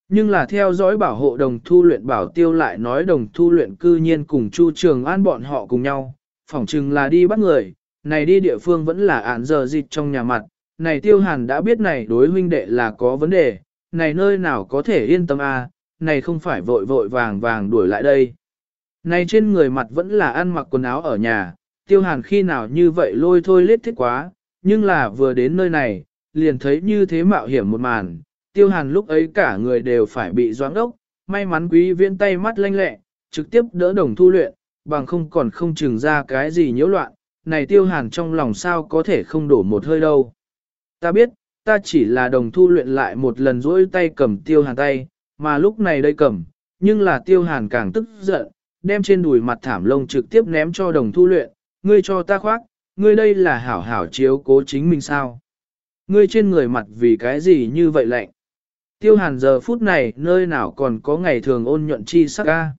Nhưng là theo dõi bảo hộ đồng thu luyện bảo tiêu lại nói đồng thu luyện cư nhiên cùng Chu Trường An bọn họ cùng nhau, phỏng chừng là đi bắt người, này đi địa phương vẫn là ản giờ dịch trong nhà mặt, này tiêu hàn đã biết này đối huynh đệ là có vấn đề, này nơi nào có thể yên tâm a, à, này không phải vội vội vàng vàng đuổi lại đây. Này trên người mặt vẫn là ăn mặc quần áo ở nhà, tiêu hàn khi nào như vậy lôi thôi lết thiết quá, nhưng là vừa đến nơi này, liền thấy như thế mạo hiểm một màn, tiêu hàn lúc ấy cả người đều phải bị doãn ốc, may mắn quý viễn tay mắt lanh lẹ, trực tiếp đỡ đồng thu luyện, bằng không còn không chừng ra cái gì nhiễu loạn, này tiêu hàn trong lòng sao có thể không đổ một hơi đâu. Ta biết, ta chỉ là đồng thu luyện lại một lần rỗi tay cầm tiêu hàn tay, mà lúc này đây cầm, nhưng là tiêu hàn càng tức giận, đem trên đùi mặt thảm lông trực tiếp ném cho đồng thu luyện, ngươi cho ta khoác, ngươi đây là hảo hảo chiếu cố chính mình sao. Ngươi trên người mặt vì cái gì như vậy lạnh. Tiêu hàn giờ phút này nơi nào còn có ngày thường ôn nhuận chi sắc ca.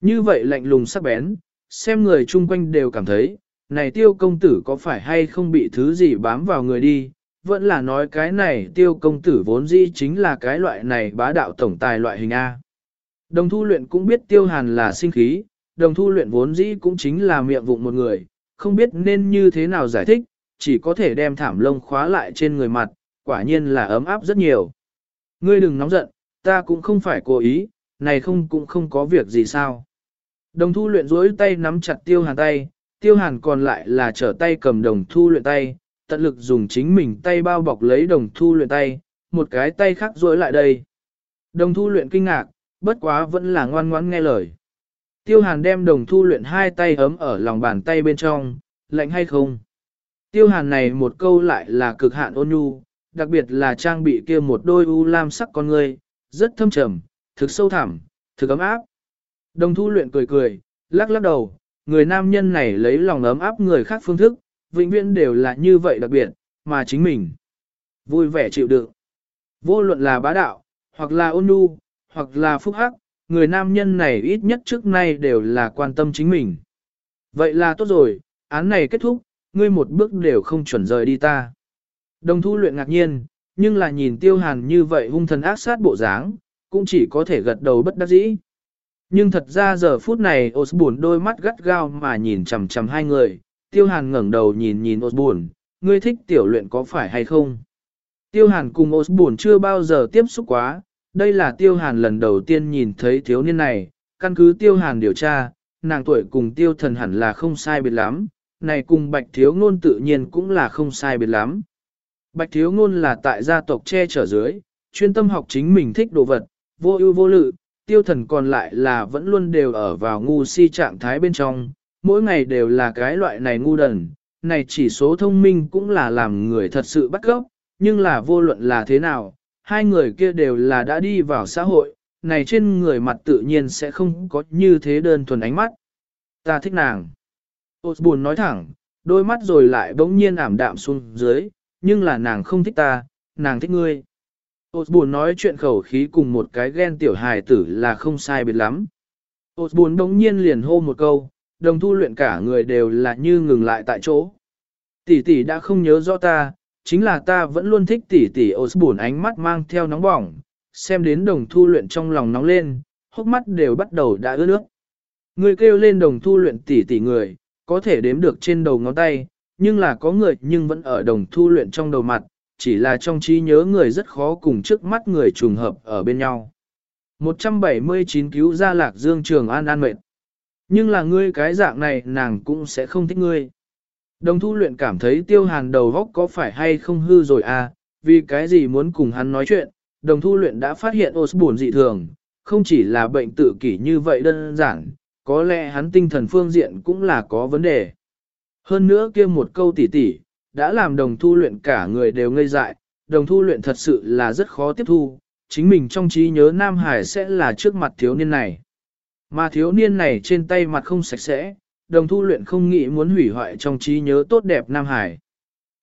Như vậy lạnh lùng sắc bén, xem người chung quanh đều cảm thấy, này tiêu công tử có phải hay không bị thứ gì bám vào người đi, vẫn là nói cái này tiêu công tử vốn dĩ chính là cái loại này bá đạo tổng tài loại hình A. Đồng thu luyện cũng biết tiêu hàn là sinh khí, đồng thu luyện vốn dĩ cũng chính là miệng vụng một người, không biết nên như thế nào giải thích, chỉ có thể đem thảm lông khóa lại trên người mặt, quả nhiên là ấm áp rất nhiều. Ngươi đừng nóng giận, ta cũng không phải cố ý, này không cũng không có việc gì sao. Đồng thu luyện duỗi tay nắm chặt tiêu hàn tay, tiêu hàn còn lại là trở tay cầm đồng thu luyện tay, tận lực dùng chính mình tay bao bọc lấy đồng thu luyện tay, một cái tay khác duỗi lại đây. Đồng thu luyện kinh ngạc, bất quá vẫn là ngoan ngoãn nghe lời. Tiêu hàn đem đồng thu luyện hai tay ấm ở lòng bàn tay bên trong, lạnh hay không? Tiêu hàn này một câu lại là cực hạn ôn nhu, đặc biệt là trang bị kia một đôi u lam sắc con người, rất thâm trầm, thực sâu thẳm, thực ấm áp. Đồng thu luyện cười cười, lắc lắc đầu, người nam nhân này lấy lòng ấm áp người khác phương thức, vĩnh viễn đều là như vậy đặc biệt, mà chính mình. Vui vẻ chịu đựng. Vô luận là bá đạo, hoặc là ôn nhu, hoặc là phúc hắc, người nam nhân này ít nhất trước nay đều là quan tâm chính mình. Vậy là tốt rồi, án này kết thúc, ngươi một bước đều không chuẩn rời đi ta. Đồng thu luyện ngạc nhiên, nhưng là nhìn tiêu hàn như vậy hung thần ác sát bộ dáng, cũng chỉ có thể gật đầu bất đắc dĩ. Nhưng thật ra giờ phút này Osborne đôi mắt gắt gao mà nhìn chằm chằm hai người, tiêu hàn ngẩng đầu nhìn nhìn Osborne, ngươi thích tiểu luyện có phải hay không? Tiêu hàn cùng Osborne chưa bao giờ tiếp xúc quá, đây là tiêu hàn lần đầu tiên nhìn thấy thiếu niên này, căn cứ tiêu hàn điều tra, nàng tuổi cùng tiêu thần hẳn là không sai biệt lắm, này cùng bạch thiếu ngôn tự nhiên cũng là không sai biệt lắm. Bạch thiếu ngôn là tại gia tộc che chở dưới, chuyên tâm học chính mình thích đồ vật, vô ưu vô lự, tiêu thần còn lại là vẫn luôn đều ở vào ngu si trạng thái bên trong, mỗi ngày đều là cái loại này ngu đần, này chỉ số thông minh cũng là làm người thật sự bắt gốc, nhưng là vô luận là thế nào, hai người kia đều là đã đi vào xã hội, này trên người mặt tự nhiên sẽ không có như thế đơn thuần ánh mắt. Ta thích nàng. Osborne nói thẳng, đôi mắt rồi lại bỗng nhiên ảm đạm xuống dưới, nhưng là nàng không thích ta, nàng thích ngươi. Osborne nói chuyện khẩu khí cùng một cái ghen tiểu hài tử là không sai biệt lắm. Osborne bỗng nhiên liền hô một câu, đồng thu luyện cả người đều là như ngừng lại tại chỗ. Tỷ tỷ đã không nhớ rõ ta, chính là ta vẫn luôn thích tỷ tỷ Osborne ánh mắt mang theo nóng bỏng, xem đến đồng thu luyện trong lòng nóng lên, hốc mắt đều bắt đầu đã ướt nước. Người kêu lên đồng thu luyện tỷ tỷ người, có thể đếm được trên đầu ngón tay, nhưng là có người nhưng vẫn ở đồng thu luyện trong đầu mặt, chỉ là trong trí nhớ người rất khó cùng trước mắt người trùng hợp ở bên nhau. 179 cứu ra lạc dương trường an an mệt. Nhưng là ngươi cái dạng này nàng cũng sẽ không thích ngươi. Đồng thu luyện cảm thấy tiêu hàn đầu góc có phải hay không hư rồi à, vì cái gì muốn cùng hắn nói chuyện, đồng thu luyện đã phát hiện Osborne dị thường, không chỉ là bệnh tự kỷ như vậy đơn giản, có lẽ hắn tinh thần phương diện cũng là có vấn đề. Hơn nữa kia một câu tỉ tỉ, đã làm đồng thu luyện cả người đều ngây dại, đồng thu luyện thật sự là rất khó tiếp thu, chính mình trong trí nhớ Nam Hải sẽ là trước mặt thiếu niên này. Mà thiếu niên này trên tay mặt không sạch sẽ, đồng thu luyện không nghĩ muốn hủy hoại trong trí nhớ tốt đẹp Nam Hải.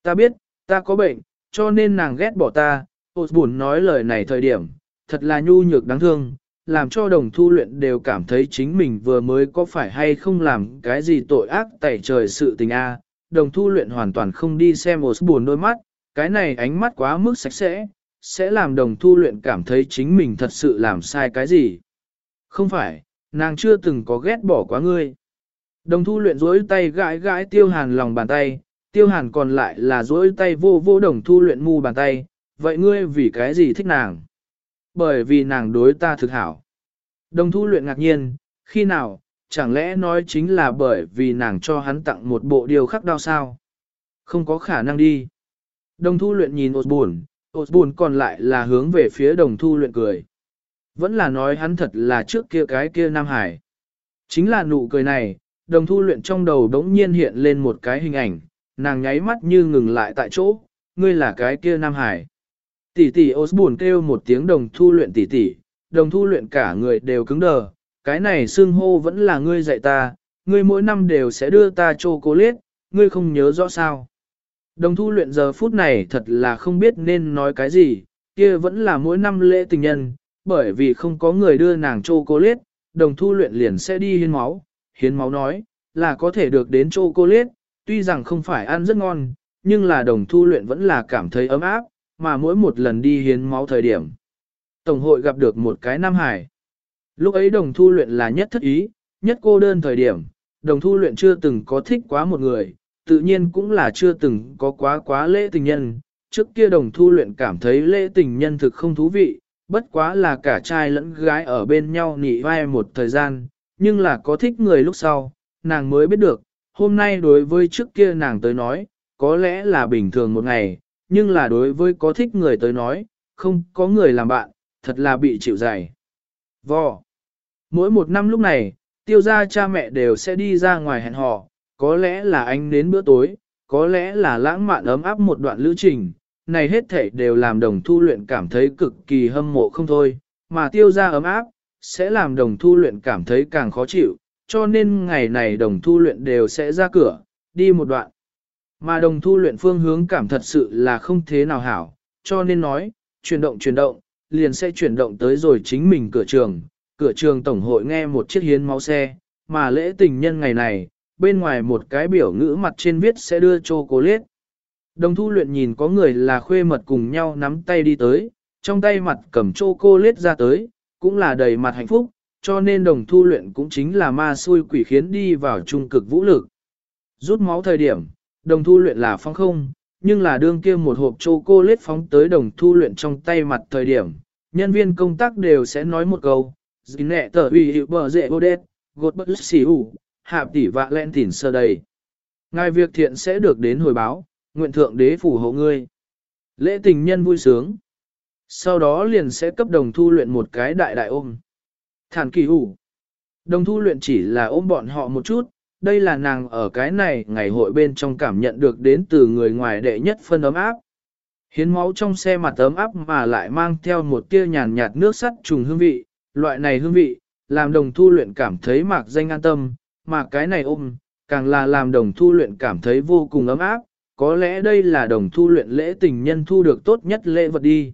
Ta biết, ta có bệnh, cho nên nàng ghét bỏ ta, Osborne nói lời này thời điểm, thật là nhu nhược đáng thương, làm cho đồng thu luyện đều cảm thấy chính mình vừa mới có phải hay không làm cái gì tội ác tẩy trời sự tình a. Đồng thu luyện hoàn toàn không đi xem Osborne đôi mắt, cái này ánh mắt quá mức sạch sẽ, sẽ làm đồng thu luyện cảm thấy chính mình thật sự làm sai cái gì. Không phải, nàng chưa từng có ghét bỏ quá ngươi. Đồng thu luyện rối tay gãi gãi tiêu hàn lòng bàn tay, tiêu hàn còn lại là rối tay vô vô đồng thu luyện mu bàn tay, vậy ngươi vì cái gì thích nàng? Bởi vì nàng đối ta thực hảo. Đồng thu luyện ngạc nhiên, khi nào, chẳng lẽ nói chính là bởi vì nàng cho hắn tặng một bộ điều khắc đau sao? Không có khả năng đi. Đồng thu luyện nhìn Osborne, Osborne còn lại là hướng về phía đồng thu luyện cười. Vẫn là nói hắn thật là trước kia cái kia Nam Hải. Chính là nụ cười này, đồng thu luyện trong đầu đống nhiên hiện lên một cái hình ảnh, nàng nháy mắt như ngừng lại tại chỗ, ngươi là cái kia Nam Hải. Tỷ tỷ Osborne kêu một tiếng đồng thu luyện tỷ tỷ, đồng thu luyện cả người đều cứng đờ, cái này xương hô vẫn là ngươi dạy ta, ngươi mỗi năm đều sẽ đưa ta chocolate, ngươi không nhớ rõ sao. Đồng thu luyện giờ phút này thật là không biết nên nói cái gì, kia vẫn là mỗi năm lễ tình nhân, bởi vì không có người đưa nàng chocolate, đồng thu luyện liền sẽ đi hiến máu, hiến máu nói, là có thể được đến chocolate, tuy rằng không phải ăn rất ngon, nhưng là đồng thu luyện vẫn là cảm thấy ấm áp, mà mỗi một lần đi hiến máu thời điểm. Tổng hội gặp được một cái Nam Hải. Lúc ấy đồng thu luyện là nhất thất ý, nhất cô đơn thời điểm, đồng thu luyện chưa từng có thích quá một người, tự nhiên cũng là chưa từng có quá quá lễ tình nhân. Trước kia đồng thu luyện cảm thấy lễ tình nhân thực không thú vị, bất quá là cả trai lẫn gái ở bên nhau nị vai một thời gian, nhưng là có thích người lúc sau, nàng mới biết được, hôm nay đối với trước kia nàng tới nói, có lẽ là bình thường một ngày, nhưng là đối với có thích người tới nói, không có người làm bạn, thật là bị chịu dày. Vò. Mỗi một năm lúc này, tiêu gia cha mẹ đều sẽ đi ra ngoài hẹn hò, có lẽ là anh đến bữa tối, có lẽ là lãng mạn ấm áp một đoạn lữ trình, này hết thảy đều làm đồng thu luyện cảm thấy cực kỳ hâm mộ không thôi, mà tiêu gia ấm áp, sẽ làm đồng thu luyện cảm thấy càng khó chịu, cho nên ngày này đồng thu luyện đều sẽ ra cửa, đi một đoạn. Mà đồng thu luyện phương hướng cảm thật sự là không thế nào hảo, cho nên nói, chuyển động chuyển động, liền sẽ chuyển động tới rồi chính mình cửa trường, cửa trường tổng hội nghe một chiếc hiến máu xe, mà lễ tình nhân ngày này, bên ngoài một cái biểu ngữ mặt trên viết sẽ đưa chocolate. Đồng thu luyện nhìn có người là khuê mật cùng nhau nắm tay đi tới, trong tay mặt cầm chu cô lết ra tới, cũng là đầy mặt hạnh phúc, cho nên đồng thu luyện cũng chính là ma xui quỷ khiến đi vào trung cực vũ lực. Rút máu thời điểm, đồng thu luyện là phong không, nhưng là đương kia một hộp chu cô lết phóng tới đồng thu luyện trong tay mặt thời điểm, nhân viên công tác đều sẽ nói một câu, dì nẹ tờ uy hiệu bờ dễ vô đết, gột bất xỉ hủ, hạp tỷ vạ len tỉn sơ đầy. Ngài việc thiện sẽ được đến hồi báo, nguyện thượng đế phù hộ ngươi. Lễ tình nhân vui sướng. Sau đó liền sẽ cấp đồng thu luyện một cái đại đại ôm. Thản kỳ hủ. Đồng thu luyện chỉ là ôm bọn họ một chút, đây là nàng ở cái này ngày hội bên trong cảm nhận được đến từ người ngoài đệ nhất phân ấm áp. Hiến máu trong xe mặt ấm áp mà lại mang theo một tia nhàn nhạt nước sắt trùng hương vị, loại này hương vị, làm đồng thu luyện cảm thấy mạc danh an tâm, mà cái này ôm, càng là làm đồng thu luyện cảm thấy vô cùng ấm áp, có lẽ đây là đồng thu luyện lễ tình nhân thu được tốt nhất lễ vật đi.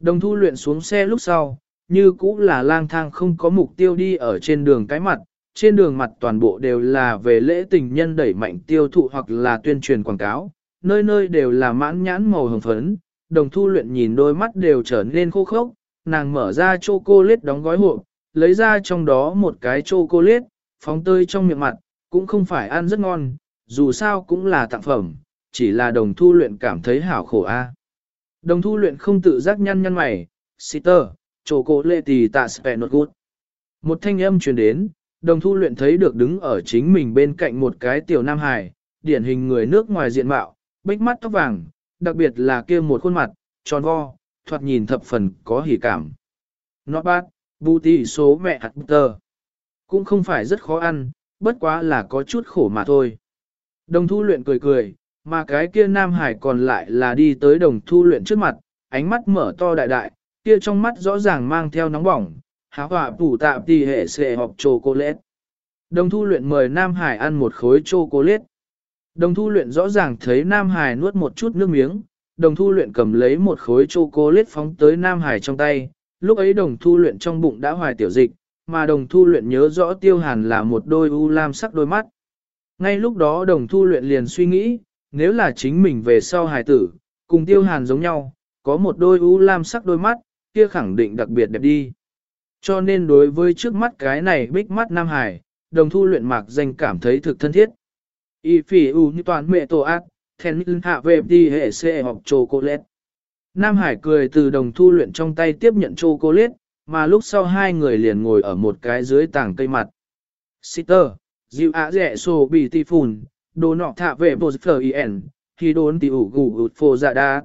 Đồng thu luyện xuống xe lúc sau, như cũ là lang thang không có mục tiêu đi ở trên đường cái mặt, trên đường mặt toàn bộ đều là về lễ tình nhân đẩy mạnh tiêu thụ hoặc là tuyên truyền quảng cáo, nơi nơi đều là mãn nhãn màu hồng phấn, đồng thu luyện nhìn đôi mắt đều trở nên khô khốc, nàng mở ra chocolate đóng gói hộp, lấy ra trong đó một cái chocolate, phóng tơi trong miệng mặt, cũng không phải ăn rất ngon, dù sao cũng là tặng phẩm, chỉ là đồng thu luyện cảm thấy hảo khổ a. Đồng thu luyện không tự giác nhăn nhăn mày, sitter, tì tạ spẹ nột gút. Một thanh âm truyền đến, đồng thu luyện thấy được đứng ở chính mình bên cạnh một cái tiểu nam hài, điển hình người nước ngoài diện mạo, bích mắt tóc vàng, đặc biệt là kia một khuôn mặt, tròn vo, thoạt nhìn thập phần có hỉ cảm. Not bad, bù tỷ số mẹ hạt tơ Cũng không phải rất khó ăn, bất quá là có chút khổ mà thôi. Đồng thu luyện cười cười, mà cái kia nam hải còn lại là đi tới đồng thu luyện trước mặt, ánh mắt mở to đại đại, kia trong mắt rõ ràng mang theo nóng bỏng, há hỏa phủ tạm tì hệ xệ họp chocolate. Đồng thu luyện mời Nam Hải ăn một khối chocolate. Đồng thu luyện rõ ràng thấy Nam Hải nuốt một chút nước miếng, đồng thu luyện cầm lấy một khối chocolate phóng tới Nam Hải trong tay, lúc ấy đồng thu luyện trong bụng đã hoài tiểu dịch, mà đồng thu luyện nhớ rõ tiêu hàn là một đôi u lam sắc đôi mắt. Ngay lúc đó đồng thu luyện liền suy nghĩ, nếu là chính mình về sau hài tử, cùng tiêu hàn giống nhau, có một đôi u lam sắc đôi mắt, kia khẳng định đặc biệt đẹp đi. Cho nên đối với trước mắt cái này bích mắt Nam Hải, đồng thu luyện mạc danh cảm thấy thực thân thiết. Y phỉ u như toàn mẹ tổ ác, thèn hạ về đi hệ xe học chocolate. Nam Hải cười từ đồng thu luyện trong tay tiếp nhận chocolate, mà lúc sau hai người liền ngồi ở một cái dưới tảng cây mặt. Sitter, dịu ạ rẻ sổ bị ti phùn, đồ nọ thạ về bột phở ien, khi đốn tì ủ gù ụt phô dạ đa.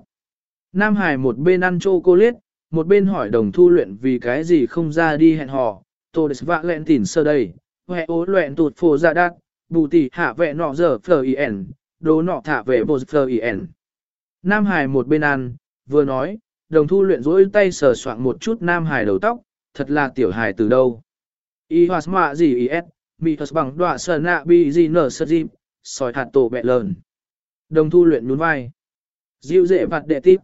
Nam Hải một bên ăn chocolate, một bên hỏi đồng thu luyện vì cái gì không ra đi hẹn hò, tô đες vạ lẹn tỉn sơ đây, hẹ ố luyện tụt phô dạ đa, bù tỷ hạ vệ nọ giờ phở ien, đồ nọ thạ về bột phở ien. Nam Hải một bên ăn, vừa nói, đồng thu luyện rỗi tay sờ soạn một chút Nam Hải đầu tóc, thật là tiểu hài từ đâu. Y hoạt mạ gì y s, mì thật bằng đoạ sờ nạ bi gì nở sơ dịp, sỏi hạt tổ bẹ lờn. Đồng thu luyện nhún vai. Dịu dễ vặt đệ tiếp.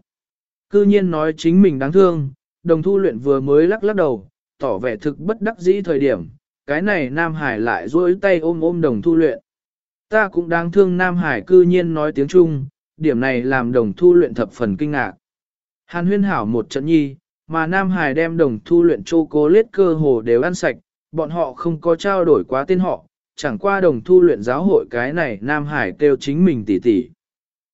Cư nhiên nói chính mình đáng thương, đồng thu luyện vừa mới lắc lắc đầu, tỏ vẻ thực bất đắc dĩ thời điểm. Cái này Nam Hải lại duỗi tay ôm ôm đồng thu luyện. Ta cũng đáng thương Nam Hải cư nhiên nói tiếng Trung, điểm này làm đồng thu luyện thập phần kinh ngạc. Hàn huyên hảo một trận nhi, mà Nam Hải đem đồng thu luyện chocolate cơ hồ đều ăn sạch, bọn họ không có trao đổi quá tên họ, chẳng qua đồng thu luyện giáo hội cái này Nam Hải kêu chính mình tỷ tỷ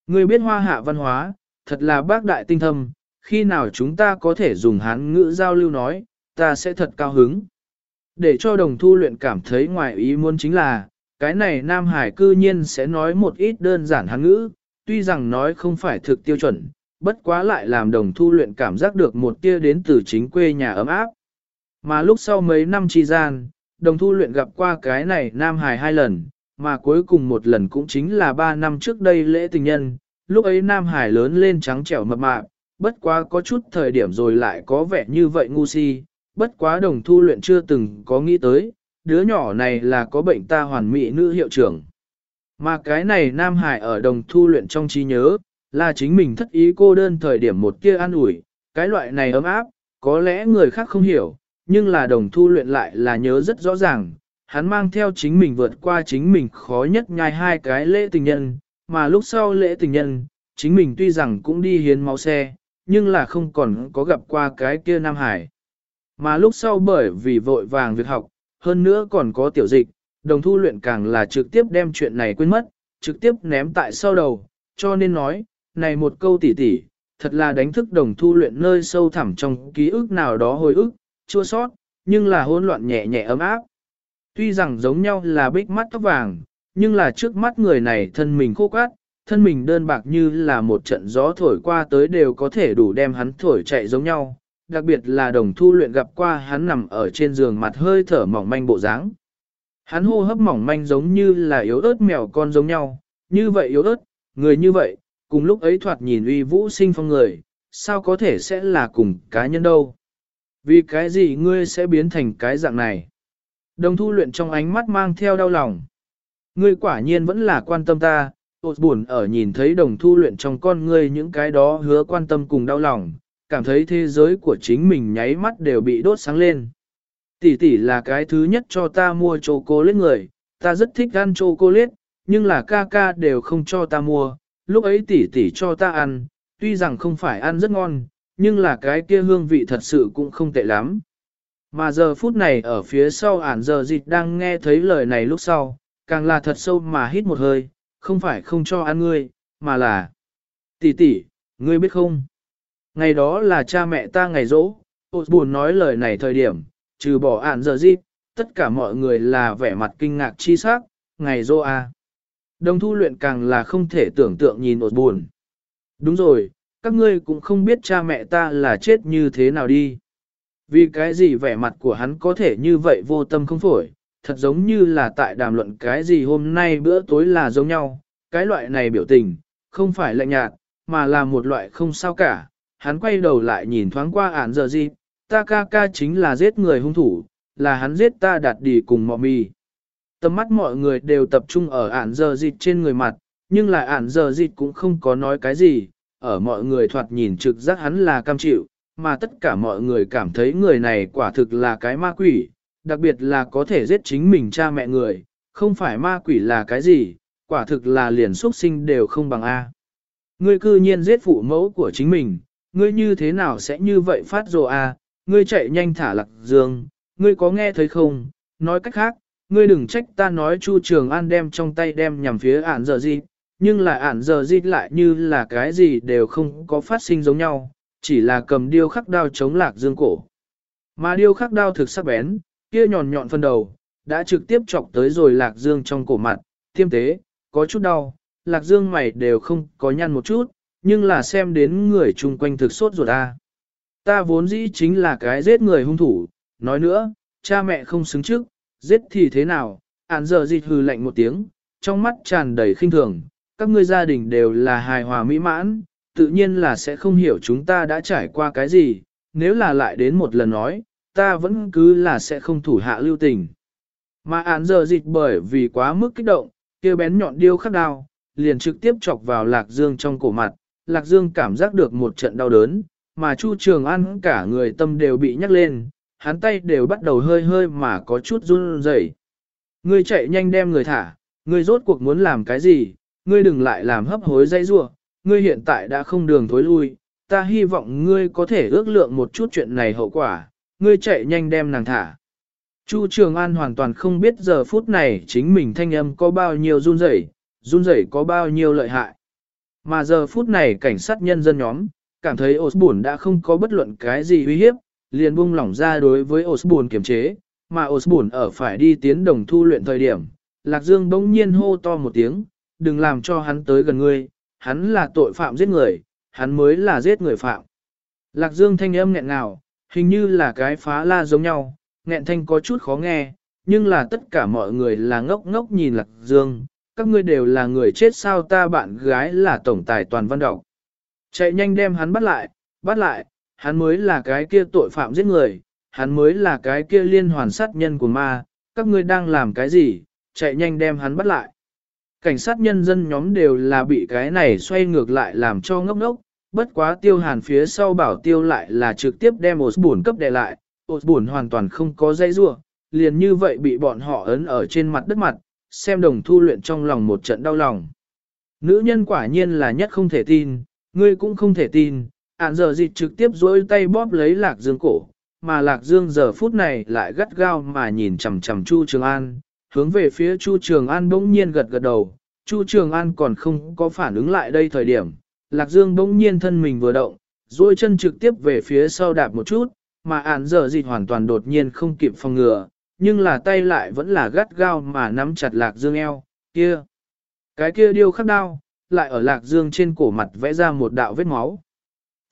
Người biết hoa hạ văn hóa, thật là bác đại tinh thâm, khi nào chúng ta có thể dùng hán ngữ giao lưu nói, ta sẽ thật cao hứng. Để cho đồng thu luyện cảm thấy ngoài ý muốn chính là, cái này Nam Hải cư nhiên sẽ nói một ít đơn giản hán ngữ, tuy rằng nói không phải thực tiêu chuẩn, bất quá lại làm đồng thu luyện cảm giác được một tia đến từ chính quê nhà ấm áp. Mà lúc sau mấy năm tri gian, đồng thu luyện gặp qua cái này Nam Hải hai lần, mà cuối cùng một lần cũng chính là ba năm trước đây lễ tình nhân, lúc ấy Nam Hải lớn lên trắng trẻo mập mạp, bất quá có chút thời điểm rồi lại có vẻ như vậy ngu si, bất quá đồng thu luyện chưa từng có nghĩ tới, đứa nhỏ này là có bệnh ta hoàn mỹ nữ hiệu trưởng. Mà cái này Nam Hải ở đồng thu luyện trong trí nhớ, là chính mình thất ý cô đơn thời điểm một kia an ủi, cái loại này ấm áp, có lẽ người khác không hiểu, nhưng là đồng thu luyện lại là nhớ rất rõ ràng, hắn mang theo chính mình vượt qua chính mình khó nhất nhai hai cái lễ tình nhân, mà lúc sau lễ tình nhân, chính mình tuy rằng cũng đi hiến máu xe, nhưng là không còn có gặp qua cái kia Nam Hải. Mà lúc sau bởi vì vội vàng việc học, hơn nữa còn có tiểu dịch, đồng thu luyện càng là trực tiếp đem chuyện này quên mất, trực tiếp ném tại sau đầu, cho nên nói, này một câu tỉ tỉ, thật là đánh thức đồng thu luyện nơi sâu thẳm trong ký ức nào đó hồi ức, chua sót, nhưng là hỗn loạn nhẹ nhẹ ấm áp. Tuy rằng giống nhau là bích mắt tóc vàng, nhưng là trước mắt người này thân mình khô cát, thân mình đơn bạc như là một trận gió thổi qua tới đều có thể đủ đem hắn thổi chạy giống nhau, đặc biệt là đồng thu luyện gặp qua hắn nằm ở trên giường mặt hơi thở mỏng manh bộ dáng. Hắn hô hấp mỏng manh giống như là yếu ớt mèo con giống nhau, như vậy yếu ớt, người như vậy, cùng lúc ấy thoạt nhìn uy vũ sinh phong người, sao có thể sẽ là cùng cá nhân đâu. Vì cái gì ngươi sẽ biến thành cái dạng này? Đồng thu luyện trong ánh mắt mang theo đau lòng. Ngươi quả nhiên vẫn là quan tâm ta, ột buồn ở nhìn thấy đồng thu luyện trong con ngươi những cái đó hứa quan tâm cùng đau lòng, cảm thấy thế giới của chính mình nháy mắt đều bị đốt sáng lên. Tỷ tỷ là cái thứ nhất cho ta mua chocolate người, ta rất thích ăn chocolate, nhưng là ca ca đều không cho ta mua, lúc ấy tỷ tỷ cho ta ăn, tuy rằng không phải ăn rất ngon, nhưng là cái kia hương vị thật sự cũng không tệ lắm. Mà giờ phút này ở phía sau ản giờ dịch đang nghe thấy lời này lúc sau, càng là thật sâu mà hít một hơi, không phải không cho ăn ngươi, mà là tỷ tỷ, ngươi biết không? Ngày đó là cha mẹ ta ngày rỗ, buồn nói lời này thời điểm, trừ bỏ ản giờ dịch, tất cả mọi người là vẻ mặt kinh ngạc chi sắc, ngày rỗ à. Đồng thu luyện càng là không thể tưởng tượng nhìn ột buồn. Đúng rồi, các ngươi cũng không biết cha mẹ ta là chết như thế nào đi. Vì cái gì vẻ mặt của hắn có thể như vậy vô tâm không phổi, thật giống như là tại đàm luận cái gì hôm nay bữa tối là giống nhau, cái loại này biểu tình, không phải lạnh nhạt, mà là một loại không sao cả. Hắn quay đầu lại nhìn thoáng qua án giờ gì, ta ca ca chính là giết người hung thủ, là hắn giết ta đạt đi cùng mọ mì. Tầm mắt mọi người đều tập trung ở ản giờ dịch trên người mặt, nhưng lại ản giờ dịch cũng không có nói cái gì, ở mọi người thoạt nhìn trực giác hắn là cam chịu, mà tất cả mọi người cảm thấy người này quả thực là cái ma quỷ, đặc biệt là có thể giết chính mình cha mẹ người, không phải ma quỷ là cái gì, quả thực là liền xuất sinh đều không bằng A. Ngươi cư nhiên giết phụ mẫu của chính mình, ngươi như thế nào sẽ như vậy phát rồ A, ngươi chạy nhanh thả lạc dương, ngươi có nghe thấy không, nói cách khác, ngươi đừng trách ta nói Chu Trường An đem trong tay đem nhằm phía ản giờ gì, nhưng là ản giờ dịch lại như là cái gì đều không có phát sinh giống nhau, chỉ là cầm điêu khắc đao chống lạc dương cổ. Mà điêu khắc đao thực sắc bén, kia nhọn nhọn phân đầu, đã trực tiếp chọc tới rồi lạc dương trong cổ mặt, tiêm tế, có chút đau, lạc dương mày đều không có nhăn một chút, nhưng là xem đến người chung quanh thực sốt ruột ta. Ta vốn dĩ chính là cái giết người hung thủ, nói nữa, cha mẹ không xứng trước, giết thì thế nào, ản giờ dịch hừ lạnh một tiếng, trong mắt tràn đầy khinh thường, các ngươi gia đình đều là hài hòa mỹ mãn, tự nhiên là sẽ không hiểu chúng ta đã trải qua cái gì, nếu là lại đến một lần nói, ta vẫn cứ là sẽ không thủ hạ lưu tình. Mà án giờ dịch bởi vì quá mức kích động, kia bén nhọn điêu khắc đao, liền trực tiếp chọc vào Lạc Dương trong cổ mặt, Lạc Dương cảm giác được một trận đau đớn, mà Chu Trường An cả người tâm đều bị nhắc lên, hắn tay đều bắt đầu hơi hơi mà có chút run rẩy. Ngươi chạy nhanh đem người thả, ngươi rốt cuộc muốn làm cái gì, ngươi đừng lại làm hấp hối dây rua, ngươi hiện tại đã không đường thối lui, ta hy vọng ngươi có thể ước lượng một chút chuyện này hậu quả, ngươi chạy nhanh đem nàng thả. Chu Trường An hoàn toàn không biết giờ phút này chính mình thanh âm có bao nhiêu run rẩy, run rẩy có bao nhiêu lợi hại. Mà giờ phút này cảnh sát nhân dân nhóm, cảm thấy Osborne đã không có bất luận cái gì uy hiếp, liền buông lỏng ra đối với Osborne kiềm chế, mà Osborne ở phải đi tiến đồng thu luyện thời điểm. Lạc Dương bỗng nhiên hô to một tiếng, đừng làm cho hắn tới gần ngươi, hắn là tội phạm giết người, hắn mới là giết người phạm. Lạc Dương thanh âm nghẹn ngào, hình như là cái phá la giống nhau, nghẹn thanh có chút khó nghe, nhưng là tất cả mọi người là ngốc ngốc nhìn Lạc Dương, các ngươi đều là người chết sao ta bạn gái là tổng tài toàn văn đọc. Chạy nhanh đem hắn bắt lại, bắt lại, hắn mới là cái kia tội phạm giết người, hắn mới là cái kia liên hoàn sát nhân của ma, các ngươi đang làm cái gì, chạy nhanh đem hắn bắt lại. Cảnh sát nhân dân nhóm đều là bị cái này xoay ngược lại làm cho ngốc ngốc, bất quá tiêu hàn phía sau bảo tiêu lại là trực tiếp đem Osborne cấp đè lại, ột buồn hoàn toàn không có dây rua, liền như vậy bị bọn họ ấn ở trên mặt đất mặt, xem đồng thu luyện trong lòng một trận đau lòng. Nữ nhân quả nhiên là nhất không thể tin, ngươi cũng không thể tin, ản giờ dịch trực tiếp dối tay bóp lấy lạc dương cổ, mà lạc dương giờ phút này lại gắt gao mà nhìn chằm chằm Chu Trường An, hướng về phía Chu Trường An bỗng nhiên gật gật đầu, Chu Trường An còn không có phản ứng lại đây thời điểm, lạc dương bỗng nhiên thân mình vừa động, duỗi chân trực tiếp về phía sau đạp một chút, mà ản giờ dịch hoàn toàn đột nhiên không kịp phòng ngừa, nhưng là tay lại vẫn là gắt gao mà nắm chặt lạc dương eo, kia. Cái kia điêu khắc đao, lại ở lạc dương trên cổ mặt vẽ ra một đạo vết máu.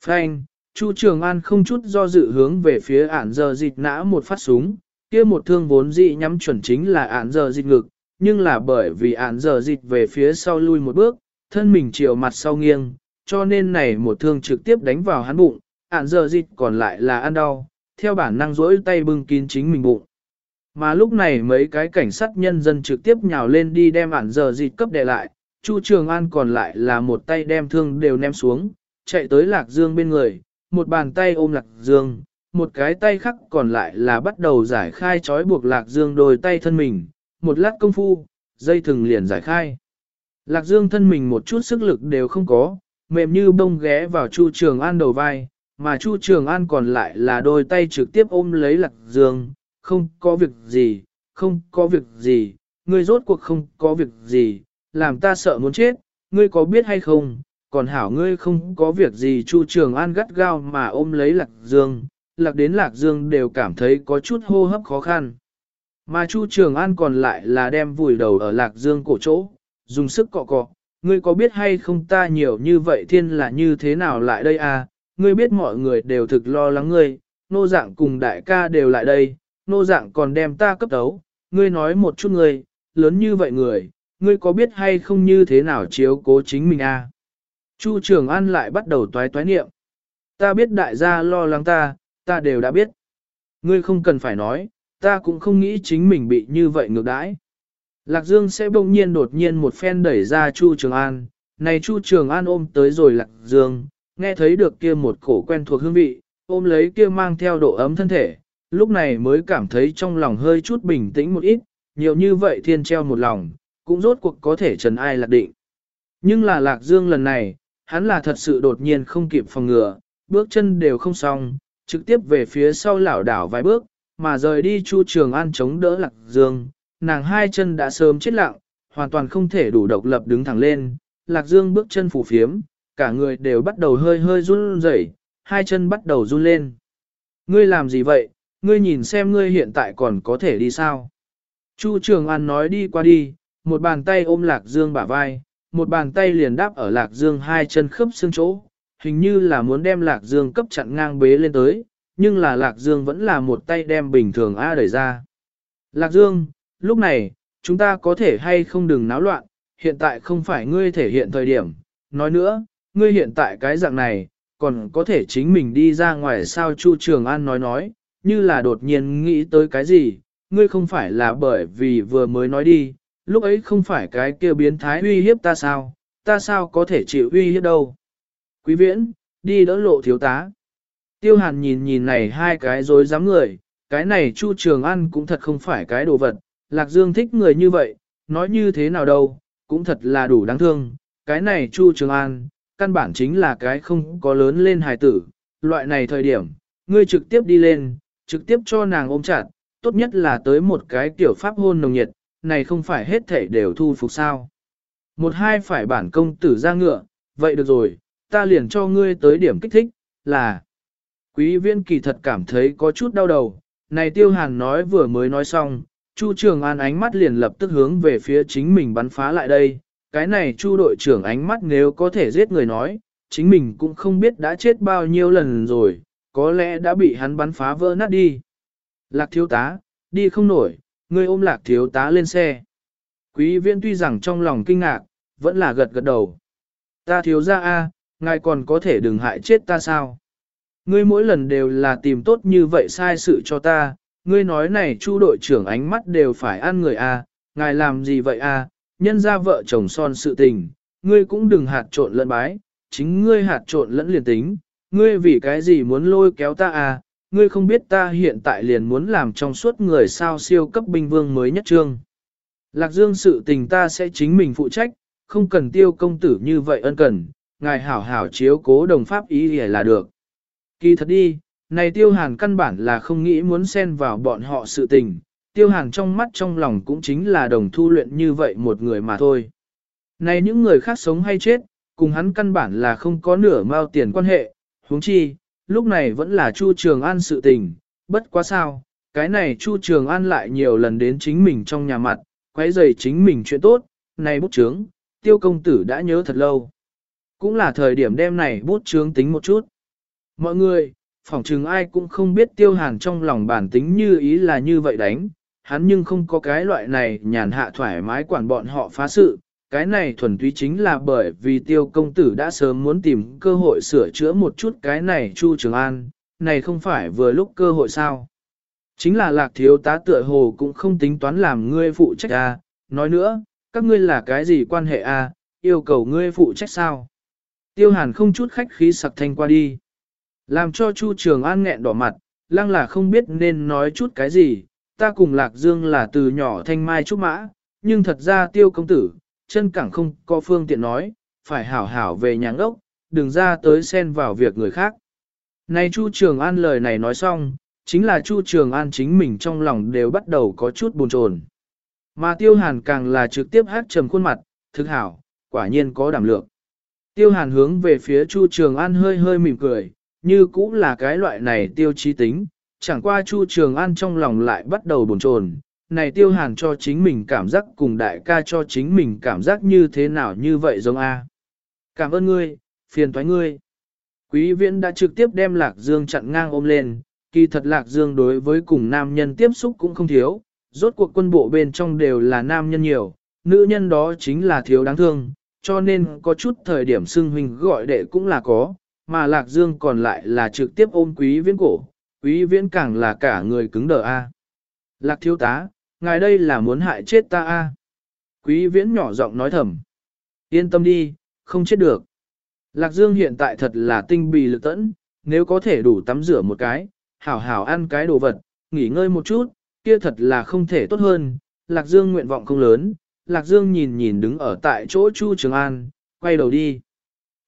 Frank, Chu Trường An không chút do dự hướng về phía ản giờ dịch nã một phát súng, kia một thương vốn dị nhắm chuẩn chính là ản giờ dịch ngực, nhưng là bởi vì ản giờ dịch về phía sau lui một bước, thân mình chiều mặt sau nghiêng, cho nên này một thương trực tiếp đánh vào hắn bụng, ản giờ dịch còn lại là ăn đau, theo bản năng rỗi tay bưng kín chính mình bụng. Mà lúc này mấy cái cảnh sát nhân dân trực tiếp nhào lên đi đem ản giờ dịch cấp đè lại, Chu Trường An còn lại là một tay đem thương đều ném xuống, chạy tới Lạc Dương bên người, một bàn tay ôm Lạc Dương, một cái tay khác còn lại là bắt đầu giải khai trói buộc Lạc Dương đôi tay thân mình, một lát công phu, dây thừng liền giải khai. Lạc Dương thân mình một chút sức lực đều không có, mềm như bông ghé vào Chu Trường An đầu vai, mà Chu Trường An còn lại là đôi tay trực tiếp ôm lấy Lạc Dương, không có việc gì, không có việc gì, ngươi rốt cuộc không có việc gì, làm ta sợ muốn chết, ngươi có biết hay không, còn hảo ngươi không có việc gì Chu Trường An gắt gao mà ôm lấy Lạc Dương, Lạc đến Lạc Dương đều cảm thấy có chút hô hấp khó khăn. Mà Chu Trường An còn lại là đem vùi đầu ở Lạc Dương cổ chỗ, dùng sức cọ cọ, ngươi có biết hay không ta nhiều như vậy thiên là như thế nào lại đây à, ngươi biết mọi người đều thực lo lắng ngươi, nô dạng cùng đại ca đều lại đây, nô dạng còn đem ta cấp đấu, ngươi nói một chút ngươi, lớn như vậy người, ngươi có biết hay không như thế nào chiếu cố chính mình? À? Chu Trường An lại bắt đầu toái toái niệm. Ta biết đại gia lo lắng ta, ta đều đã biết. Ngươi không cần phải nói, ta cũng không nghĩ chính mình bị như vậy ngược đãi. Lạc Dương sẽ bỗng nhiên đột nhiên một phen đẩy ra Chu Trường An, này Chu Trường An ôm tới rồi Lạc Dương, nghe thấy được kia một cổ quen thuộc hương vị, ôm lấy kia mang theo độ ấm thân thể, lúc này mới cảm thấy trong lòng hơi chút bình tĩnh một ít, nhiều như vậy thiên treo một lòng, cũng rốt cuộc có thể trần ai lạc định. Nhưng là Lạc Dương lần này, hắn là thật sự đột nhiên không kịp phòng ngừa, bước chân đều không xong, trực tiếp về phía sau lảo đảo vài bước, mà rời đi Chu Trường An chống đỡ Lạc Dương, nàng hai chân đã sớm chết lặng, hoàn toàn không thể đủ độc lập đứng thẳng lên, Lạc Dương bước chân phủ phiếm, cả người đều bắt đầu hơi hơi run rẩy, hai chân bắt đầu run lên. Ngươi làm gì vậy, ngươi nhìn xem ngươi hiện tại còn có thể đi sao? Chu Trường An nói đi qua đi, một bàn tay ôm Lạc Dương bả vai, một bàn tay liền đáp ở Lạc Dương hai chân khớp xương chỗ, hình như là muốn đem Lạc Dương cấp chặn ngang bế lên tới, nhưng là Lạc Dương vẫn là một tay đem bình thường A đẩy ra. Lạc Dương, lúc này, chúng ta có thể hay không đừng náo loạn, hiện tại không phải ngươi thể hiện thời điểm, nói nữa, ngươi hiện tại cái dạng này, còn có thể chính mình đi ra ngoài sao Chu Trường An nói nói, như là đột nhiên nghĩ tới cái gì, ngươi không phải là bởi vì vừa mới nói đi, lúc ấy không phải cái kia biến thái uy hiếp ta sao, ta sao có thể chịu uy hiếp đâu. Quý viễn, đi đỡ lộ thiếu tá. Tiêu hàn nhìn nhìn này hai cái dối dám người, cái này Chu Trường An cũng thật không phải cái đồ vật, Lạc Dương thích người như vậy, nói như thế nào đâu, cũng thật là đủ đáng thương, cái này Chu Trường An, căn bản chính là cái không có lớn lên hài tử, loại này thời điểm, ngươi trực tiếp đi lên, trực tiếp cho nàng ôm chặt, tốt nhất là tới một cái tiểu pháp hôn nồng nhiệt, này không phải hết thể đều thu phục sao. Một hai phải bản công tử ra ngựa, vậy được rồi, ta liền cho ngươi tới điểm kích thích, là. Quý viên kỳ thật cảm thấy có chút đau đầu, này tiêu hàn nói vừa mới nói xong, Chu Trường An ánh mắt liền lập tức hướng về phía chính mình bắn phá lại đây, cái này Chu đội trưởng ánh mắt nếu có thể giết người nói, chính mình cũng không biết đã chết bao nhiêu lần rồi, có lẽ đã bị hắn bắn phá vỡ nát đi. Lạc thiếu tá, đi không nổi, ngươi ôm lạc thiếu tá lên xe. Quý viên tuy rằng trong lòng kinh ngạc, vẫn là gật gật đầu. Ta thiếu ra a, ngài còn có thể đừng hại chết ta sao? Ngươi mỗi lần đều là tìm tốt như vậy sai sự cho ta, ngươi nói này chu đội trưởng ánh mắt đều phải ăn người a, ngài làm gì vậy a? nhân ra vợ chồng son sự tình, ngươi cũng đừng hạt trộn lẫn bái, chính ngươi hạt trộn lẫn liền tính, ngươi vì cái gì muốn lôi kéo ta à? ngươi không biết ta hiện tại liền muốn làm trong suốt người sao siêu cấp binh vương mới nhất trương. Lạc Dương sự tình ta sẽ chính mình phụ trách, không cần tiêu công tử như vậy ân cần, ngài hảo hảo chiếu cố đồng pháp ý để là được. Kỳ thật đi, này tiêu hàn căn bản là không nghĩ muốn xen vào bọn họ sự tình, tiêu hàn trong mắt trong lòng cũng chính là đồng thu luyện như vậy một người mà thôi. Này những người khác sống hay chết, cùng hắn căn bản là không có nửa mao tiền quan hệ, huống chi, lúc này vẫn là Chu Trường An sự tình, bất quá sao, cái này Chu Trường An lại nhiều lần đến chính mình trong nhà mặt, quấy rầy chính mình chuyện tốt, này bút chướng, tiêu công tử đã nhớ thật lâu. Cũng là thời điểm đem này bút chướng tính một chút. Mọi người, phỏng chừng ai cũng không biết tiêu hàn trong lòng bản tính như ý là như vậy đánh, hắn nhưng không có cái loại này nhàn hạ thoải mái quản bọn họ phá sự, cái này thuần túy chính là bởi vì tiêu công tử đã sớm muốn tìm cơ hội sửa chữa một chút cái này Chu Trường An, này không phải vừa lúc cơ hội sao. Chính là lạc thiếu tá tựa hồ cũng không tính toán làm ngươi phụ trách a. À. nói nữa, các ngươi là cái gì quan hệ a? À? yêu cầu ngươi phụ trách sao. Tiêu hàn không chút khách khí sặc thanh qua đi. Làm cho Chu Trường An nghẹn đỏ mặt, lăng là không biết nên nói chút cái gì, ta cùng Lạc Dương là từ nhỏ thanh mai trúc mã, nhưng thật ra tiêu công tử, chân cẳng không có phương tiện nói, phải hảo hảo về nhà ngốc, đừng ra tới xen vào việc người khác. Này Chu Trường An lời này nói xong, chính là Chu Trường An chính mình trong lòng đều bắt đầu có chút buồn chồn. Mà Tiêu Hàn càng là trực tiếp hát trầm khuôn mặt, thực hảo, quả nhiên có đảm lượng. Tiêu Hàn hướng về phía Chu Trường An hơi hơi mỉm cười, như cũng là cái loại này tiêu chí tính, chẳng qua Chu Trường An trong lòng lại bắt đầu buồn chồn, này tiêu hàn cho chính mình cảm giác cùng đại ca cho chính mình cảm giác như thế nào như vậy giống A. Cảm ơn ngươi, phiền thoái ngươi. Quý viễn đã trực tiếp đem Lạc Dương chặn ngang ôm lên, kỳ thật Lạc Dương đối với cùng nam nhân tiếp xúc cũng không thiếu, rốt cuộc quân bộ bên trong đều là nam nhân nhiều, nữ nhân đó chính là thiếu đáng thương, cho nên có chút thời điểm xưng huynh gọi đệ cũng là có, mà Lạc Dương còn lại là trực tiếp ôm quý viễn cổ, quý viễn càng là cả người cứng đờ A. Lạc thiếu tá, ngài đây là muốn hại chết ta a? Quý viễn nhỏ giọng nói thầm. Yên tâm đi, không chết được. Lạc Dương hiện tại thật là tinh bì lực tẫn, nếu có thể đủ tắm rửa một cái, hảo hảo ăn cái đồ vật, nghỉ ngơi một chút, kia thật là không thể tốt hơn. Lạc Dương nguyện vọng không lớn, Lạc Dương nhìn nhìn đứng ở tại chỗ Chu Trường An, quay đầu đi.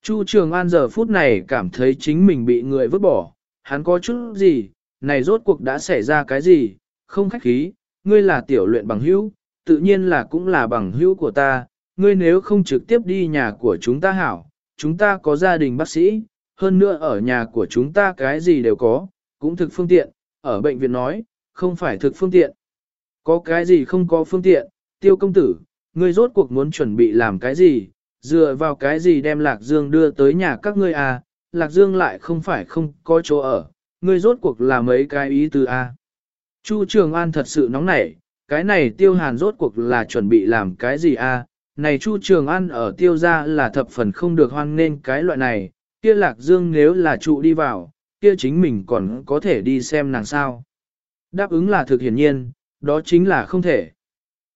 Chu Trường An giờ phút này cảm thấy chính mình bị người vứt bỏ, hắn có chút gì, này rốt cuộc đã xảy ra cái gì, không khách khí, ngươi là tiểu luyện bằng hữu, tự nhiên là cũng là bằng hữu của ta, ngươi nếu không trực tiếp đi nhà của chúng ta hảo, chúng ta có gia đình bác sĩ, hơn nữa ở nhà của chúng ta cái gì đều có, cũng thực phương tiện, ở bệnh viện nói, không phải thực phương tiện. Có cái gì không có phương tiện, tiêu công tử, ngươi rốt cuộc muốn chuẩn bị làm cái gì, dựa vào cái gì đem Lạc Dương đưa tới nhà các ngươi à, Lạc Dương lại không phải không có chỗ ở, ngươi rốt cuộc là mấy cái ý từ à. Chu Trường An thật sự nóng nảy, cái này tiêu hàn rốt cuộc là chuẩn bị làm cái gì a? À? Này Chu Trường An ở tiêu gia là thập phần không được hoan nên cái loại này, kia lạc dương nếu là trụ đi vào, kia chính mình còn có thể đi xem nàng sao. Đáp ứng là thực hiển nhiên, đó chính là không thể.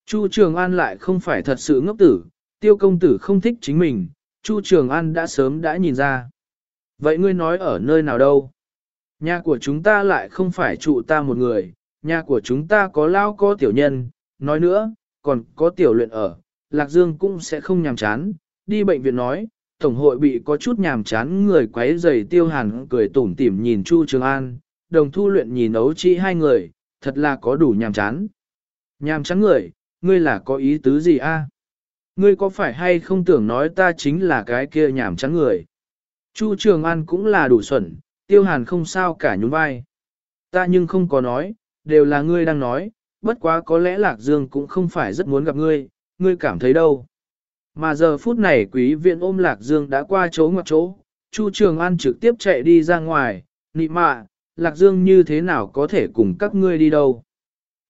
Chu Trường An lại không phải thật sự ngốc tử, tiêu công tử không thích chính mình, Chu Trường An đã sớm đã nhìn ra. Vậy ngươi nói ở nơi nào đâu? Nhà của chúng ta lại không phải trụ ta một người, Nhà của chúng ta có lao có tiểu nhân, nói nữa, còn có tiểu luyện ở, Lạc Dương cũng sẽ không nhàm chán, đi bệnh viện nói, Tổng hội bị có chút nhàm chán người quấy giày tiêu hàn cười tủm tỉm nhìn Chu Trường An, đồng thu luyện nhìn ấu chỉ hai người, thật là có đủ nhàm chán. Nhàm chán người, ngươi là có ý tứ gì a? Ngươi có phải hay không tưởng nói ta chính là cái kia nhảm chán người? Chu Trường An cũng là đủ xuẩn, tiêu hàn không sao cả nhún vai. Ta nhưng không có nói, đều là ngươi đang nói, bất quá có lẽ Lạc Dương cũng không phải rất muốn gặp ngươi, ngươi cảm thấy đâu. Mà giờ phút này quý viện ôm Lạc Dương đã qua chỗ ngoặc chỗ, Chu Trường An trực tiếp chạy đi ra ngoài, nị mạ, Lạc Dương như thế nào có thể cùng các ngươi đi đâu.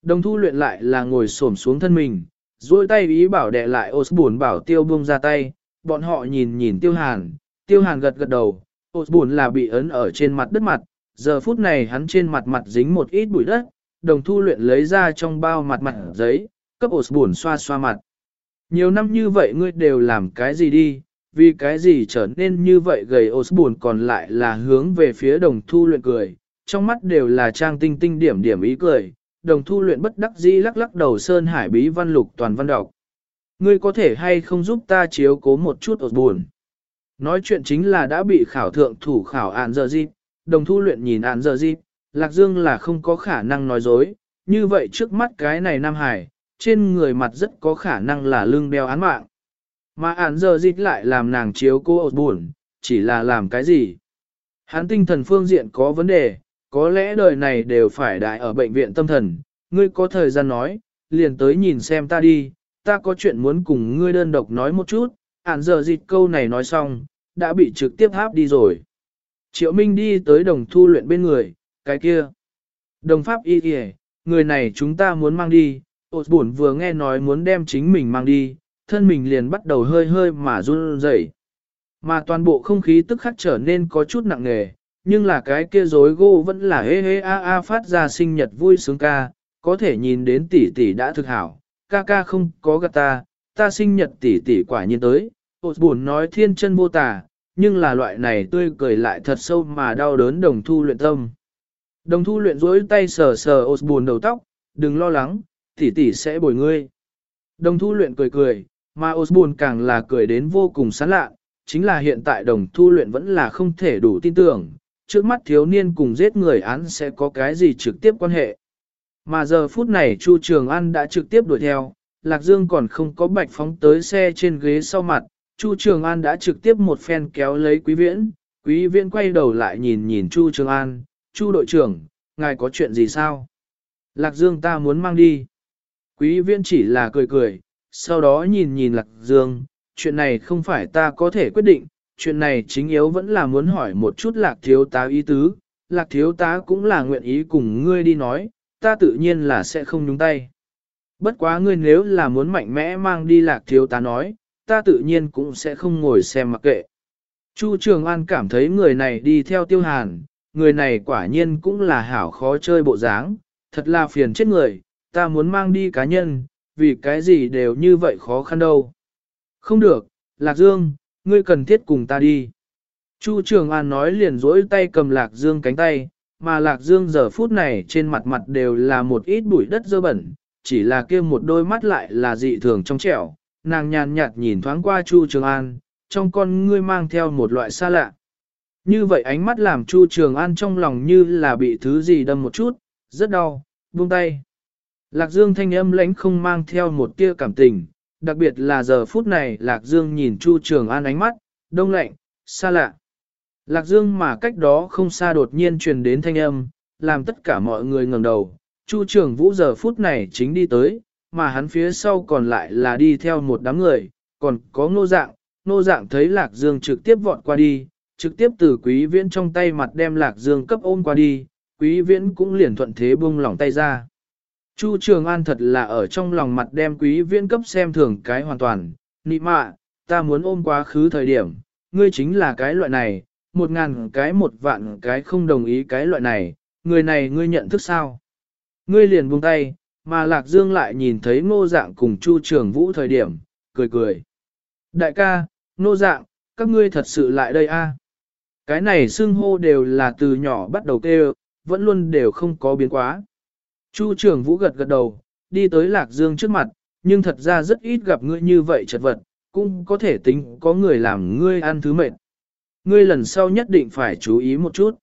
Đồng thu luyện lại là ngồi xổm xuống thân mình, duỗi tay ý bảo đệ lại Osborne bảo tiêu buông ra tay, bọn họ nhìn nhìn tiêu hàn, tiêu hàn gật gật đầu, Osborne là bị ấn ở trên mặt đất mặt, giờ phút này hắn trên mặt mặt dính một ít bụi đất, đồng thu luyện lấy ra trong bao mặt mặt giấy, cấp ổ xoa xoa mặt. Nhiều năm như vậy ngươi đều làm cái gì đi, vì cái gì trở nên như vậy gầy ổ còn lại là hướng về phía đồng thu luyện cười, trong mắt đều là trang tinh tinh điểm điểm ý cười, đồng thu luyện bất đắc dĩ lắc lắc đầu sơn hải bí văn lục toàn văn đọc. Ngươi có thể hay không giúp ta chiếu cố một chút ột buồn. Nói chuyện chính là đã bị khảo thượng thủ khảo ạn giờ dịp, đồng thu luyện nhìn ạn giờ dịp, Lạc Dương là không có khả năng nói dối, như vậy trước mắt cái này Nam Hải, trên người mặt rất có khả năng là lưng đeo án mạng. Mà ạn giờ dịp lại làm nàng chiếu cố ột buồn, chỉ là làm cái gì? Hắn tinh thần phương diện có vấn đề, có lẽ đời này đều phải đại ở bệnh viện tâm thần, ngươi có thời gian nói, liền tới nhìn xem ta đi, ta có chuyện muốn cùng ngươi đơn độc nói một chút, ản giờ dịch câu này nói xong, đã bị trực tiếp háp đi rồi. Triệu Minh đi tới đồng thu luyện bên người, cái kia. Đồng pháp y kìa, người này chúng ta muốn mang đi, ột buồn vừa nghe nói muốn đem chính mình mang đi, thân mình liền bắt đầu hơi hơi mà run rẩy. Mà toàn bộ không khí tức khắc trở nên có chút nặng nề, nhưng là cái kia rối gô vẫn là hê hê a a phát ra sinh nhật vui sướng ca, có thể nhìn đến tỷ tỷ đã thực hảo, ca ca không có gạt ta, ta sinh nhật tỷ tỷ quả nhiên tới, ột buồn nói thiên chân vô tả, nhưng là loại này tươi cười lại thật sâu mà đau đớn đồng thu luyện tâm. Đồng thu luyện rối tay sờ sờ ột buồn đầu tóc, đừng lo lắng, tỷ tỷ sẽ bồi ngươi. Đồng thu luyện cười cười, mà Osborne càng là cười đến vô cùng sán lạ, chính là hiện tại đồng thu luyện vẫn là không thể đủ tin tưởng, trước mắt thiếu niên cùng giết người án sẽ có cái gì trực tiếp quan hệ. Mà giờ phút này Chu Trường An đã trực tiếp đuổi theo, Lạc Dương còn không có bạch phóng tới xe trên ghế sau mặt, Chu Trường An đã trực tiếp một phen kéo lấy Quý Viễn, Quý Viễn quay đầu lại nhìn nhìn Chu Trường An, Chu đội trưởng, ngài có chuyện gì sao? Lạc Dương ta muốn mang đi. Quý Viễn chỉ là cười cười, sau đó nhìn nhìn Lạc Dương, chuyện này không phải ta có thể quyết định, chuyện này chính yếu vẫn là muốn hỏi một chút lạc thiếu tá ý tứ, lạc thiếu tá cũng là nguyện ý cùng ngươi đi nói, ta tự nhiên là sẽ không nhúng tay. Bất quá ngươi nếu là muốn mạnh mẽ mang đi lạc thiếu tá nói, ta tự nhiên cũng sẽ không ngồi xem mặc kệ. Chu Trường An cảm thấy người này đi theo tiêu hàn, người này quả nhiên cũng là hảo khó chơi bộ dáng, thật là phiền chết người, ta muốn mang đi cá nhân, vì cái gì đều như vậy khó khăn đâu. Không được, Lạc Dương, ngươi cần thiết cùng ta đi. Chu Trường An nói liền rỗi tay cầm Lạc Dương cánh tay, mà Lạc Dương giờ phút này trên mặt mặt đều là một ít bụi đất dơ bẩn, chỉ là kia một đôi mắt lại là dị thường trong trẻo, nàng nhàn nhạt nhìn thoáng qua Chu Trường An, trong con ngươi mang theo một loại xa lạ. Như vậy ánh mắt làm Chu Trường An trong lòng như là bị thứ gì đâm một chút, rất đau, buông tay. Lạc Dương thanh âm lãnh không mang theo một tia cảm tình, đặc biệt là giờ phút này Lạc Dương nhìn Chu Trường An ánh mắt, đông lạnh, xa lạ. Lạc Dương mà cách đó không xa đột nhiên truyền đến thanh âm, làm tất cả mọi người ngẩng đầu. Chu Trường Vũ giờ phút này chính đi tới, mà hắn phía sau còn lại là đi theo một đám người, còn có nô dạng, nô dạng thấy Lạc Dương trực tiếp vọt qua đi, trực tiếp từ quý viễn trong tay mặt đem Lạc Dương cấp ôm qua đi, quý viễn cũng liền thuận thế buông lỏng tay ra. Chu Trường An thật là ở trong lòng mặt đem quý viễn cấp xem thường cái hoàn toàn, nị mạ, ta muốn ôm quá khứ thời điểm, ngươi chính là cái loại này, một ngàn cái một vạn cái không đồng ý cái loại này, người này ngươi nhận thức sao? Ngươi liền buông tay, mà Lạc Dương lại nhìn thấy ngô dạng cùng Chu Trường Vũ thời điểm, cười cười. Đại ca, ngô dạng, các ngươi thật sự lại đây a? Cái này xưng hô đều là từ nhỏ bắt đầu kêu, vẫn luôn đều không có biến quá. Chu Trường Vũ gật gật đầu, đi tới Lạc Dương trước mặt, nhưng thật ra rất ít gặp ngươi như vậy chật vật, cũng có thể tính có người làm ngươi ăn thứ mệt. Ngươi lần sau nhất định phải chú ý một chút.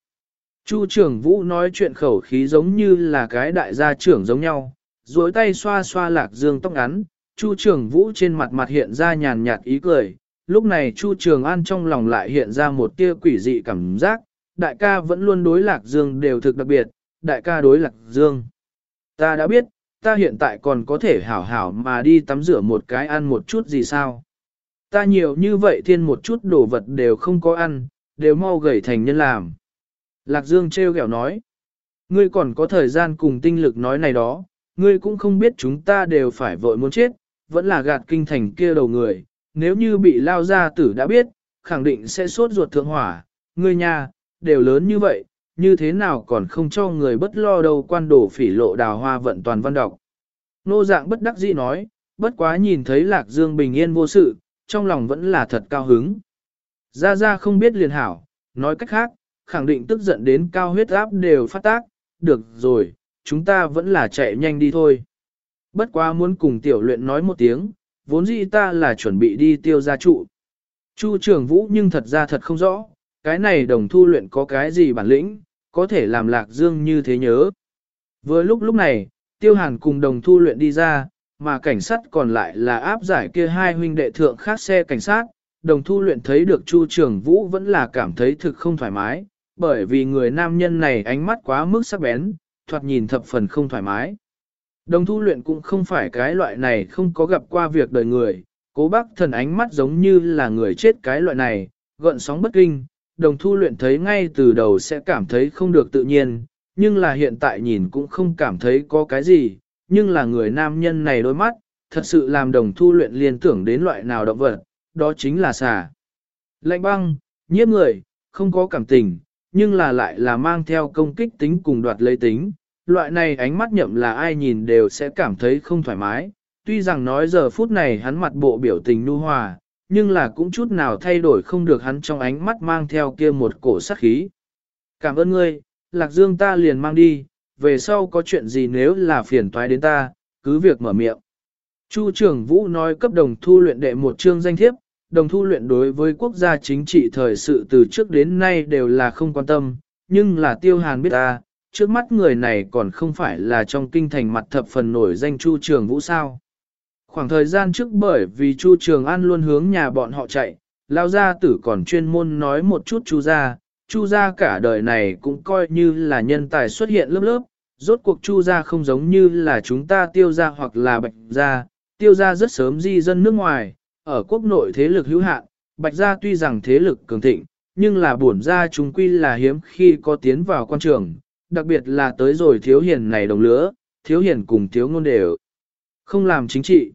Chu Trường Vũ nói chuyện khẩu khí giống như là cái đại gia trưởng giống nhau, duỗi tay xoa xoa Lạc Dương tóc ngắn, Chu Trường Vũ trên mặt mặt hiện ra nhàn nhạt ý cười, lúc này Chu Trường An trong lòng lại hiện ra một tia quỷ dị cảm giác, đại ca vẫn luôn đối Lạc Dương đều thực đặc biệt, đại ca đối Lạc Dương. Ta đã biết, ta hiện tại còn có thể hảo hảo mà đi tắm rửa một cái ăn một chút gì sao. Ta nhiều như vậy thiên một chút đồ vật đều không có ăn, đều mau gầy thành nhân làm. Lạc Dương treo ghẹo nói, ngươi còn có thời gian cùng tinh lực nói này đó, ngươi cũng không biết chúng ta đều phải vội muốn chết, vẫn là gạt kinh thành kia đầu người, nếu như bị lao gia tử đã biết, khẳng định sẽ sốt ruột thượng hỏa, ngươi nhà, đều lớn như vậy, như thế nào còn không cho người bất lo đâu quan đổ phỉ lộ đào hoa vận toàn văn đọc. Nô dạng bất đắc dĩ nói, bất quá nhìn thấy lạc dương bình yên vô sự, trong lòng vẫn là thật cao hứng. Ra ra không biết liền hảo, nói cách khác, khẳng định tức giận đến cao huyết áp đều phát tác, được rồi, chúng ta vẫn là chạy nhanh đi thôi. Bất quá muốn cùng tiểu luyện nói một tiếng, vốn dĩ ta là chuẩn bị đi tiêu gia trụ. Chu trưởng vũ nhưng thật ra thật không rõ, cái này đồng thu luyện có cái gì bản lĩnh, có thể làm lạc dương như thế nhớ. Vừa lúc lúc này, tiêu hàn cùng đồng thu luyện đi ra, mà cảnh sát còn lại là áp giải kia hai huynh đệ thượng khác xe cảnh sát. Đồng thu luyện thấy được Chu Trường Vũ vẫn là cảm thấy thực không thoải mái, bởi vì người nam nhân này ánh mắt quá mức sắc bén, thoạt nhìn thập phần không thoải mái. Đồng thu luyện cũng không phải cái loại này không có gặp qua việc đời người, cố bác thần ánh mắt giống như là người chết cái loại này, gợn sóng bất kinh, đồng thu luyện thấy ngay từ đầu sẽ cảm thấy không được tự nhiên, nhưng là hiện tại nhìn cũng không cảm thấy có cái gì, nhưng là người nam nhân này đôi mắt, thật sự làm đồng thu luyện liên tưởng đến loại nào động vật, đó chính là xà. Lạnh băng, nhiếp người, không có cảm tình, nhưng là lại là mang theo công kích tính cùng đoạt lấy tính. Loại này ánh mắt nhậm là ai nhìn đều sẽ cảm thấy không thoải mái. Tuy rằng nói giờ phút này hắn mặt bộ biểu tình nu hòa, nhưng là cũng chút nào thay đổi không được hắn trong ánh mắt mang theo kia một cổ sát khí. Cảm ơn ngươi, Lạc Dương ta liền mang đi, về sau có chuyện gì nếu là phiền toái đến ta, cứ việc mở miệng. Chu trưởng Vũ nói cấp đồng thu luyện đệ một chương danh thiếp, đồng thu luyện đối với quốc gia chính trị thời sự từ trước đến nay đều là không quan tâm, nhưng là tiêu hàn biết ta, trước mắt người này còn không phải là trong kinh thành mặt thập phần nổi danh Chu Trường Vũ sao. Khoảng thời gian trước bởi vì Chu Trường An luôn hướng nhà bọn họ chạy, lao gia tử còn chuyên môn nói một chút Chu gia, Chu gia cả đời này cũng coi như là nhân tài xuất hiện lớp lớp, rốt cuộc Chu gia không giống như là chúng ta tiêu gia hoặc là bạch gia, tiêu gia rất sớm di dân nước ngoài, ở quốc nội thế lực hữu hạn, bạch gia tuy rằng thế lực cường thịnh, nhưng là bổn gia chúng quy là hiếm khi có tiến vào quan trường, đặc biệt là tới rồi thiếu hiền này đồng lứa, thiếu hiền cùng thiếu ngôn đều không làm chính trị.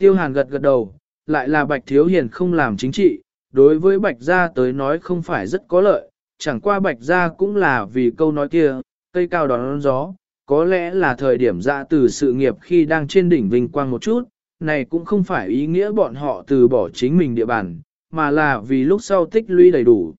Tiêu hàn gật gật đầu, lại là bạch thiếu hiền không làm chính trị, đối với bạch gia tới nói không phải rất có lợi, chẳng qua bạch gia cũng là vì câu nói kia, cây cao đón gió, có lẽ là thời điểm ra từ sự nghiệp khi đang trên đỉnh vinh quang một chút, này cũng không phải ý nghĩa bọn họ từ bỏ chính mình địa bàn, mà là vì lúc sau tích lũy đầy đủ.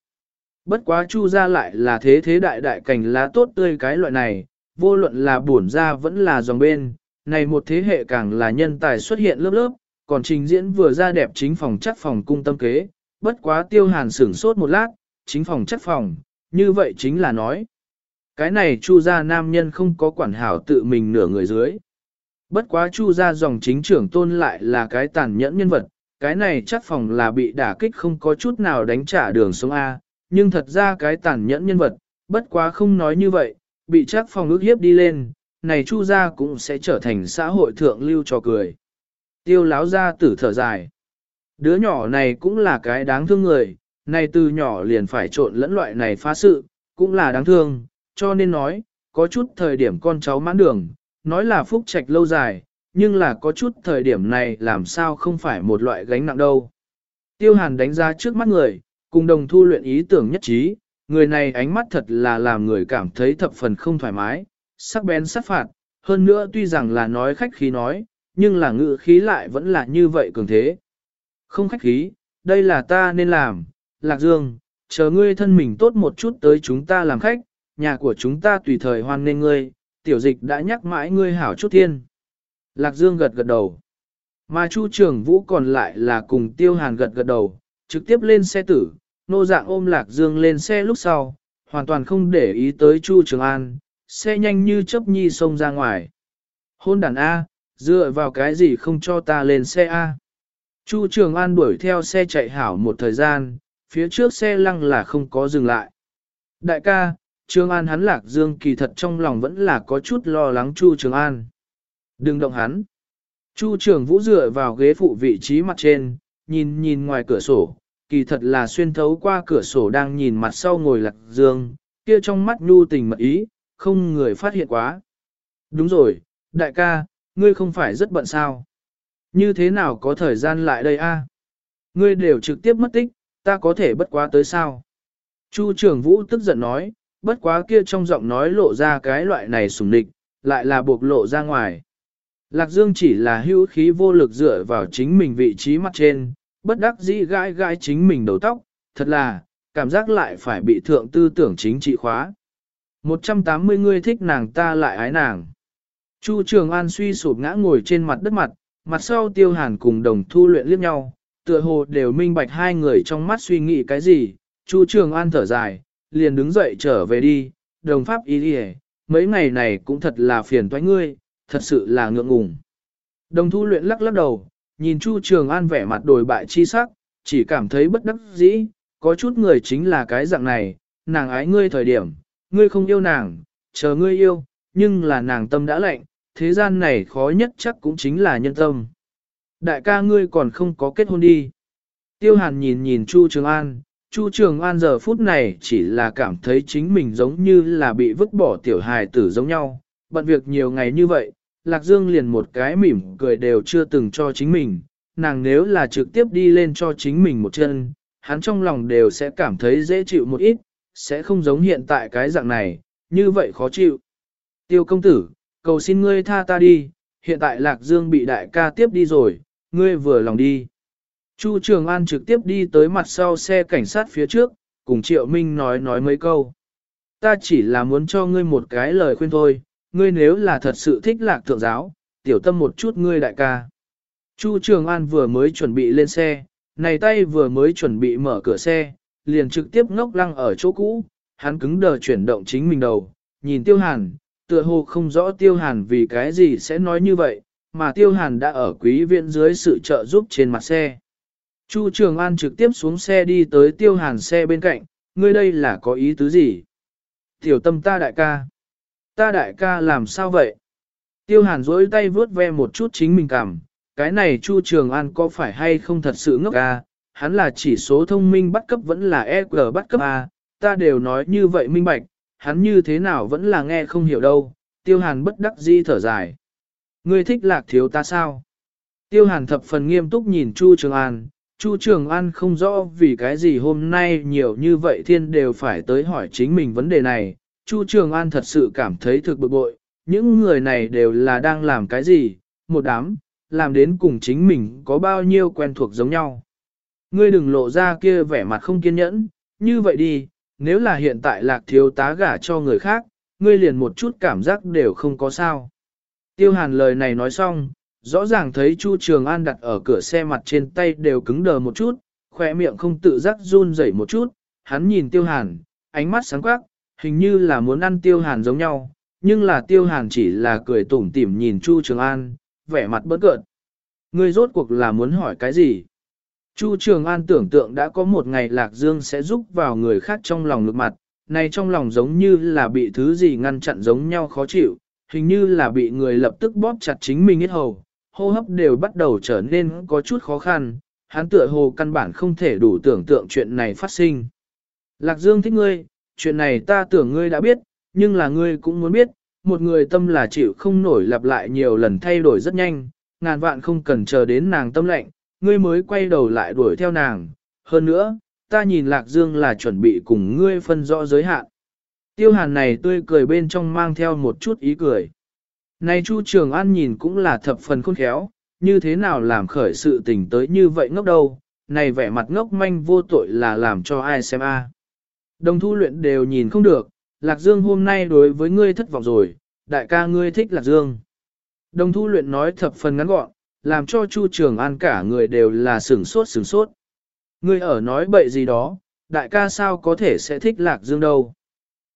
Bất quá chu ra lại là thế thế đại đại cảnh lá tốt tươi cái loại này, vô luận là buồn ra vẫn là dòng bên, này một thế hệ càng là nhân tài xuất hiện lớp lớp, còn trình diễn vừa ra đẹp chính phòng chắc phòng cung tâm kế, bất quá tiêu hàn sửng sốt một lát, chính phòng chắc phòng, như vậy chính là nói. Cái này chu gia nam nhân không có quản hảo tự mình nửa người dưới. Bất quá chu gia dòng chính trưởng tôn lại là cái tàn nhẫn nhân vật, cái này chắc phòng là bị đả kích không có chút nào đánh trả đường sống A, nhưng thật ra cái tàn nhẫn nhân vật, bất quá không nói như vậy, bị chắc phòng ước hiếp đi lên, này chu gia cũng sẽ trở thành xã hội thượng lưu trò cười. Tiêu láo ra tử thở dài. Đứa nhỏ này cũng là cái đáng thương người, này từ nhỏ liền phải trộn lẫn loại này phá sự, cũng là đáng thương, cho nên nói, có chút thời điểm con cháu mãn đường, nói là phúc trạch lâu dài, nhưng là có chút thời điểm này làm sao không phải một loại gánh nặng đâu. Tiêu hàn đánh ra trước mắt người, cùng đồng thu luyện ý tưởng nhất trí, người này ánh mắt thật là làm người cảm thấy thập phần không thoải mái, sắc bén sắc phạt, hơn nữa tuy rằng là nói khách khí nói, nhưng là ngữ khí lại vẫn là như vậy cường thế. Không khách khí, đây là ta nên làm, Lạc Dương, chờ ngươi thân mình tốt một chút tới chúng ta làm khách, nhà của chúng ta tùy thời hoan nên ngươi, tiểu dịch đã nhắc mãi ngươi hảo chút thiên. Lạc Dương gật gật đầu. Mà Chu Trường Vũ còn lại là cùng Tiêu Hàn gật gật đầu, trực tiếp lên xe tử, nô dạng ôm Lạc Dương lên xe lúc sau, hoàn toàn không để ý tới Chu Trường An, xe nhanh như chớp nhi xông ra ngoài. Hôn đàn A, dựa vào cái gì không cho ta lên xe A. Chu Trường An đuổi theo xe chạy hảo một thời gian, phía trước xe lăng là không có dừng lại. Đại ca, Trường An hắn lạc dương kỳ thật trong lòng vẫn là có chút lo lắng Chu Trường An. Đừng động hắn. Chu Trường Vũ dựa vào ghế phụ vị trí mặt trên, nhìn nhìn ngoài cửa sổ, kỳ thật là xuyên thấu qua cửa sổ đang nhìn mặt sau ngồi lạc dương, kia trong mắt nhu tình mật ý, không người phát hiện quá. Đúng rồi, đại ca, ngươi không phải rất bận sao? Như thế nào có thời gian lại đây a? Ngươi đều trực tiếp mất tích, ta có thể bất quá tới sao? Chu Trường Vũ tức giận nói, bất quá kia trong giọng nói lộ ra cái loại này sùng địch, lại là buộc lộ ra ngoài. Lạc Dương chỉ là hữu khí vô lực dựa vào chính mình vị trí mặt trên, bất đắc dĩ gãi gãi chính mình đầu tóc, thật là, cảm giác lại phải bị thượng tư tưởng chính trị khóa. 180 người thích nàng ta lại ái nàng. Chu Trường An suy sụp ngã ngồi trên mặt đất mặt, mặt sau tiêu hàn cùng đồng thu luyện liếc nhau, tựa hồ đều minh bạch hai người trong mắt suy nghĩ cái gì. Chu Trường An thở dài, liền đứng dậy trở về đi, đồng pháp ý đi mấy ngày này cũng thật là phiền toái ngươi, thật sự là ngượng ngùng. Đồng thu luyện lắc lắc đầu, nhìn Chu Trường An vẻ mặt đổi bại chi sắc, chỉ cảm thấy bất đắc dĩ, có chút người chính là cái dạng này, nàng ái ngươi thời điểm, ngươi không yêu nàng, chờ ngươi yêu, nhưng là nàng tâm đã lạnh, thế gian này khó nhất chắc cũng chính là nhân tâm. Đại ca ngươi còn không có kết hôn đi. Tiêu hàn nhìn nhìn Chu Trường An, Chu Trường An giờ phút này chỉ là cảm thấy chính mình giống như là bị vứt bỏ tiểu hài tử giống nhau, bận việc nhiều ngày như vậy, Lạc Dương liền một cái mỉm cười đều chưa từng cho chính mình, nàng nếu là trực tiếp đi lên cho chính mình một chân, hắn trong lòng đều sẽ cảm thấy dễ chịu một ít, sẽ không giống hiện tại cái dạng này, như vậy khó chịu. Tiêu công tử, cầu xin ngươi tha ta đi, hiện tại Lạc Dương bị đại ca tiếp đi rồi, ngươi vừa lòng đi. Chu Trường An trực tiếp đi tới mặt sau xe cảnh sát phía trước, cùng Triệu Minh nói nói mấy câu. Ta chỉ là muốn cho ngươi một cái lời khuyên thôi, ngươi nếu là thật sự thích lạc thượng giáo, tiểu tâm một chút ngươi đại ca. Chu Trường An vừa mới chuẩn bị lên xe, này tay vừa mới chuẩn bị mở cửa xe, liền trực tiếp ngốc lăng ở chỗ cũ, hắn cứng đờ chuyển động chính mình đầu, nhìn Tiêu Hàn, tựa hồ không rõ Tiêu Hàn vì cái gì sẽ nói như vậy, mà Tiêu Hàn đã ở quý viện dưới sự trợ giúp trên mặt xe. Chu Trường An trực tiếp xuống xe đi tới Tiêu Hàn xe bên cạnh, ngươi đây là có ý tứ gì? Tiểu tâm ta đại ca. Ta đại ca làm sao vậy? Tiêu Hàn dối tay vướt ve một chút chính mình cảm, cái này Chu Trường An có phải hay không thật sự ngốc ca, hắn là chỉ số thông minh bắt cấp vẫn là EQ bắt cấp A, ta đều nói như vậy minh bạch, hắn như thế nào vẫn là nghe không hiểu đâu, tiêu hàn bất đắc di thở dài. Ngươi thích lạc thiếu ta sao? Tiêu hàn thập phần nghiêm túc nhìn Chu Trường An, Chu Trường An không rõ vì cái gì hôm nay nhiều như vậy thiên đều phải tới hỏi chính mình vấn đề này. Chu Trường An thật sự cảm thấy thực bực bội, những người này đều là đang làm cái gì, một đám, làm đến cùng chính mình có bao nhiêu quen thuộc giống nhau. Ngươi đừng lộ ra kia vẻ mặt không kiên nhẫn, như vậy đi, nếu là hiện tại lạc thiếu tá gả cho người khác, ngươi liền một chút cảm giác đều không có sao. Tiêu hàn lời này nói xong, rõ ràng thấy Chu Trường An đặt ở cửa xe mặt trên tay đều cứng đờ một chút, khỏe miệng không tự giác run rẩy một chút, hắn nhìn tiêu hàn, ánh mắt sáng quắc, hình như là muốn ăn tiêu hàn giống nhau, nhưng là tiêu hàn chỉ là cười tủm tỉm nhìn Chu Trường An, vẻ mặt bất cợt. Ngươi rốt cuộc là muốn hỏi cái gì? Chu Trường An tưởng tượng đã có một ngày Lạc Dương sẽ giúp vào người khác trong lòng ngược mặt, này trong lòng giống như là bị thứ gì ngăn chặn giống nhau khó chịu, hình như là bị người lập tức bóp chặt chính mình hết hầu, hô hấp đều bắt đầu trở nên có chút khó khăn, hắn tựa hồ căn bản không thể đủ tưởng tượng chuyện này phát sinh. Lạc Dương thích ngươi, chuyện này ta tưởng ngươi đã biết, nhưng là ngươi cũng muốn biết, một người tâm là chịu không nổi lặp lại nhiều lần thay đổi rất nhanh, ngàn vạn không cần chờ đến nàng tâm lệnh, ngươi mới quay đầu lại đuổi theo nàng. Hơn nữa, ta nhìn Lạc Dương là chuẩn bị cùng ngươi phân rõ giới hạn. Tiêu hàn này tươi cười bên trong mang theo một chút ý cười. Này Chu Trường An nhìn cũng là thập phần khôn khéo, như thế nào làm khởi sự tình tới như vậy ngốc đâu, này vẻ mặt ngốc manh vô tội là làm cho ai xem a. À? Đồng thu luyện đều nhìn không được, Lạc Dương hôm nay đối với ngươi thất vọng rồi, đại ca ngươi thích Lạc Dương. Đồng thu luyện nói thập phần ngắn gọn, làm cho Chu Trường An cả người đều là sửng sốt sửng sốt. Ngươi ở nói bậy gì đó, đại ca sao có thể sẽ thích Lạc Dương đâu.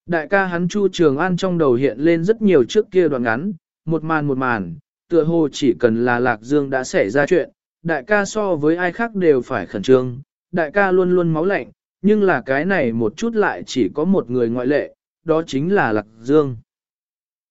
Đại ca hắn Chu Trường An trong đầu hiện lên rất nhiều trước kia đoạn ngắn, một màn một màn, tựa hồ chỉ cần là Lạc Dương đã xảy ra chuyện, đại ca so với ai khác đều phải khẩn trương, đại ca luôn luôn máu lạnh, nhưng là cái này một chút lại chỉ có một người ngoại lệ, đó chính là Lạc Dương.